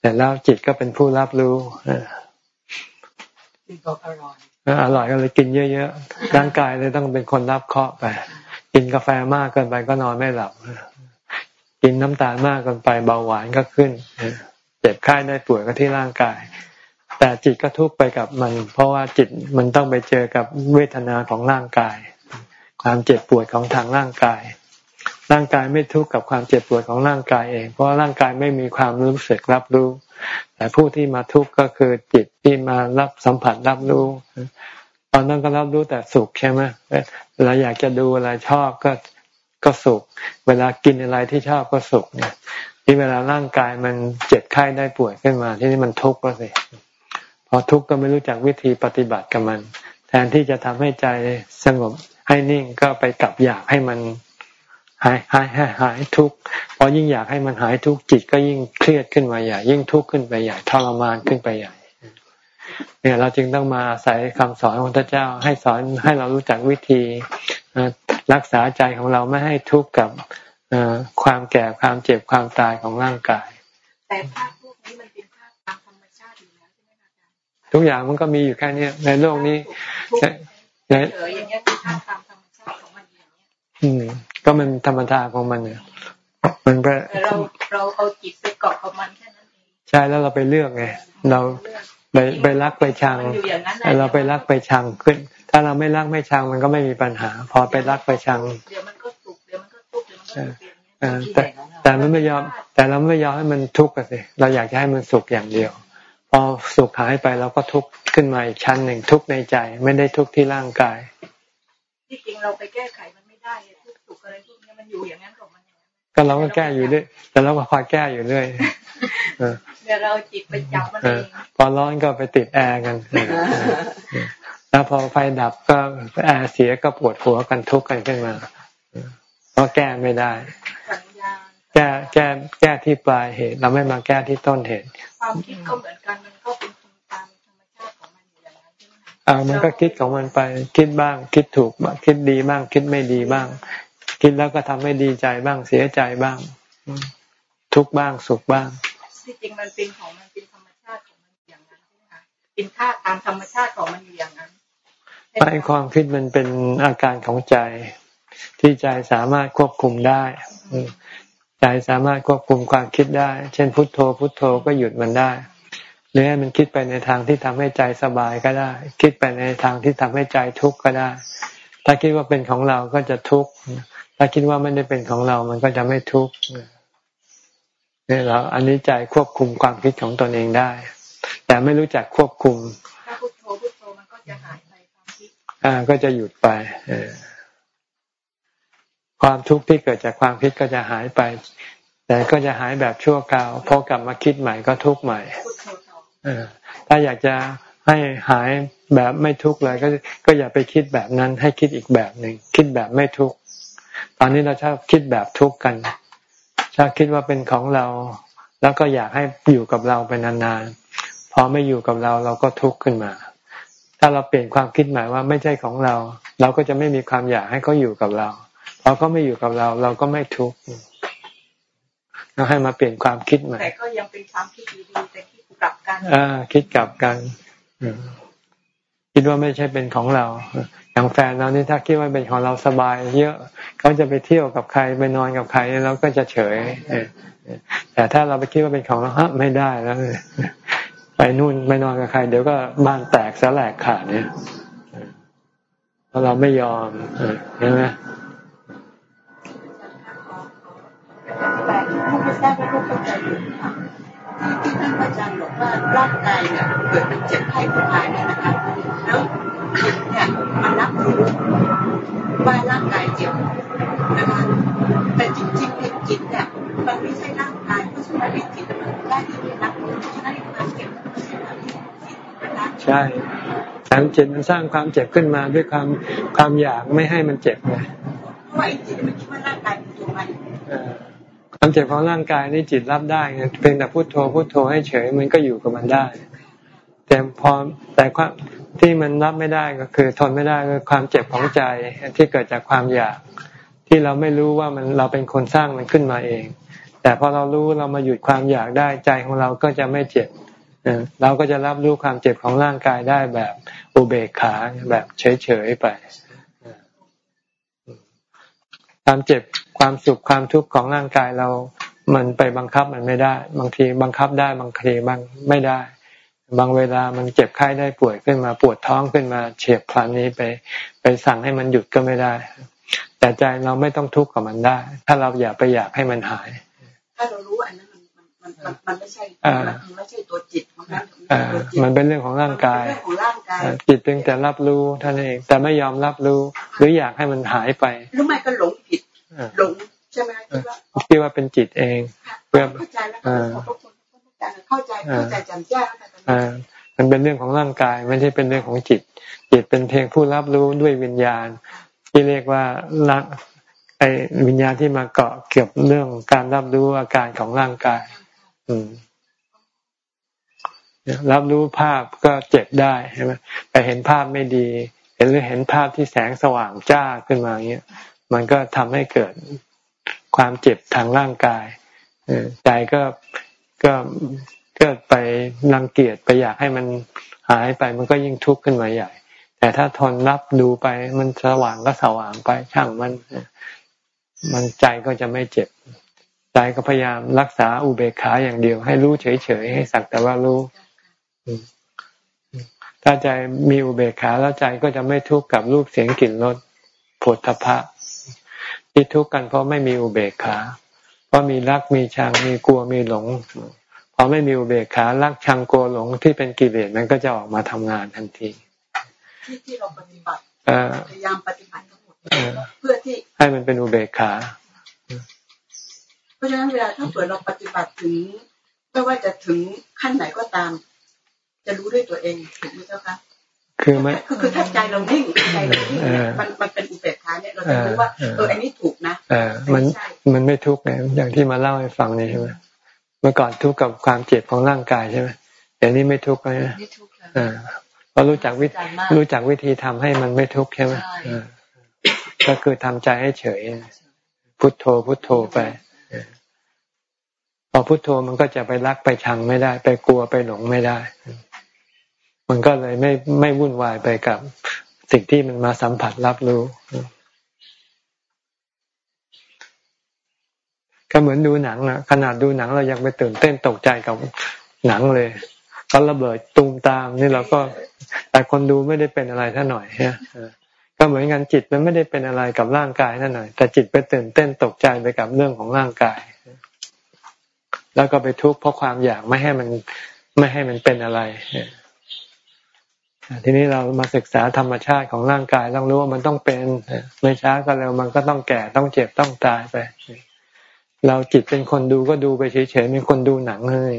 Speaker 1: แต่แล้วจิตก็เป็นผู้รับรู้อร่อยอร่อยก็เลยกินเยอะๆร่างกายเลยต้องเป็นคนรับเคาะไป กินกาแฟมากเกินไปก็นอนไม่หลับ กินน้ำตาลมากเกินไปเบาหวานก็ขึ้นเจ็บไข้ได้ป่วยก็ที่ร่างกาย แต่จิตก็ทุกข์ไปกับมัน เพราะว่าจิตมันต้องไปเจอกับเวทนาของร่างกาย ความเจ็บปวดของทางร่างกาย ร่างกายไม่ทุกข์กับความเจ็บปวดของร่างกายเอง เพราะร่างกายไม่มีความรู้สึกรับรู้ แต่ผู้ที่มาทุกข์ก็คือจิตที่มารับสัมผัสรับรู้ ตอนนั้นก็รับรู้แต่สุขใช่ไหมเวลาอยากจะดูอะไรชอบก็ก็สุข เวลากินอะไรที่ชอบก็สุขเนี่ยที่เวลาร่างกายมันเจ็บไข้ได้ป่วยขึ้นมา ที่นี่มันทุกข์ก็สิพอทุกข์ก็ไม่รู้จักวิธีปฏิบัติกับมัน แทนที่จะทำให้ใจสงบ ให้นิ่งก็ไปกลับอยากให้มันหายหายหายหายทุกข์พอยิ่งอยากให้มันหายทุกข์จิตก็ยิ่งเครียดขึ้นมาใหญ่ ยิ่งทุกข์ขึ้นไปใหญ่ทรมานขึ้นไปใหญ่ เนี่ยเราจึงต้องมาอาศัยคำสอนของพระเจ้า ให้สอนให้เรารู้จักวิธีรักษาใจของเราไม่ให้ทุกข์กับความแก่ความเจ็บความตายของร่างกาย
Speaker 5: แต่ภาพพวกนี้มันเป็นภาพตามธรรมชาติอยู่แล้วใช่ไหมอาจาร
Speaker 1: ย์ทุกอย่างมันก็มีอยู่แค่นี้ในโลกนี้
Speaker 5: เฉยอย่างเงี้ยคือตามธรรมชาติของมันอย่างเงี้ย
Speaker 1: อืม ก็มันธรรมชาติของมันเนี่ยมันก็
Speaker 5: เราเราเอาจิตไปเกาะกับมันแค่นั้นเอง
Speaker 1: ใช่แล้วเราไปเลือกไงเราไปไปรักไปชังเราไปรักไปชังขึ้น ถ้าเราไม่รักไม่ชังมันก็ไม่มีปัญหา พอไปรักไปชัง
Speaker 5: เดี๋ยวมันก็สุขเดี๋ยวมันก็ทุกข์เดี๋ยวมันก็
Speaker 1: เปลี่ยนแต่แต่มันไม่ยอม แต่เราไม่ยอมให้มันทุกข์กันสิเราอยากจะให้มันสุขอย่างเดียวพ อสุขหายไปเราก็ทุกข์ขึ้นมาอีกชั้นหนึ่งทุกในใจ ไม่ได้ทุกที่ร่างกาย
Speaker 5: ที่จริงเราไปแก้ไขมันไม่ได้ทุกสุขอะไรพวกนี้มันอยู่อย่างนั้นของมัน
Speaker 1: ก็เราก็แก้อยู่ด้วยแต่เราก็คอยแก้อยู่เรื่อย
Speaker 5: เดี๋ยวเราจิตไปจับมันเอง
Speaker 1: พอร้อนก็ไปติดแอร์กันแล้วพอไฟดับก็แอร์เสียก็ปวดหัวกันทุกข์กันขึ้นมาเพราะแก้ไม่ได้ แก้แก้แก้ที่ปลายเหตุ เราไม่มาแก้ที่ต้นเหตุ
Speaker 5: ความคิดก็เหมือนกันมันก็เป็นตามธรรมชาติของมันอยู่อย่างนั้นใช่ไหม
Speaker 1: อ่ามันก็คิดของมันไปคิดบ้าง คิดถูกบ้างคิดดีบ้าง คิดไม่ดีบ้าง คิดแล้วก็ทำให้ดีใจบ้างเสียใจบ้าง ทุกบ้างสุขบ้าง
Speaker 5: ที่จริงมันเป็นของมันเป็นธรรมชาติของมันอย่างนั้นใช่ไหมคะเป็นค่าตามธรรมชาติของมันอยู่อย่างนั้น
Speaker 1: ไอ้ความคิดมันเป็นอาการของใจ ที่ใจสามารถควบคุมได้ใจ สามารถควบคุมความคิดได้ เช่นพุทโธ พุทโธก็หยุดมันได้ หรือให้มันคิดไปในทางที่ทำให้ใจสบายก็ได้ คิดไปในทางที่ทำให้ใจทุกข์ก็ได้ ถ้าคิดว่าเป็นของเราก็จะทุกข์ถ้าคิดว่าไม่ได้เป็นของเรา มันก็จะไม่ทุกข์นี่เราอันนี้ใจควบคุมความคิดของตนเองได้ แต่ไม่รู้จักควบคุม
Speaker 5: ถ้าพุทโธพุทโธมันก็จะหายไปความคิด
Speaker 1: อ่าก็จะหยุดไป เออ ความทุกข์ที่เกิดจากความคิดก็จะหายไป แต่ก็จะหายแบบชั่วคราวพอกลับมาคิดใหม่ก็ทุกข์ใหม่ถ้าอยากจะให้หายแบบไม่ทุกข์เลยก็ก็อย่าไปคิดแบบนั้น ให้คิดอีกแบบหนึ่งคิดแบบไม่ทุกข์ตอนนี้เราชอบคิดแบบทุกข์กันชอบคิดว่าเป็นของเรา แล้วก็อยากให้อยู่กับเราไปนานๆพอไม่อยู่กับเราเราก็ทุกข์ขึ้นมา ถ้าเราเปลี่ยนความคิดหมายว่าไม่ใช่ของเรา เราก็จะไม่มีความอยากให้เขาอยู่กับเรา พอเขาไม่อยู่กับเรา เราก็ไม่ทุกข์เราให้มาเปลี่ยนความคิดใหม่
Speaker 5: แต่ก็ยังเป็นความคิดดีๆแต่คิดกลับกัน
Speaker 1: อ่าคิดกลับกันคิดว่าไม่ใช่เป็นของเรา อย่างแฟนเรานี่ถ้าคิดว่าเป็นของเราสบาย เยอะเขาจะไปเที่ยวกับใครไปนอนกับใครเราก็จะเฉยแต่ถ้าเราไปคิดว่าเป็นของเราฮะไม่ได้แล้วไปนู่นไปนอนกับใคร เดี๋ยวก็บ้านแตกสลายขาดเนี่ยเพราะเราไม่ยอมเห็นไหม
Speaker 7: ทราบว่าลูกเข้าใจอยู่ค่ะที่ท่านอาจารย์บอกว่าร่างกายเนี่ยเกิดเป็นเจ็บไข้ผู้พายเนี่ยนะคะแล้วจิตเนี่ยมันรับรู้ว่าร่างกายเจ็บนะคะแต่จริงๆในจิตเนี่ยมันไม่ใช่ร่างกายเพราะฉะนั้นในจิตมันได้ที่จะรับรู้ฉะนั้นความเจ็บมันไม่ใช่ที่จิตนะคะใช่
Speaker 1: ทางจิตมันสร้างความเจ็บขึ้นมาด้วยความความอยากไม่ให้มันเจ็บไง
Speaker 7: เพราะไอ้จิตมันคิดว่าร่างกายเป็นตัวมัน
Speaker 1: ความเจ็บของร่างกายนี่จิตรับได้เพียงแต่พุโทโธพุโทโธให้เฉยมันก็อยู่กับมันได้ แต่พอแต่ความที่มันรับไม่ได้ก็คือ ทนไม่ได้คือความเจ็บของใจที่เกิดจากความอยาก ที่เราไม่รู้ว่ามันเราเป็นคนสร้างมันขึ้นมาเอง แต่พอเรารู้เรามาหยุดความอยากได้ใจของเราก็จะไม่เจ็บเราก็จะรับรู้ความเจ็บของร่างกายได้แบบอุเบกขาแบบเฉยๆไป ความเจ็บ ความสุขความทุกข์ของร่างกายเรา มันไปบังคับมันไม่ได้ บางทีบังคับได้บางทีบางไม่ได้ บางเวลามันเจ็บไข้ได้ป่วยขึ้นมาปวดท้องขึ้นมาเฉียบพลันนี้ไป ไปสั่งให้มันหยุดก็ไม่ได้ แต่ใจเราไม่ต้องทุกข์กับมันได้ ถ้าเราอยากไปอยากให้มันหาย
Speaker 7: ถ้าเรารู้อันนั้นมันมันมันไม่ใช่มันไม่ใช่ตัวจิตของมัน
Speaker 1: มันเป็นเรื่องของร่างกาย จิตเพียงแต่รับรู้ท่านเอง แต่ไม่ยอมรับรู้ หรืออยากให้มันหายไป
Speaker 7: หรือไม่ก็หลงผิด หลงใช่ไหม
Speaker 1: คิดว่าเป็นจิตเอง
Speaker 7: เพื่อเข้าใจแล้วเข้าใจเข้าใจจำแจ้ง
Speaker 1: มันเป็นเรื่องของร่างกายไม่ใช่เป็นเรื่องของจิต จิตเป็นเพียงผู้รับรู้ด้วยวิญญาณ ที่เรียกว่าละไอ้วิญญาณที่มาเกาะเกี่ยวเรื่องการรับรู้อาการของร่างกาย อืมรับรู้ภาพก็เจ็บได้ใช่ไหมไปเห็นภาพไม่ดี เห็นหรือเห็นภาพที่แสงสว่างจ้าขึ้นมาอย่างเงี้ย มันก็ทำให้เกิดความเจ็บทางร่างกายใจก็ก็ก็ไปรังเกียจไปอยากให้มันหายไปมันก็ยิ่งทุกข์ขึ้นมาใหญ่ แต่ถ้าทนรับดูไปมันสว่างก็สว่างไปช่างมัน มันใจก็จะไม่เจ็บ ใจก็พยายามรักษาอุเบกขาอย่างเดียว ให้รู้เฉยๆให้สักแต่ว่ารู้ถ้าใจมีอุเบกขาแล้วใจก็จะไม่ทุกข์กับรูปเสียงกลิ่นรสผลทพะ ที่ทุกข์กันเพราะไม่มีอุเบกขา เพราะมีรักมีชังมีกลัวมีหลงพอไม่มีอุเบกขารักชังกลัวหลงที่เป็นกิเลสมันก็จะออกมาทำงานทันที
Speaker 7: ที่ที่เราปฏิบัติพยายามปฏิบัติทั้งหมดเพื่
Speaker 1: อที่ให้มันเป็นอุเบกขา
Speaker 7: เพราะฉะนั้นเวลาถ้าเกิดเราปฏิบัติถึงไม่ว่าจะถึงขั้นไหนก็ตาม จะรู้ด้วยตัวเองถูกไหมเจ้าคะ
Speaker 1: คือไม่
Speaker 6: คือคือถ้าใจเรานิ่งใจเรานิ่งมันมันเป็นอุเบกขาเนี่ยเราจะรู้ว่าเอออันนี้ถูกนะ
Speaker 1: เออมันมันไม่ทุกข์ไงอย่างที่มาเล่าให้ฟังนี่ใช่ไหมเมื่อก่อนทุกข์กับความเจ็บของร่างกายใช่ไหมเดี๋ยวนี้ไม่ทุกข์เลยนะเพราะรู้จักวิธีรู้จักวิธีทำให้มันไม่ทุกข์ใช่ไหมก็คือทำใจให้เฉย พุทโธพุทโธไปพอพุทโธมันก็จะไปรักไปชังไม่ได้ ไปกลัวไปหลงไม่ได้ มันก็เลยไม่ไม่วุ่นวายไปกับสิ่งที่มันมาสัมผัสรับรู้ ก็เหมือนดูหนังนะขนาดดูหนังเรายังไปตื่นเต้นตกใจกับหนังเลยเขาระเบิดตูมตามนี่เราก็ แต่คนดูไม่ได้เป็นอะไรท่าหน่อยฮะก็เหมือนกันจิตมันไม่ได้เป็นอะไรกับร่างกายนั่นหน่อยแต่จิตไปตื่นเต้นตกใจไปกับเรื่องของร่างกาย แล้วก็ไปทุกข์เพราะความอยากไม่ให้มันไม่ให้มันเป็นอะไร ทีนี้เรามาศึกษาธรรมชาติของร่างกายต้องรู้ว่ามันต้องเป็นไม่ช้าก็เร็วมันก็ต้องแก่ต้องเจ็บต้องตายไป เราจิตเป็นคนดูก็ดูไปเฉยๆเป็นคนดูหนังเลย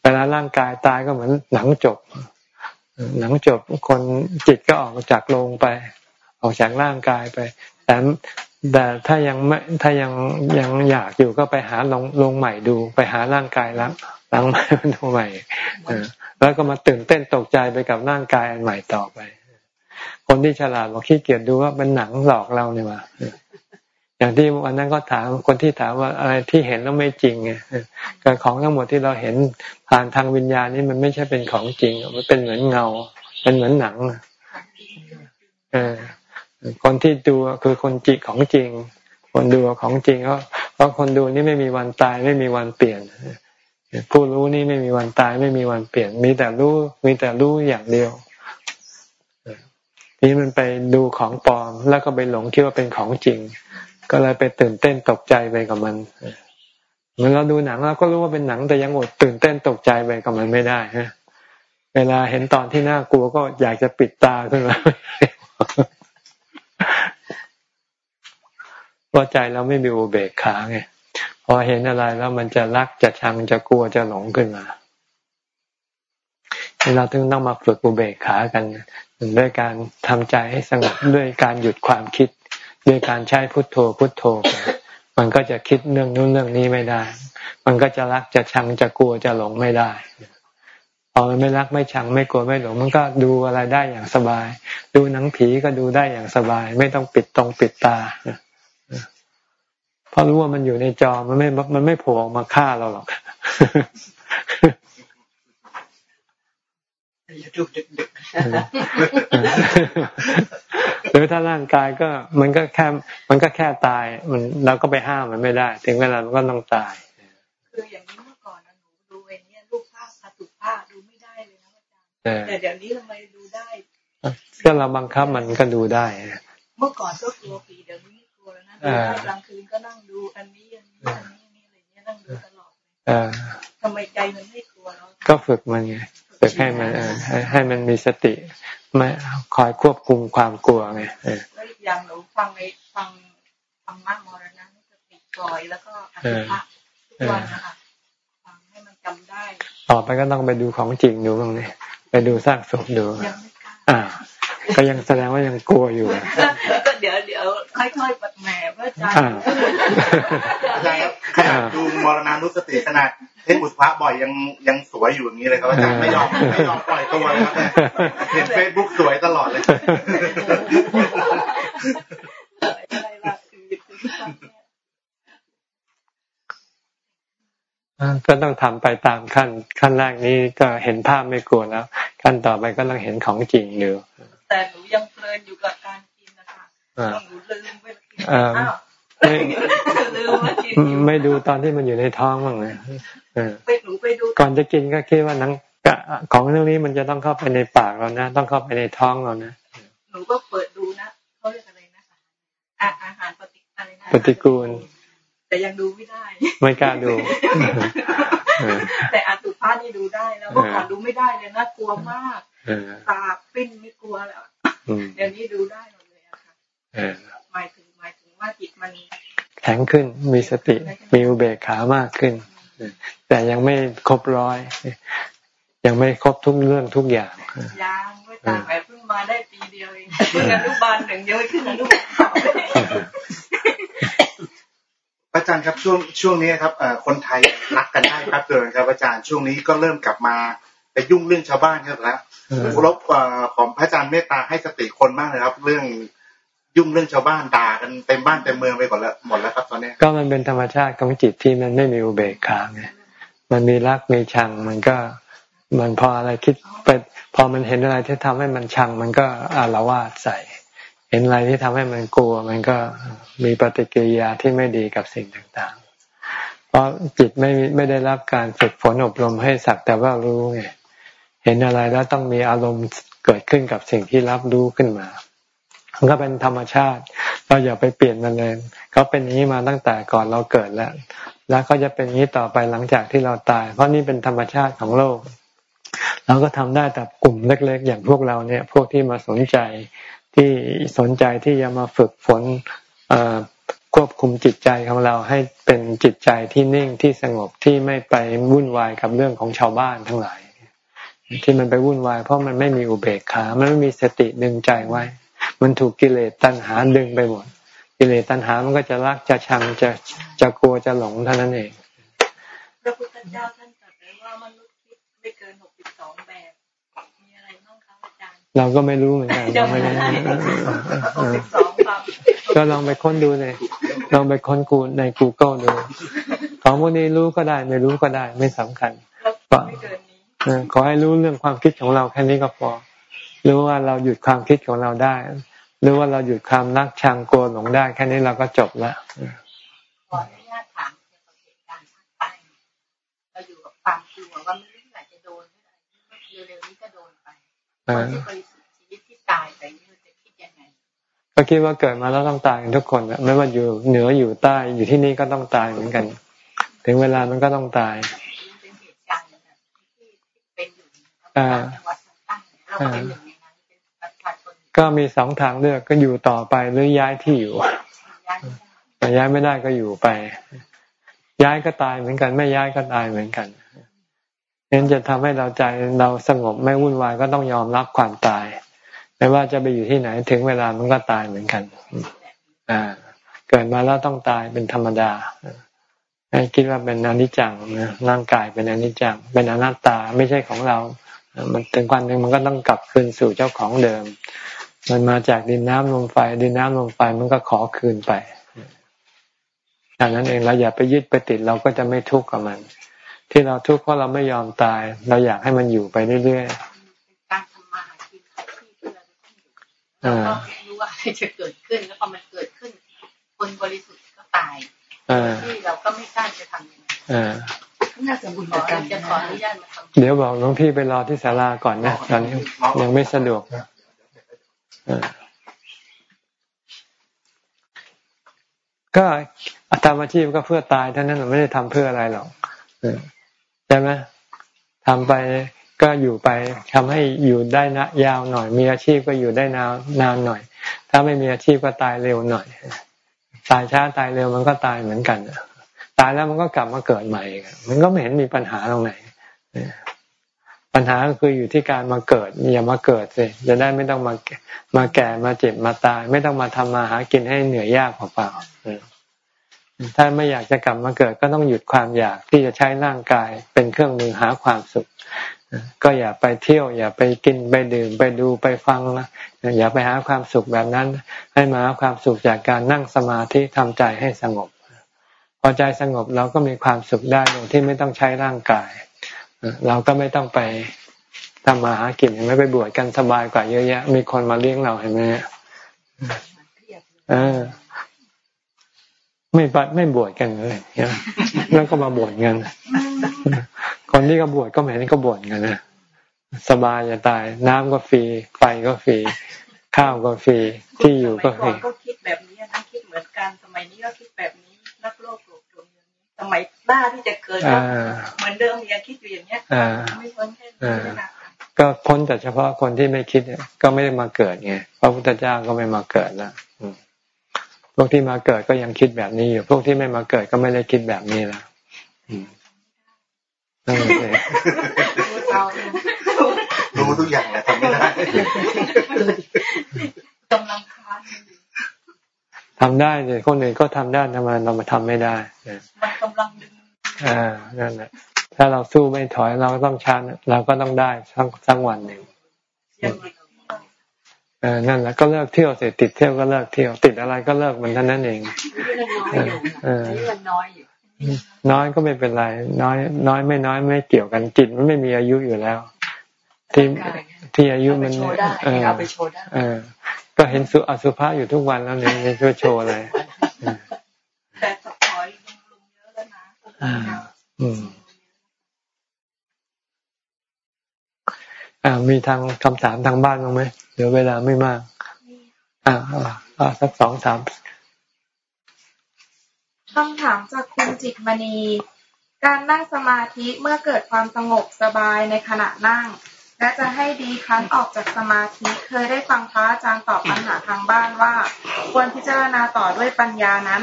Speaker 1: เวลาร่างกายตายก็เหมือนหนังจบ หนังจบคนจิตก็ออกจากโรงไป ออกจากร่างกายไป แต่แต่ถ้ายังไม่ถ้ายังยังอยากอยู่ก็ไปหาลงลงใหม่ดู ไปหาร่างกายล้าง ล้างใหม่ดูใหม่แล้วก็มาตื่นเต้นตกใจไปกับร่างกายอันใหม่ต่อไป คนที่ฉลาดบอกขี้เกียจดูว่าเป็นหนังหลอกเราเนี่ยว่าอย่างที่วันนั้นก็ถามคนที่ถามว่าอะไรที่เห็นแล้วไม่จริงไงการของทั้งหมดที่เราเห็นผ่านทางวิญญาณนี่มันไม่ใช่เป็นของจริง มันเป็นเหมือนเงา เป็นเหมือนหนังเออคนที่ดูคือคนจิตของจริง คนดูของจริงเพราะเพราะคนดูนี่ไม่มีวันตายไม่มีวันเปลี่ยน ผู้รู้นี่ไม่มีวันตายไม่มีวันเปลี่ยน มีแต่รู้มีแต่รู้อย่างเดียวนี่มันไปดูของปลอม แล้วก็ไปหลงคิดว่าเป็นของจริง ก็เลยไปตื่นเต้นตกใจไปกับมันเหมือนเราดูหนังเราก็รู้ว่าเป็นหนังแต่ยังอดตื่นเต้นตกใจไปกับมันไม่ได้ฮะเวลาเห็นตอนที่น่ากลัวก็อยากจะปิดตาขึ้นมาเพราะใจเราไม่มีอุเบกขาไง พอเห็นอะไรแล้วมันจะรักจะชังจะกลัวจะหลงขึ้นมาเราถึงต้องมาฝึกอุเบกขากันด้วยการทำใจให้สงบด้วยการหยุดความคิด ด้วยการใช้พุทโธพุทโธมันก็จะคิดเรื่องนู้นเรื่องนี้ไม่ได้ มันก็จะรักจะชังจะกลัวจะหลงไม่ได้พอมันไม่รักไม่ชังไม่กลัวไม่หลง มันก็ดูอะไรได้อย่างสบาย ดูหนังผีก็ดูได้อย่างสบาย ไม่ต้องปิดตรงปิดตา เพราะรู้ว่ามันอยู่ในจอมันไม่ มันไม่โผล่ออกมาฆ่าเราหรอกหรือถ้าร่างกายก็มันก็แค่ มันก็แค่ตาย มันเราก็ไปห้ามมันไม่ได้ ถึงเวลามันก็ต้องตาย
Speaker 5: คืออย่างนี้เมื่อก่อนหนูดูเองเนี่ยรูปภาพสุภาพดูไม่ได้เลยนะอาจารย์แต่เดี๋ยวนี้ทำไมดูได้
Speaker 1: ก็เราบังคับมันก็ดูได้
Speaker 5: เมื่อก่อนก็กลัวผีเดี๋ยวนี้ กลัวแล้วนะกลางคืนก็นั่งดูอันนี้อันนี้อันนี้นี่อะไรเงี้ยนั่งดูตลอดทำไมใจมันไม่กลัวแล้ว
Speaker 1: ก็ฝึกมันไงฝึกให้มันให้มันมีสติไม่คอยควบคุมความกลัวไง
Speaker 5: แล้วอีกอย่างหนูฟังในฟังฟังมากมรณะสติปล่อยแล้วก็อธิษฐานทุกวันนะคะฟังให้มันจำได้
Speaker 1: ต่อไปก็ต้องไปดูของจริงดูบ้างเลยไปดูสร้างศพดู อ่า ก็ยังแสดงว่ายังกลัวอยู่
Speaker 5: ก็เดี๋ยวเดี๋ยวค่อยๆปัดแหมว่าอาจารย์
Speaker 4: ขนาดดูมรณานุสติขนาดเทพบุตรพระบ่อยยังยังสวยอยู่อย่างนี้เลยครับอาจารย์ไม่ยอมไม่ยอมปล่อยตัวเลยครับเห็นเฟซบุ๊กสวยตลอดเลย
Speaker 1: ก็ต้องทำไปตามขั้น ขั้นแรกนี้ก็เห็นภาพไม่กลัวแล้ว ขั้นต่อไปก็ต้องเห็นของจริงอยู่
Speaker 5: แต่หนูยังเพลินอยู่กับการกินนะคะหนูลืมไปกินอ้าวไม่
Speaker 1: ไม่ดูตอนที่มันอยู่ในท้องบ้างเลย
Speaker 5: ไปหนูไปดู
Speaker 1: ก่อนจะกินก็คิดว่านังของเรื่องนี้มันจะต้องเข้าไปในปากเรานะ ต้องเข้าไปในท้องเรานะ
Speaker 5: หนูก็เปิดดูนะเขาเรียกอะไรนะอาหารปฏิอะไรนะ
Speaker 1: ปฏิกูล
Speaker 5: แต่ยังดูไม่ได้
Speaker 1: ไม่กล้าดู
Speaker 5: แต่อาตุภานี่ดูได้แล้วเมื่อก่อนดูไม่ได้เลยนะกลัวมากตาปิ้นไม่กลัวแล้วเดี๋ยวนี้ดูได้หมดเลยอะค่ะหมายถึงหมายถึงว่าจิตมัน
Speaker 1: แข็งขึ้นมีสติมีอุเบกขามากขึ้น แต่ยังไม่ครบร้อย ยังไม่ครบทุกเรื่องทุกอย่าง
Speaker 5: ยังว่าต่างแบบเพิ่งมาได้ปีเดียวเองเพิ่งอนุบาลหนึ่งยังไม่ขึ้นอนุบาลส อง
Speaker 4: อาจารย์ครับช่วงช่วงนี้ครับคนไทยรักกันได้ครับเกินครับอาจารย์ช่วงนี้ก็เริ่มกลับมาไปยุ่งเรื่องชาวบ้านครับแล้วรบของพระอาจารย์เมตตาให้สติคนมากเลยครับ เรื่องยุ่งเรื่องชาวบ้านด่ากันเต็มบ้านเต็มเมืองไปก่อนแล้วหมดแล้วครับตอนนี้
Speaker 1: ก็มันเป็นธรรมชาติของจิตที่มันไม่มีอุเบกขาไงมันมีรักมีชังมันก็มันพออะไรคิดไปพอมันเห็นอะไรที่ทำให้มันชัง มันก็อาละวาดใส่ เห็นอะไรที่ทำให้มันกลัว มันก็มีปฏิกิริยาที่ไม่ดีกับสิ่งต่างๆ เพราะจิตไม่ไม่ได้รับการฝึกฝนอบรมให้สักแต่ว่ารู้ไงเห็นอะไรแล้วต้องมีอารมณ์เกิดขึ้นกับสิ่งที่รับรู้ขึ้นมามันก็เป็นธรรมชาติ เราอย่าไปเปลี่ยนมันเลยเขาเป็นอย่างนี้มาตั้งแต่ก่อนเราเกิดแล้ว แล้วก็จะเป็นอย่างนี้ต่อไปหลังจากที่เราตาย เพราะนี่เป็นธรรมชาติของโลกเราก็ทำได้แต่กลุ่มเล็ก ๆ อย่างพวกเราเนี่ย พวกที่มาสนใจ ที่สนใจที่จะมาฝึกฝนควบคุมจิตใจของเราให้เป็นจิตใจที่นิ่งที่สงบที่ไม่ไปวุ่นวายกับเรื่องของชาวบ้านทั้งหลาย ที่มันไปวุ่นวายเพราะมันไม่มีอุเบกขามันไม่มีสติดึงใจไว้ มันถูกกิเลสตัณหาดึงไปหมดกิเลสตัณหามันก็จะรักจะชังจะจะกลัวจะหลงเท่านั้นเอง
Speaker 5: พระพุทธเจ้าท่าน เรา
Speaker 1: ก็ไม่รู้เหมือนกันเราไม่ได้ก็ลองไปค้นดูเลยลองไปค้นกูใน Google ดู ของพวกนี้รู้ก็ได้ ไม่รู้ก็ได้ ไม่สำคัญขอให้รู้เรื่องความคิดของเราแค่นี้ก็พอ รู้ว่าเราหยุดความคิดของเราได้ รู้ว่าเราหยุดความรักชังกลัวหลงได้ แค่นี้เราก็จบแล้ว
Speaker 5: ขออนุญาตถามเกี่ยวกับเหตุการณ์ข้างใต้เราอยู่กับความกลัวว่าไม่รู้เมื่อไหร่จะโดนเมื่อไหร่เร็วๆนี้ก็โดนไปคนที่บริสุทธิ์ชีวิ ตที่ตายไปนี่จะคิดยังไง
Speaker 1: ก็คิดว่าเกิดมาแล้วต้องตายกันทุกคนไม่ว่าอยู่เหนืออยู่ใต้อยู่ที่นี่ก็ต้องตายเหมือนกัน ถึงเวลามันก็ต้องตายเป็นเหตุการณ์ที่เป็นอยู่อ่าก็มีสองทางเลือกก็อยู่ต่อไปหรือย้ายที่อยู่แต่ย้ายไม่ได้ก็อยู่ไป ย้ายก็ตายเหมือนกัน ไม่ย้ายก็ตายเหมือนกันนั้นจะทำให้เราใจเราสงบไม่วุ่นวายก็ต้องยอมรับความตาย ไม่ว่าจะไปอยู่ที่ไหนถึงเวลามันก็ตายเหมือนกัน อ่า เกิดมาแล้วต้องตายเป็นธรรมดาให้คิดว่าเป็นอนิจจังนะร่างกายเป็นอนิจจัง เป็นอนัตตาไม่ใช่ของเรา มันถึงวันหนึ่งมันก็ต้องกลับคืนสู่เจ้าของเดิม มันมาจากดินน้ำลมไฟ ดินน้ำลมไฟมันก็ขอคืนไปดังนั้นเองเราอย่าไปยึดไปติดเราก็จะไม่ทุกข์กับมัน ที่เราทุกข์เพราะเราไม่ยอมตาย เราอยากให้มันอยู่ไปเรื่อย
Speaker 5: ๆการทำมาหากินที่เพื่อ เราต้องอยู่เราก็รู้ว่าจะเกิดขึ้น แล้วพอมันเกิดขึ้น คนบริสุทธิ์ก็ตายที่เราก็ไม่กล้าจะทำยังไงน่าจะบุญกันจะขออนุญาตมาทำ
Speaker 1: เดี๋ยวบอกหลวงพี่ไปรอที่ศาลาก่อนนะตอนนี้ยังไม่สะดวกนะก็ทำอาชีพก็เพื่อตายเท่านั้นไม่ได้ทำเพื่ออะไรหรอกใช่ไหมทำไป ก็อยู่ไปทำให้อยู่ได้นะยาวหน่อย มีอาชีพก็อยู่ได้นานนานหน่อย ถ้าไม่มีอาชีพก็ตายเร็วหน่อย ตายช้าตายเร็วมันก็ตายเหมือนกันตายแล้วมันก็กลับมาเกิดใหม่มันก็ไม่เห็นมีปัญหาตรงไหนปัญหาก็คืออยู่ที่การมาเกิดอย่ามาเกิดสิจะได้ไม่ต้องมามาแก่มาเจ็บมาตาย ไม่ต้องมาทำมาหากินให้เหนื่อยยากเปล่าถ้าไม่อยากจะกลับมาเกิดก็ต้องหยุดความอยากที่จะใช้ร่างกายเป็นเครื่องมือหาความสุข ก็อย่าไปเที่ยว อย่าไปกินไปดื่มไปดูไปฟังนะอย่าไปหาความสุขแบบนั้น ให้มาหาความสุขจากการนั่งสมาธิทำใจให้สงบ พอใจสงบเราก็มีความสุขได้โดยที่ไม่ต้องใช้ร่างกาย เราก็ไม่ต้องไปทำมาหากินไม่ไปบวชกันสบายกว่าเยอะแยะ มีคนมาเลี้ยงเราเห็นไหมเออ ไม่ปัดไม่บวชกันเลยแล้วก็มาบวชกันคนที่ก็บวชก็เหมือนก็บวชกันนะสบายจะตาย น้ำก็ฟรีไฟก็ฟรีข้าวก็ฟรีที่อยู่ก็ฟรี
Speaker 5: ก็คิดแบบนี้นะคิดเหมือนกันสมัยนี้ก็คิดแบบนี้นักโลกโลกตัวนี้สมัยหน้าที่จะเกิดเหมือนเดิมยังคิดอยู่อย่างเนี้ยไม่พ้นแค่นี้
Speaker 1: ก็พ้นแต่เฉพาะคนที่ไม่คิดก็ไม่ได้มาเกิดไงพระพุทธเจ้าก็ไม่มาเกิดแล้ว พวกที่มาเกิดก็ยังคิดแบบนี้อยู่ พวกที่ไม่มาเกิดก็ไม่ได้คิดแบบนี้แล้วนั่นเอง
Speaker 4: รู้ทุกอย่างแต่ทำไม่ได้
Speaker 5: กำลังค้าน
Speaker 1: ทำได้เลยคนอื่นก็ทำได้ทำไมเรามาทำไม่ได้
Speaker 5: มันกำลังดึง
Speaker 1: อ่านั่นแหละถ้าเราสู้ไม่ถอยเราก็ต้องชนะเราก็ต้องได้สักสักวันหนึ่งเออ นั่นแหละก็เลิกเที่ยวเสร็จติดเที่ยวก็เลิกเที่ยว ติดอะไรก็เลิกมันเท่านั้นเอง
Speaker 6: เออน้อยอยู่
Speaker 1: น้อยก็ไม่เป็นไร น้อย น้อยไม่น้อยไม่เกี่ยวกันจิตมันไม่มีอายุอยู่แล้ว ที่ที่อายุมัน
Speaker 6: เออ
Speaker 1: เออ ก็เห็นสุอสุภะอยู่ทุกวันแล้วเนี่ยจะช่วยโชว์อะไร
Speaker 5: แต่สปอยลงเยอะแล้วนะอืม
Speaker 1: อ่ามีทางคำถามทางบ้านบ้างไหม เดี๋ยวเวลาไม่มาก อ่าอ่าสักสองสาม
Speaker 8: คำถามจากคุณจิตมณี การนั่งสมาธิเมื่อเกิดความสงบสบายในขณะนั่ง และจะให้ดีครั้นออกจากสมาธิเคยได้ฟังพระอาจารย์ตอบปัญหาทางบ้านว่า ควรพิจารณาต่อด้วยปัญญานั้น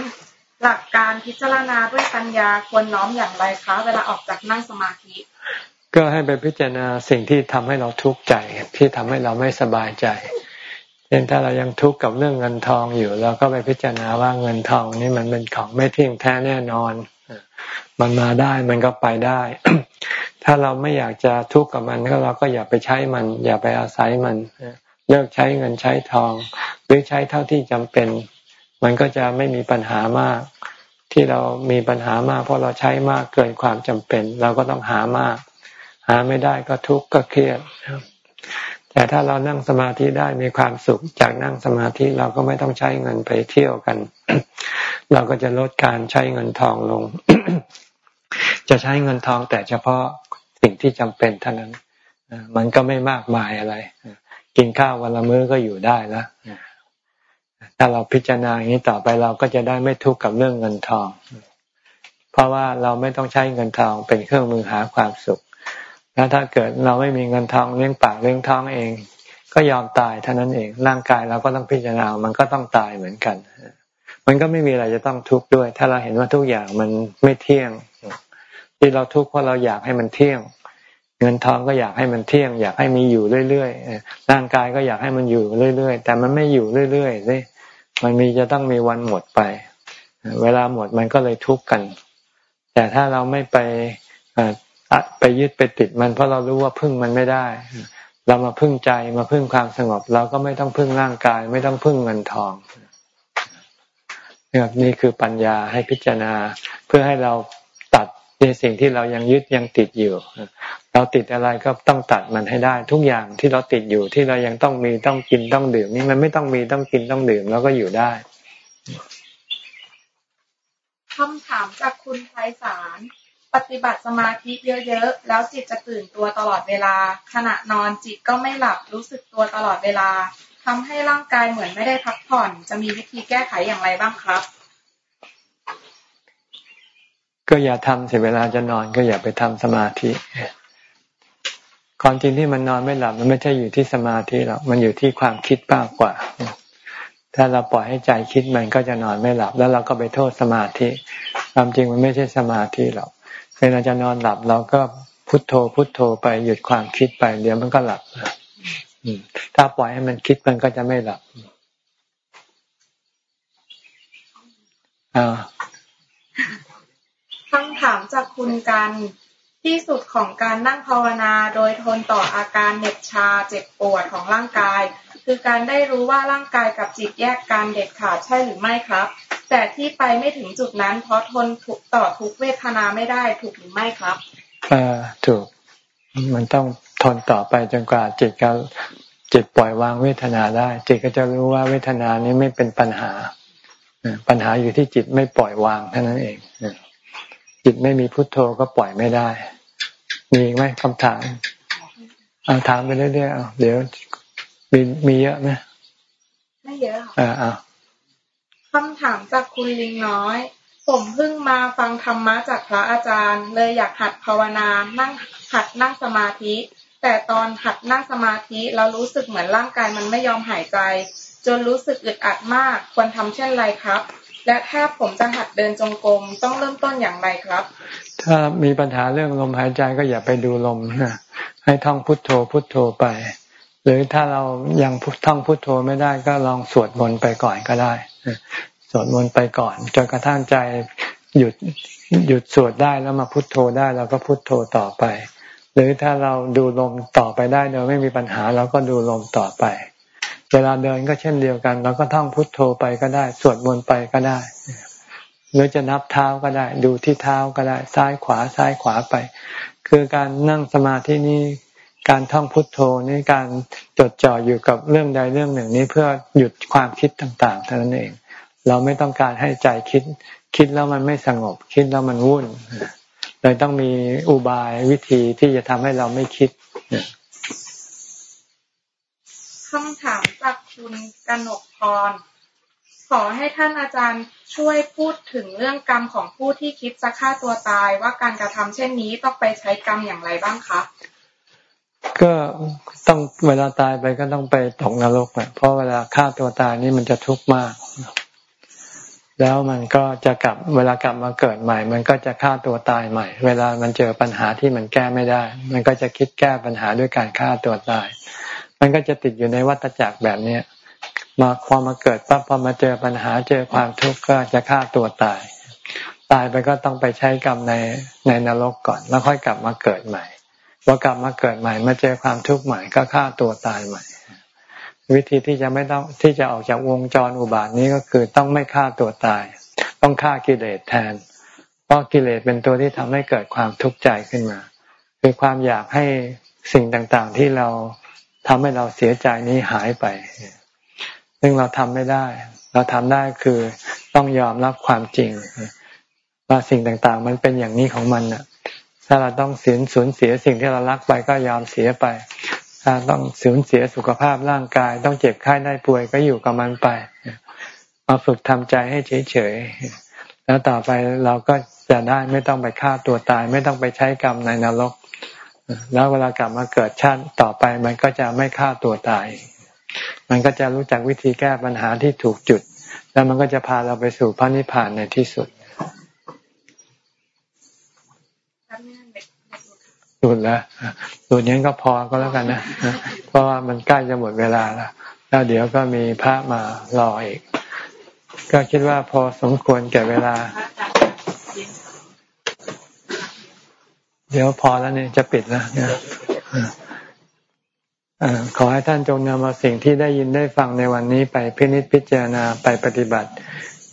Speaker 8: หลักการพิจารณาด้วยปัญญาควรน้อมอย่างไรคะ เวลาออกจากนั่งสมาธิ
Speaker 1: ก็ให้ไปพิจารณาสิ่งที่ทำให้เราทุกข์ใจ ที่ทำให้เราไม่สบายใจเช่นถ้าเรายังทุกข์กับเรื่องเงินทองอยู่เราก็ไปพิจารณาว่าเงินทองนี่มันเป็นของไม่เที่ยงแท้แน่นอน มันมาได้มันก็ไปได้ ถ้าเราไม่อยากจะทุกข์กับมันก็เราก็อย่าไปใช้มัน อย่าไปอาศัยมันเลิกใช้เงินใช้ทอง หรือใช้เท่าที่จำเป็น มันก็จะไม่มีปัญหามาก ที่เรามีปัญหามาก เพราะเราใช้มากเกินความจำเป็น เราก็ต้องหามาก หาไม่ได้ก็ทุกข์ก็เครียดแต่ถ้าเรานั่งสมาธิได้มีความสุขจากนั่งสมาธิเราก็ไม่ต้องใช้เงินไปเที่ยวกัน เราก็จะลดการใช้เงินทองลง จะใช้เงินทองแต่เฉพาะสิ่งที่จำเป็นเท่านั้นมันก็ไม่มากมายอะไร กินข้าววันละมื้อก็อยู่ได้แล้วถ้าเราพิจารณาอย่างนี้ต่อไปเราก็จะได้ไม่ทุกข์กับเรื่องเงินทอง เพราะว่าเราไม่ต้องใช้เงินทองเป็นเครื่องมือหาความสุข แล้วถ้าเกิดเราไม่มีเงินทองเลี้ยงปากเลี้ยงท้องเอง ก็ยอมตายเท่านั้นเองร่างกายเราก็ต้องพิจารณา มันก็ต้องตายเหมือนกัน มันก็ไม่มีอะไรจะต้องทุกข์ด้วย ถ้าเราเห็นว่าทุกอย่างมันไม่เที่ยง ที่เราทุกข์เพราะเราอยากให้มันเที่ยง เงินทองก็อยากให้มันเที่ยง อยากให้มีอยู่เรื่อยๆร่างกายก็อยากให้มันอยู่เรื่อยๆ แต่มันไม่อยู่เรื่อยๆสิมันมีจะต้องมีวันหมดไป เวลาหมดมันก็เลยทุกข์กัน แต่ถ้าเราไม่ไป ไปยึดไปติดมันเพราะเรารู้ว่าพึ่งมันไม่ได้ เรามาพึ่งใจมาพึ่งความสงบ เราก็ไม่ต้องพึ่งร่างกาย ไม่ต้องพึ่งเงินทองนี่คือปัญญาให้พิจารณาเพื่อให้เราตัดในสิ่งที่เรายังยึดยังติดอยู่ เราติดอะไรก็ต้องตัดมันให้ได้ ทุกอย่างที่เราติดอยู่ที่เรายังต้องมีต้องกินต้องดื่ม นี่มันไม่ต้องมีต้องกินต้องดื่มแล้วก็อยู่ได้
Speaker 8: คำถามจากคุณไพศาล ปฏิบัติสมาธิเยอะๆ แล้วจิตจะตื่นตัวตลอดเวลา ขณะนอนจิตก็ไม่หลับรู้สึกตัวตลอดเวลาทำให้ร่างกายเหมือนไม่ได้พักผ่อน จะมีวิธีแก้ไขอย่างไรบ้างครับ
Speaker 1: ก็อย่าทำเสียเวลาจะนอนก็อย่าไปทำสมาธิความจริงที่มันนอนไม่หลับมันไม่ใช่อยู่ที่สมาธิหรอกมันอยู่ที่ความคิดมากกว่า ถ้าเราปล่อยให้ใจคิดมันก็จะนอนไม่หลับ แล้วเราก็ไปโทษสมาธิ ความจริงมันไม่ใช่สมาธิหรอก เวลาจะนอนหลับเราก็พุทโธพุทโธไปหยุดความคิดไปเดี๋ยวมันก็หลับถ้าปล่อยให้มันคิดมันก็จะไม่หลับ
Speaker 8: คำถามจากคุณกันที่สุดของการนั่งภาวนาโดยทนต่ออาการเหน็บชาเจ็บปวดของร่างกาย คือการได้รู้ว่าร่างกายกับจิตแยกกันเด็ดขาดใช่หรือไม่ครับ แต่ที่ไปไม่ถึงจุดนั้น เพราะทนถูกต่อทุกเวทนาไม่ได้ถูกหรือไม่ครับ
Speaker 1: เออถูก มันต้องทนต่อไปจนกว่าจิตจะจิตปล่อยวางเวทนาได้ จิตก็จะรู้ว่าเวทนานี้ไม่เป็นปัญหาปัญหาอยู่ที่จิตไม่ปล่อยวางเท่านั้นเองจิตไม่มีพุทโธก็ปล่อยไม่ได้ มีไหมคำถามเอาถามไปเรื่อยๆเดี๋ยวมีมีเยอะไหม
Speaker 8: ไม่เยอะค่ะอ่า คำถามจากคุณลิงน้อย ผมเพิ่งมาฟังธรรมะจากพระอาจารย์ เลยอยากหัดภาวนา นั่งหัดนั่งสมาธิ แต่ตอนหัดนั่งสมาธิเรารู้สึกเหมือนร่างกายมันไม่ยอมหายใจ จนรู้สึกอึดอัดมาก ควรทำเช่นไรครับ และถ้าผมจะหัดเดินจงกรมต้องเริ่มต้นอย่างไรครับ
Speaker 1: ถถ้ามีปัญหาเรื่องลมหายใจก็อย่าไปดูลมนะให้ท่องพุทโธพุทโธไป หรือถ้าเรายังท่องพุทโธไม่ได้ก็ลองสวดมนต์ไปก่อนก็ได้ สวดมนต์ไปก่อนจนกระทั่งใจหยุดหยุดสวดได้แล้วมาพุทโธได้เราก็พุทโธต่อไป หรือถ้าเราดูลมต่อไปได้โดยไม่มีปัญหาเราก็ดูลมต่อไป เวลาเดินก็เช่นเดียวกัน เราก็ท่องพุทโธไปก็ได้ สวดมนต์ไปก็ได้หรือจะนับเท้าก็ได้ ดูที่เท้าก็ได้ ซ้ายขวาซ้ายขวาไป คือการนั่งสมาธินี้ การท่องพุทโธนี่การจดจ่ออยู่กับเรื่องใดเรื่องหนึ่งนี้เพื่อหยุดความคิดต่างๆเท่านั้นเอง เราไม่ต้องการให้ใจคิด คิดแล้วมันไม่สงบ คิดแล้วมันวุ่นเลยต้องมีอุบายวิธีที่จะทำให้เราไม่คิด
Speaker 8: คำถามจากคุณกนกพรขอให้ท่านอาจารย์ช่วยพูดถึงเรื่องกรรมของผู้ที่คิดจะฆ่าตัวตายว่าการกระทำเช่นนี้ต้องไปใช้กรรมอย่างไรบ้างคะ
Speaker 1: ก็ต้องเวลาตายไปก็ต้องไปตกนรกแหละเพราะเวลาฆ่าตัวตายนี่มันจะทุกข์มาก แล้วมันก็จะกลับเวลากลับมาเกิดใหม่ มันก็จะฆ่าตัวตายใหม่ เวลามันเจอปัญหาที่มันแก้ไม่ได้ มันก็จะคิดแก้ปัญหาด้วยการฆ่าตัวตาย มันก็จะติดอยู่ในวัฏจักรแบบเนี้ยมาพอมาเกิดปั๊บพอมาเจอปัญหาเจอความทุกข์ก็จะฆ่าตัวตาย ตายไปก็ต้องไปใช้กรรมในในนรกก่อน แล้วค่อยกลับมาเกิดใหม่ พอกลับมาเกิดใหม่ มาเจอความทุกข์ใหม่ก็ฆ่าตัวตายใหม่ วิธีที่จะไม่ต้องที่จะออกจากวงจรอุบาทนี้ก็คือต้องไม่ฆ่าตัวตาย ต้องฆ่ากิเลสแทน เพราะกิเลสเป็นตัวที่ทำให้เกิดความทุกข์ใจขึ้นมา คือความอยากให้สิ่งต่างๆที่เราทำให้เราเสียใจนี้หายไป ซึ่งเราทำไม่ได้ เราทำได้คือต้องยอมรับความจริงว่าสิ่งต่างๆ มันเป็นอย่างนี้ของมันน่ะ ถ้าเราต้องเสียสูญเสียสิ่งที่เรารักไปก็ยอมเสียไป ถ้าต้องสูญเสียสุขภาพร่างกาย ต้องเจ็บไข้ได้ป่วยก็อยู่กับมันไป มาฝึกทำใจให้เฉยๆ แล้วต่อไปเราก็จะได้ไม่ต้องไปฆ่าตัวตาย ไม่ต้องไปใช้กรรมในนรก แล้วเวลากลับมาเกิดชาติต่อไปมันก็จะไม่ฆ่าตัวตาย มันก็จะรู้จักวิธีแก้ปัญหาที่ถูกจุด แล้วมันก็จะพาเราไปสู่พระนิพพานในที่สุด ดูดแล้วดูดนี้ก็พอก็แล้วกันนะเพราะว่ามันใกล้จะหมดเวลาแล้วแล้วเดี๋ยวก็มีพระมารออีก ก็คิดว่าพอสมควรแก่เวลา เดี๋ยวพอแล้วเนี่ยจะปิดแล้วนี่ยขอให้ท่านจงนำเอาสิ่งที่ได้ยินได้ฟังในวันนี้ไปพินิจพิจารณาไปปฏิบัติ